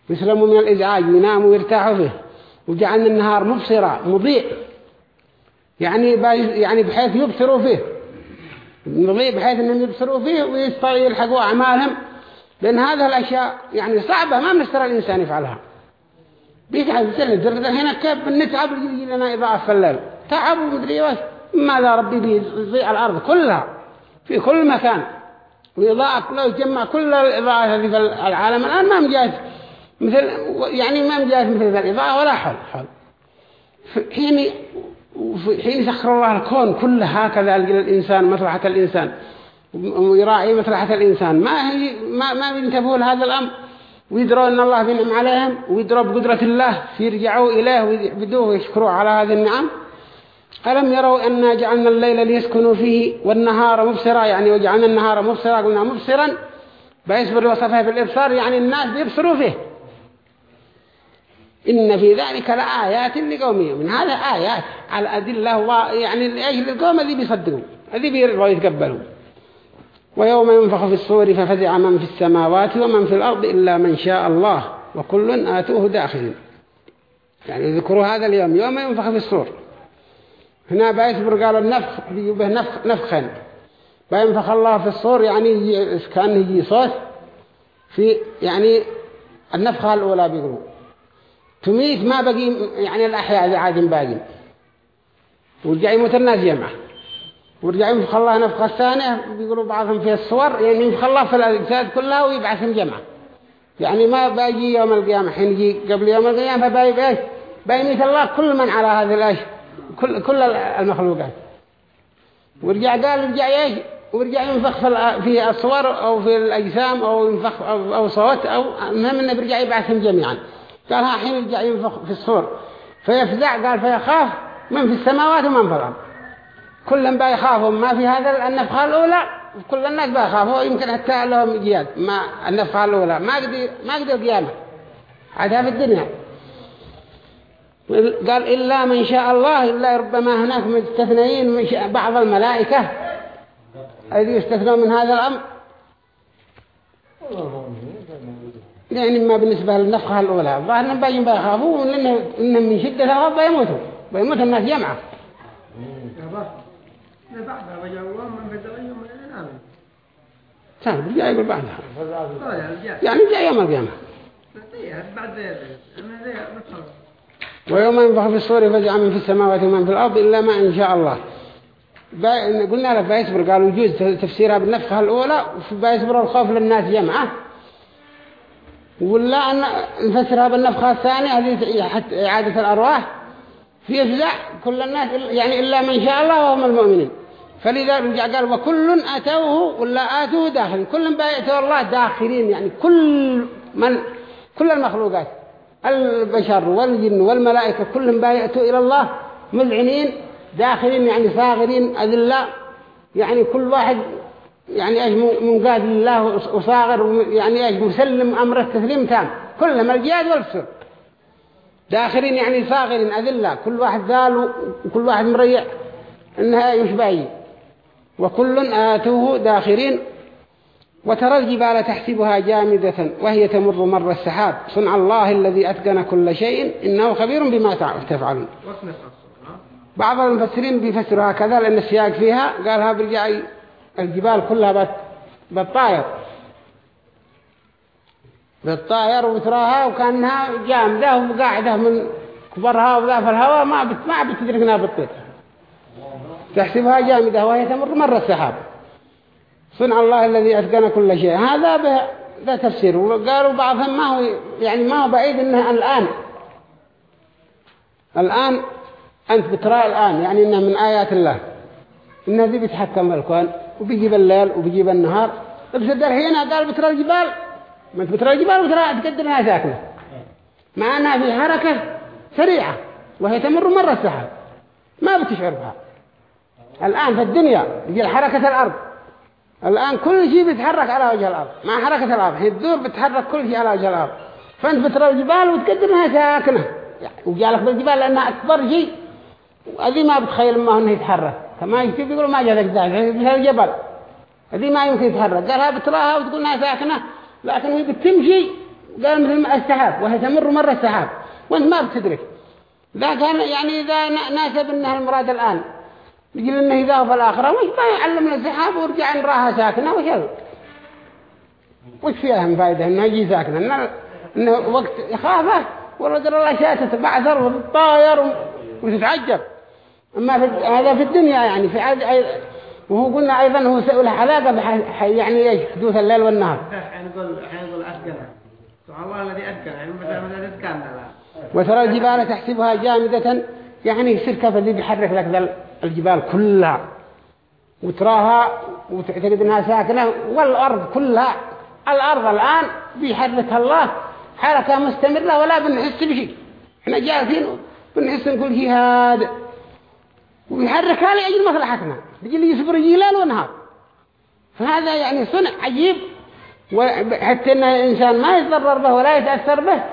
يسلموا من الإزعاج ويناموا ويرتاحوا فيه. وجعلنا النهار مبصرا مضيء. يعني يعني بحيث يبصروا فيه. مضيء بحيث أنهم يبصروا فيه ويلحقوا أعمالهم. لأن هذه الأشياء يعني صعبة ما مستر الإنسان يفعلها. بيتعب يسلم هنا كيف نتعب يجي لنا إضاءة في الليل. تعب ومدري وش ماذا ربي بيضيع الأرض كلها؟ في كل مكان. وإضاءة كلها يجمع كل الإضاءة هذه في العالم الآن ما مجاز. مثل يعني ما مجاز مثل الإضاءة ولا حل حل حين حين سخر الله الكون كله هكذا للإنسان مصلحة الإنسان. ويراعي مصلحة الإنسان. ما هي ما ما بينتبهوا لهذا الأمر. ويدروا أن الله بينعم عليهم ويدروا بقدرة الله يرجعوا إليه ويعبدوه ويشكروا على هذه النعم. ألم يروا أن جعلنا الليل ليسكنوا فيه والنهار مبصرا؟ يعني وجعلنا النهار مبصرا قلنا مبصرا. بيصبر وصفه بالإبصار يعني الناس بيبصروا فيه. إن في ذلك لآيات لقوم من هذا آيات على أدلة يعني أجل القوم الذي بيصدقوا الذي بيرضوا يتقبلوا ويوم ينفخ في الصور ففزع من في السماوات ومن في الأرض إلا من شاء الله وكل آتوه داخل. يعني يذكروا هذا اليوم يوم ينفخ في الصور. هنا بيصبر قال النفخ به نفخ نفخا. بينفخ الله في الصور يعني كان يجي صوت في يعني النفخة الأولى بيقولوا. تميت ما بقي يعني الأحياء ذي عاد باقي. ورجع يموت الناس جمعه ورجع ينفخ الله نفخة الثانية بيقولوا بعضهم في الصور يعني ينفخ الله في الأجساد كلها ويبعثهم جمعة يعني ما باجي يوم القيامة حين يجي قبل يوم القيامة باي بإيش؟ بايميت الله كل من على هذه الأشياء كل كل المخلوقات. ورجع قال رجع إيش؟ ورجع ينفخ في الصور أو في الأجسام أو ينفخ أو, صوت أو المهم إنه بيرجع يبعثهم جميعا. قال ها حين يرجع ينفخ في الصور. فيفزع قال فيخاف من في السماوات ومن في الأرض. كلهم بيخافوا ما في هذا النفخة الأولى. كل الناس بيخافوا يمكن حتى لهم جياد. ما النفخة الأولى. ما قدر ما قدر قيامة. عادها في الدنيا. قال إلا من شاء الله إلا ربما هناك مستثنين بعض الملائكة. الذي يستثنوا من هذا الأمر؟ يعني ما بالنسبة للنفخة الأولى. الظاهر أنهم بيخافوا إنهم من شدة الغضب بيموتوا بيموت الناس جمعة. بعدها وجاءوا من بدأوا من الإنام. سهل برجع يقول بعدها يعني جاء يوم القيامة. بعد ويوم ينفخ في الصور فزع من في السماوات ومن في الأرض إلا ما إن شاء الله. قلنا لك بيصبر قالوا يجوز تفسيرها بالنفخة الأولى بيصبر الخوف للناس جمعة. ولا أن نفسرها بالنفخة الثانية هذه إعادة الأرواح. في فزع كل الناس يعني إلا من شاء الله وهم المؤمنين. فلذا رجع قال وكل أتوه ولا آتوه داخل كل بيأتوا الله داخلين يعني كل من كل المخلوقات البشر والجن والملائكة كلهم بيأتوا إلى الله مذعنين داخلين يعني صاغرين أذلاء يعني كل واحد يعني إيش منقاد لله وصاغر يعني إيش مسلم أمره تسليم تام. كلهم الجهاد والفسر داخلين يعني صاغرين أذلاء. كل واحد ذال وكل واحد مريع إنها يشبعي وكل آتوه داخرين وترى الجبال تحسبها جامدة وهي تمر مر السحاب. صنع الله الذي أتقن كل شيء إنه خبير بما تفعلون. بعض المفسرين بيفسروا هكذا لأن السياق فيها قالها برجع الجبال كلها بالطائر بالطائر وتراها وكأنها جامدة وقاعدة من كبرها وذا في الهواء ما ما بتدركنا بالطير تحسبها جامدة وهي تمر مر السحاب. صنع الله الذي أتقن كل شيء. هذا به ده تفسير. وقالوا بعضهم ما هو يعني ما هو بعيد إنه الآن. الآن أنت بترى الآن يعني إنه من آيات الله. إنه ذي بيتحكم الكون وبيجيب الليل وبيجيب النهار بس الحين قال بترى الجبال. ما أنت بترى الجبال وترى تقدر ساكنة مع إنها في حركة سريعة وهي تمر مرة السحاب. ما بتشعر بها الآن في الدنيا يجي حركة الأرض. الآن كل شيء بيتحرك على وجه الأرض. مع حركة الأرض. هي الدور بتحرك كل شيء على وجه الأرض. فأنت بترى الجبال وتقدر انها ساكنة. يعني وجالك بالجبال لأنها أكبر شيء. وهذه ما بتخيل ما هو يتحرك. كما يكتب يقولوا ما جالك ذلك مثل الجبل. هذه ما يمكن يتحرك. قالها بتراها وتقول إنها ساكنة. لكن هي بتمشي قال مثل السحاب. وهي تمر مرة السحاب. وأنت ما بتدرك. ذا كان يعني إذا ناسب إنها المراد الآن. يقول إنه إذا في الآخرة وش ما يعلم السحاب ورجع نراها ساكنة وش وش فيها من فائدة انها يجي ساكنة. إنه, إنه وقت يخافه ورجل الله شاتت بعثر وطاير وتتعجب. أما في هذا في الدنيا يعني في عاد وهو قلنا أيضا هو سئل علاقة بح... يعني إيش؟ حدوث الليل والنهار. حنقول حنقول أتقن سبحان الله الذي أتقن يعني مثلا أتقن وترى الجبال تحسبها جامدة يعني كيف اللي بيحرك لك ذا الجبال كلها وتراها وتعتقد إنها ساكنة والأرض كلها الأرض الآن بيحركها الله حركة مستمرة ولا بنحس بشيء. إحنا جالسين بنحس كل شيء هذا ويحركها لأجل مصلحتنا. لي يصبر ليل ونهار. فهذا يعني صنع عجيب. وحتى إن الإنسان ما يتضرر به ولا يتأثر به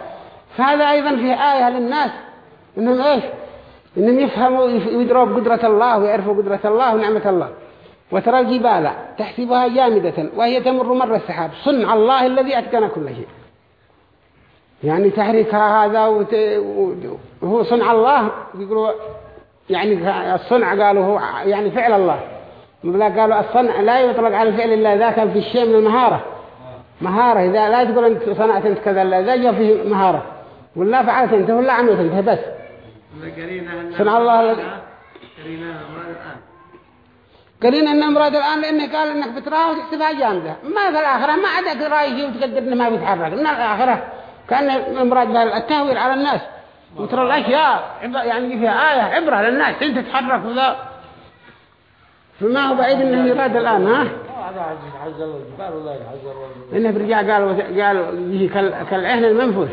فهذا أيضا فيه آية للناس انهم إيش؟ إنهم يفهموا ويدروا بقدرة الله ويعرفوا قدرة الله ونعمة الله. وترى الجبال تحسبها جامدة وهي تمر مر السحاب. صنع الله الذي أتقن كل شيء. يعني تحريكها هذا وت... وهو صنع الله. يقولوا يعني الصنع قالوا هو يعني فعل الله. لا قالوا الصنع لا يطلق على الفعل إلا إذا كان في الشيء من المهارة. مهارة. إذا لا تقول أنت صنعت أنت كذا إلا إذا جاء فيه مهارة. ولا فعلت أنت ولا عملت أنت بس. صنع الله قالين إن امراد الآن لأنه قال إنك بتراها وتحسبها جامده ما في الآخرة ما عندك راي وتقدر انه ما بيتحرك. من الآخرة كأن المراد التهويل على الناس. وترى الأشياء يعني فيها آية عبرة للناس. أنت تتحرك وذا. فما هو بعيد انه يراد الآن ها؟ انه برجع قال قال كالعهن المنفوش.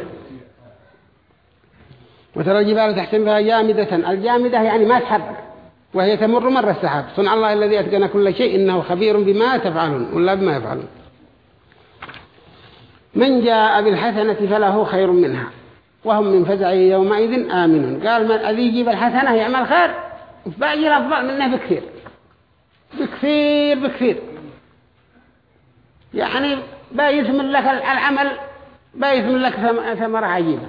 وترى الجبال تحسبها جامدة. الجامدة يعني ما تحرك وهي تمر مر السحاب. صنع الله الذي أتقن كل شيء إنه خبير بما تفعلون ولا بما يفعلون. من جاء بالحسنة فله خير منها وهم من فزع يومئذ آمنون. قال من الذي يجيب الحسنة يعمل خير؟ باقي الأفضل منه بكثير. بكثير بكثير. يعني بايثمن لك العمل بايثمن لك ثمرة عجيبة.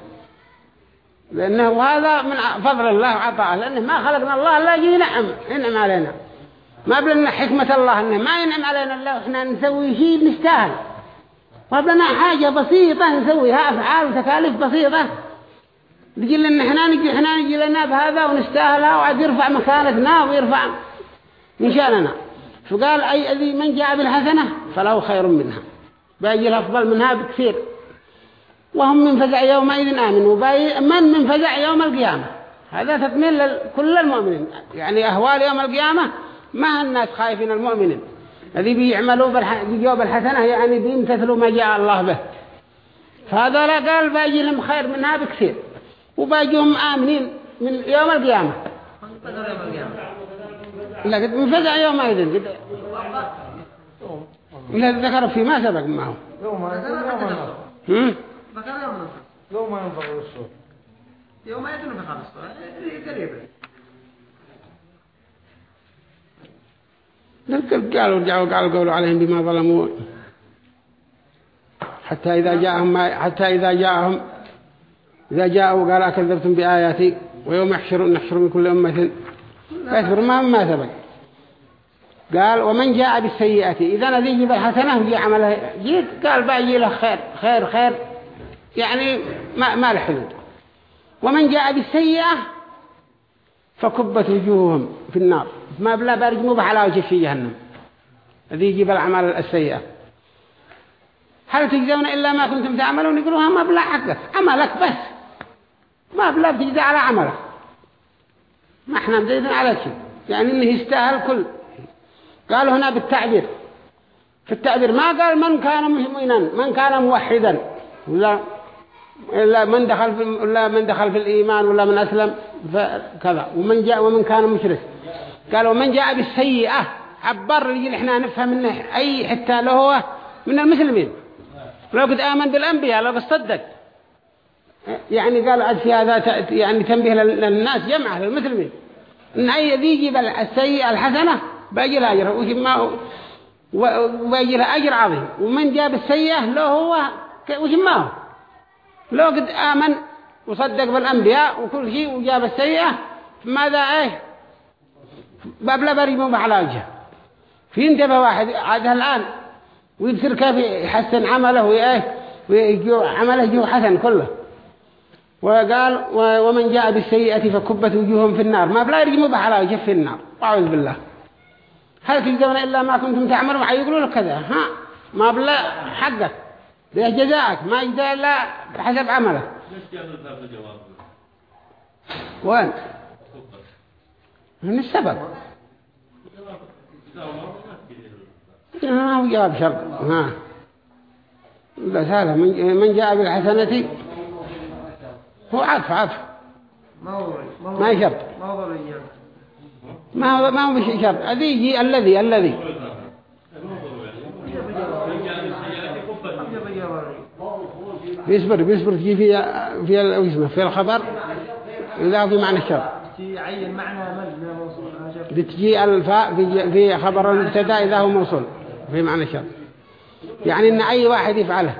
لأنه هذا من فضل الله وعطاءه لأنه ما خلقنا الله لا يجي نعم ينعم علينا. ما بلنا حكمة الله أنه ما ينعم علينا إلا وإحنا نسوي شيء نستاهل. وبلنا حاجة بسيطة نسويها أفعال وتكاليف بسيطة. نجي لنا إحنا نجي إحنا نجي لنا بهذا ونستاهلها وعد يرفع مكانتنا ويرفع من شأننا فقال أي الذي من جاء بالحسنة فله خير منها. باقي الأفضل منها بكثير. وهم من فزع يومئذ آمنوا من من فزع يوم القيامة؟ هذا تكمل لكل المؤمنين. يعني أهوال يوم القيامة ما الناس خايفين المؤمنين. الذي بيعملوا بجواب الحسنة يعني بيمتثلوا ما جاء الله به. فهذا لا قال باجي لهم خير منها بكثير. وباجيهم آمنين من يوم القيامة. لا قد من فزع يومئذ. قد لا ذكر في ما سبق معه يوم فكان يوم ننفخ يوم ما ينفع الصور يوم يتنفخ الصور قريبا قالوا؟ رجعوا قالوا قولوا عليهم بما ظلموا. حتى إذا جاءهم ما حتى إذا جاءهم إذا جاءوا قال أكذبتم بآياتي ويوم يحشرون نحشر من كل أمة. فيصبر ما ما سبق. قال ومن جاء بالسيئة إذا الذي يجيب الحسنة ويجي عمله. جيت قال باجي له خير خير خير. يعني ما ما له حدود. ومن جاء بالسيئة فكبت وجوههم في النار. ما بلا برجموا بحلا وجه في جهنم. الذي يجيب الأعمال السيئة. هل تجزون إلا ما كنتم تعملون؟ يقولوها ما بلا حقك عملك بس. ما بلا بتجزى على عملك. ما إحنا مزيدين على شيء. يعني إنه يستاهل كل. قالوا هنا بالتعبير. في التعبير ما قال من كان مؤمنا من كان موحدا. ولا إلا من دخل في ولا من دخل في الإيمان ولا من أسلم فكذا. ومن جاء ومن كان مشرك. قال ومن جاء بالسيئة عبر اللي إحنا نفهم منه أي حتى له هو من المسلمين. لو قد آمن بالأنبياء لو قد صدق. يعني قال في هذا يعني تنبيه للناس جمعة للمسلمين. إن أي ذي يجيب السيئة الحسنة باجي له أجر. وما وباجي له أجر عظيم. ومن جاب السيئة له هو وش ما هو؟ لو قد آمن وصدق بالأنبياء وكل شيء وجاب السيئة ماذا إيه؟ باب لا بريمه على وجهه. في انتبه واحد عادها الآن ويبصر كيف يحسن عمله وإيه؟ ويجو عمله جو حسن كله. وقال ومن جاء بالسيئة فكبت وجوههم في النار. ما بلا يرجموا على وجه في النار. أعوذ بالله. هل تجزون إلا ما كنتم تعملون؟ يقولوا لك كذا ها؟ ما بلا حقك. ده جزاءك؟ ما يجزى إلا حسب عملك؟ وين؟ من السبب. ما هو جواب شرط. ها. بس هذا من من جاء بالحسنة؟ هو عطف عطف ما شرط. ما هو ما هو مش شرط. يجي الذي الذي. بيصبر بيصبر تجي في في اسمه في الخبر في معنى تعين معنى بتجي الفاء في في خبر المبتدا إذا هو موصول في معنى الشرط يعني إن أي واحد يفعله.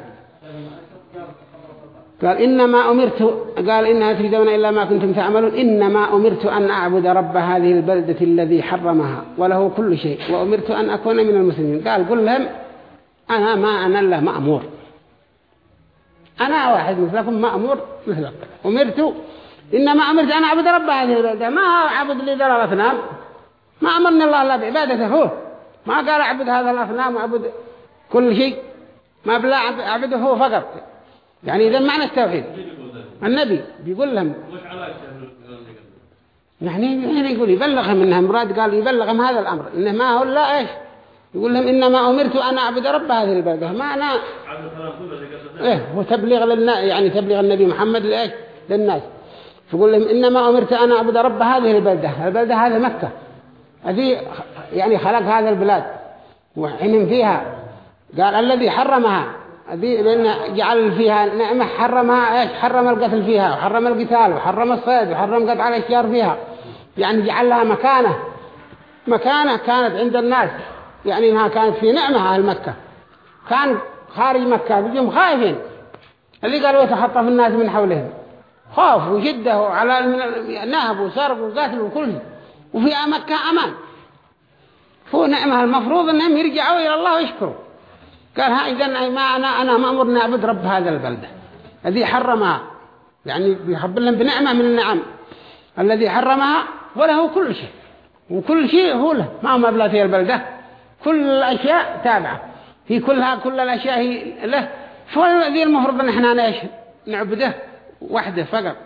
قال إنما أمرت قال إنها تجدون إلا ما كنتم تعملون. إنما أمرت أن أعبد رب هذه البلدة الذي حرمها وله كل شيء وأمرت أن أكون من المسلمين. قال قل لهم أنا ما أنا الله مأمور. أنا واحد مثلكم مأمور مثلك أمرت؟ إنما أمرت أن أعبد رب هذه البلدة ما أعبد لي ذر الأصنام ما أمرني الله إلا بعبادته هو ما قال أعبد هذا الأصنام وأعبد كل شيء. ما بلا أعبده هو فقط. يعني إذا معنى التوحيد. النبي بيقول لهم يعني يعني يقول يبلغهم إنها مراد قال يبلغهم هذا الأمر. إنه ما هو لا إيش؟ يقول لهم إنما أمرت أن أعبد رب هذه البلدة. ما أنا إيه هو للناس يعني تبليغ النبي محمد لإيش؟ للناس. فيقول لهم إنما أمرت أن أعبد رب هذه البلدة. البلدة هذه مكة. هذه يعني خلق هذا البلاد. وحمم فيها قال الذي حرمها. هذه لأن جعل فيها نعمة حرمها إيش؟ حرم القتل فيها وحرم القتال وحرم الصيد وحرم قطع الأشجار فيها. يعني جعل لها مكانة. مكانة كانت عند الناس. يعني إنها كانت في نعمة أهل مكة. كان خارج مكة بيجهم خائفين اللي قالوا يتخطف الناس من حولهم. خوف وشدة على نهب وسرق وقتل وكل وفي مكة أمان. فهو نعمة المفروض أنهم يرجعوا إلى الله ويشكروا. قال ها إذن ما أنا أنا مأمور نعبد رب هذا البلدة. الذي حرمها. يعني بيخبر لهم بنعمة من النعم. الذي حرمها وله كل شيء. وكل شيء هو له. ما هو مبلغ في البلدة؟ كل الأشياء تابعة. في كلها كل الأشياء هي له. فالذي المفروض أن إحنا نعبده وحده فقط؟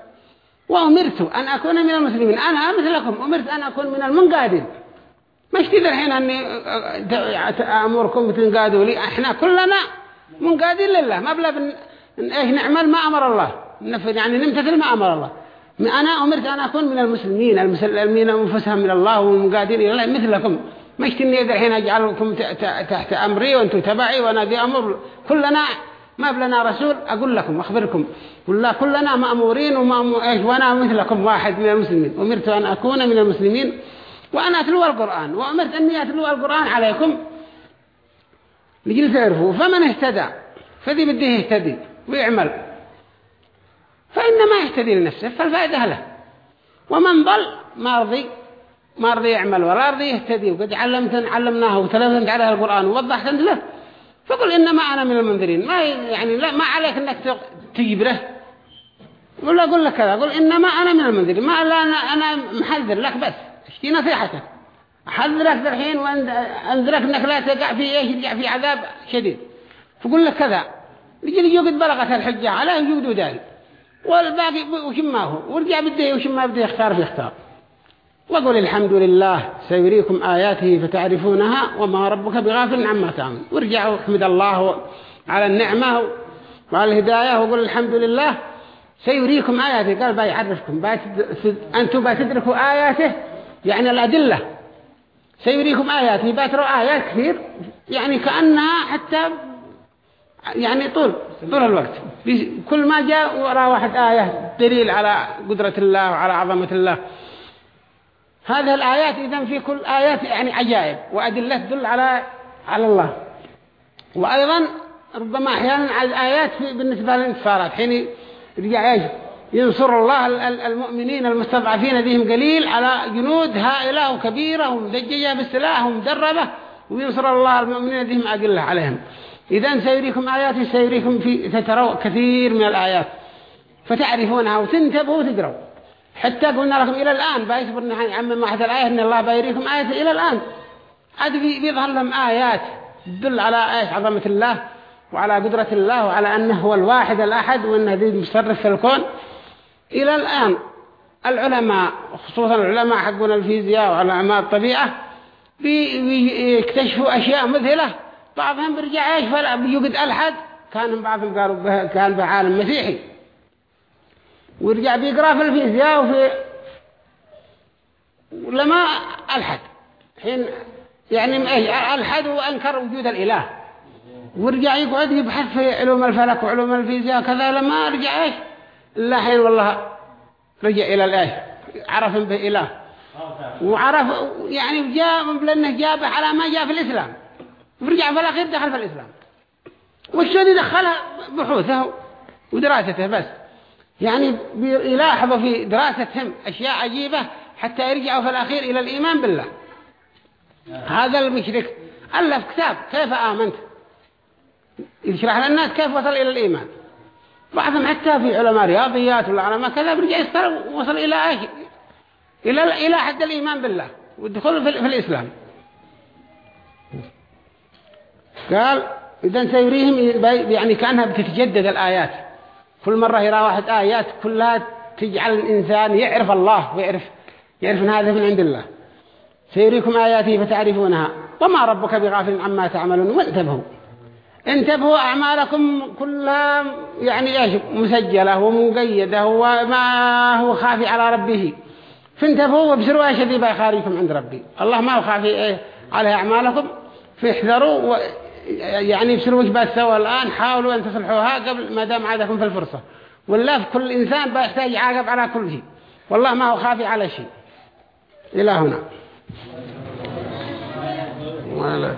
وأمرت أن أكون من المسلمين. أنا مثلكم أمرت أن أكون من المنقادين. مش كذا الحين أني أمركم تنقادوا لي؟ إحنا كلنا منقادين لله. ما بلا بن... إيش نعمل ما أمر الله. يعني نمتثل ما أمر الله. أنا أمرت أن أكون من المسلمين. المسلمين أنفسهم من الله والمنقادين إلى الله. مثلكم. مش كني الحين أجعلكم تحت أمري وأنتم تبعي وأنا ذي أمر. كلنا ما بلنا رسول أقول لكم أخبركم. ولا كلنا مأمورين ومأمور إيش وأنا مثلكم واحد من المسلمين. أمرت أن أكون من المسلمين وأنا أتلو القرآن وأمرت أني أتلو القرآن عليكم. لجل تعرفوا فمن اهتدى؟ فذي بده يهتدي ويعمل. فإنما يهتدي لنفسه فالفائدة له. ومن ضل ما رضي ما رضي يعمل ولا رضي يهتدي. وقد علمت علمناه وتلفت عليه القرآن ووضحت له. فقل إنما أنا من المنذرين. ما يعني لا ما عليك أنك تجبره ولا أقول لك كذا. أقول إنما أنا من المنذرين. ما لا أنا, أنا محذر لك بس. اشتي نصيحتك. أحذرك الحين وأنذرك أنك لا تقع في إيش؟ تقع في عذاب شديد. فقول لك كذا. يجي يجي قد بلغت الحجة. عليه يجودوا ذلك والباقي وشماه ورجع بده وشما بده يختار فيختار وقل الحمد لله سيريكم آياته فتعرفونها وما ربك بغافل عما تعمل. وارجعوا احمد الله على النعمة وعلى الهداية وقل الحمد لله. سيريكم آياته قال بيعرفكم أنتم بتدركوا آياته يعني الأدلة. سيريكم آياته باتروا آيات كثير يعني كأنها حتى يعني طول طول الوقت. كل ما جاء وراء واحد آية دليل على قدرة الله وعلى عظمة الله. هذه الآيات إذا في كل آيات يعني عجائب وأدلة تدل على على الله. وأيضا ربما أحيانا الآيات بالنسبة للانتصارات. حين يرجع إيش؟ ينصر الله المؤمنين المستضعفين ذيهم قليل على جنود هائلة وكبيرة ومدججة بالسلاح ومدربة وينصر الله المؤمنين ذيهم أقلة عليهم. إذا سيريكم آيات سيريكم في تتروا كثير من الآيات. فتعرفونها وتنتبهوا وتدروا حتى قلنا لكم إلى الآن بايصبر نحن عم واحد الآية إن الله بايريكم آيات إلى الآن. عاد بيظهر لهم آيات تدل على إيش؟ عظمة الله وعلى قدرة الله وعلى أنه هو الواحد الأحد وأنه ذي مصرف في الكون. إلى الآن العلماء خصوصا العلماء حقون الفيزياء وعلماء الطبيعة بي- بيكتشفوا أشياء مثلة بعضهم بيرجع إيش؟ فلا بيوجد ألحد. كان بعضهم قالوا كان بعالم مسيحي. ويرجع بيقرأ في الفيزياء وفي لما ألحد. حين يعني ألحد وأنكر وجود الإله. ورجع يقعد يبحث في علوم الفلك وعلوم الفيزياء كذا لما رجع إيش؟ إلا حين والله رجع إلى الايش عرف به إله وعرف يعني جاء لأنه جابه على ما جاء في الإسلام. ورجع في الأخير دخل في الإسلام. والشهد دخلها بحوثه ودراسته بس. يعني يلاحظوا في دراستهم أشياء عجيبة حتى يرجعوا في الأخير إلى الإيمان بالله. هذا المشرك ألف كتاب كيف آمنت؟ يشرح للناس كيف وصل إلى الإيمان. بعضهم حتى في علماء رياضيات ولا علماء كذا برجع يستر وصل إلى إيش إلى إلى حد الإيمان بالله والدخول في, في الإسلام. قال إذا سيريهم يعني كأنها بتتجدد الآيات. كل مرة يرى واحد آيات كلها تجعل الإنسان يعرف الله ويعرف يعرف أن هذا من عند الله. سيريكم آياتي فتعرفونها. وما ربك بغافل عما تعملون. وانتبهوا. انتبهوا أعمالكم كلها يعني إيش؟ مسجلة ومقيدة وما هو خافي على ربه. فانتبهوا وابشروا إيش ذي بيخاريكم عند ربي. الله ما هو خافي إيه؟ على أعمالكم. فاحذروا يعني ابشروا وش بتسووا الآن؟ حاولوا أن تصلحوها قبل ما دام عادكم في الفرصة. ولا في كل إنسان بيحتاج يعاقب على كل شيء. والله ما هو خافي على شيء. إلى هنا. ولا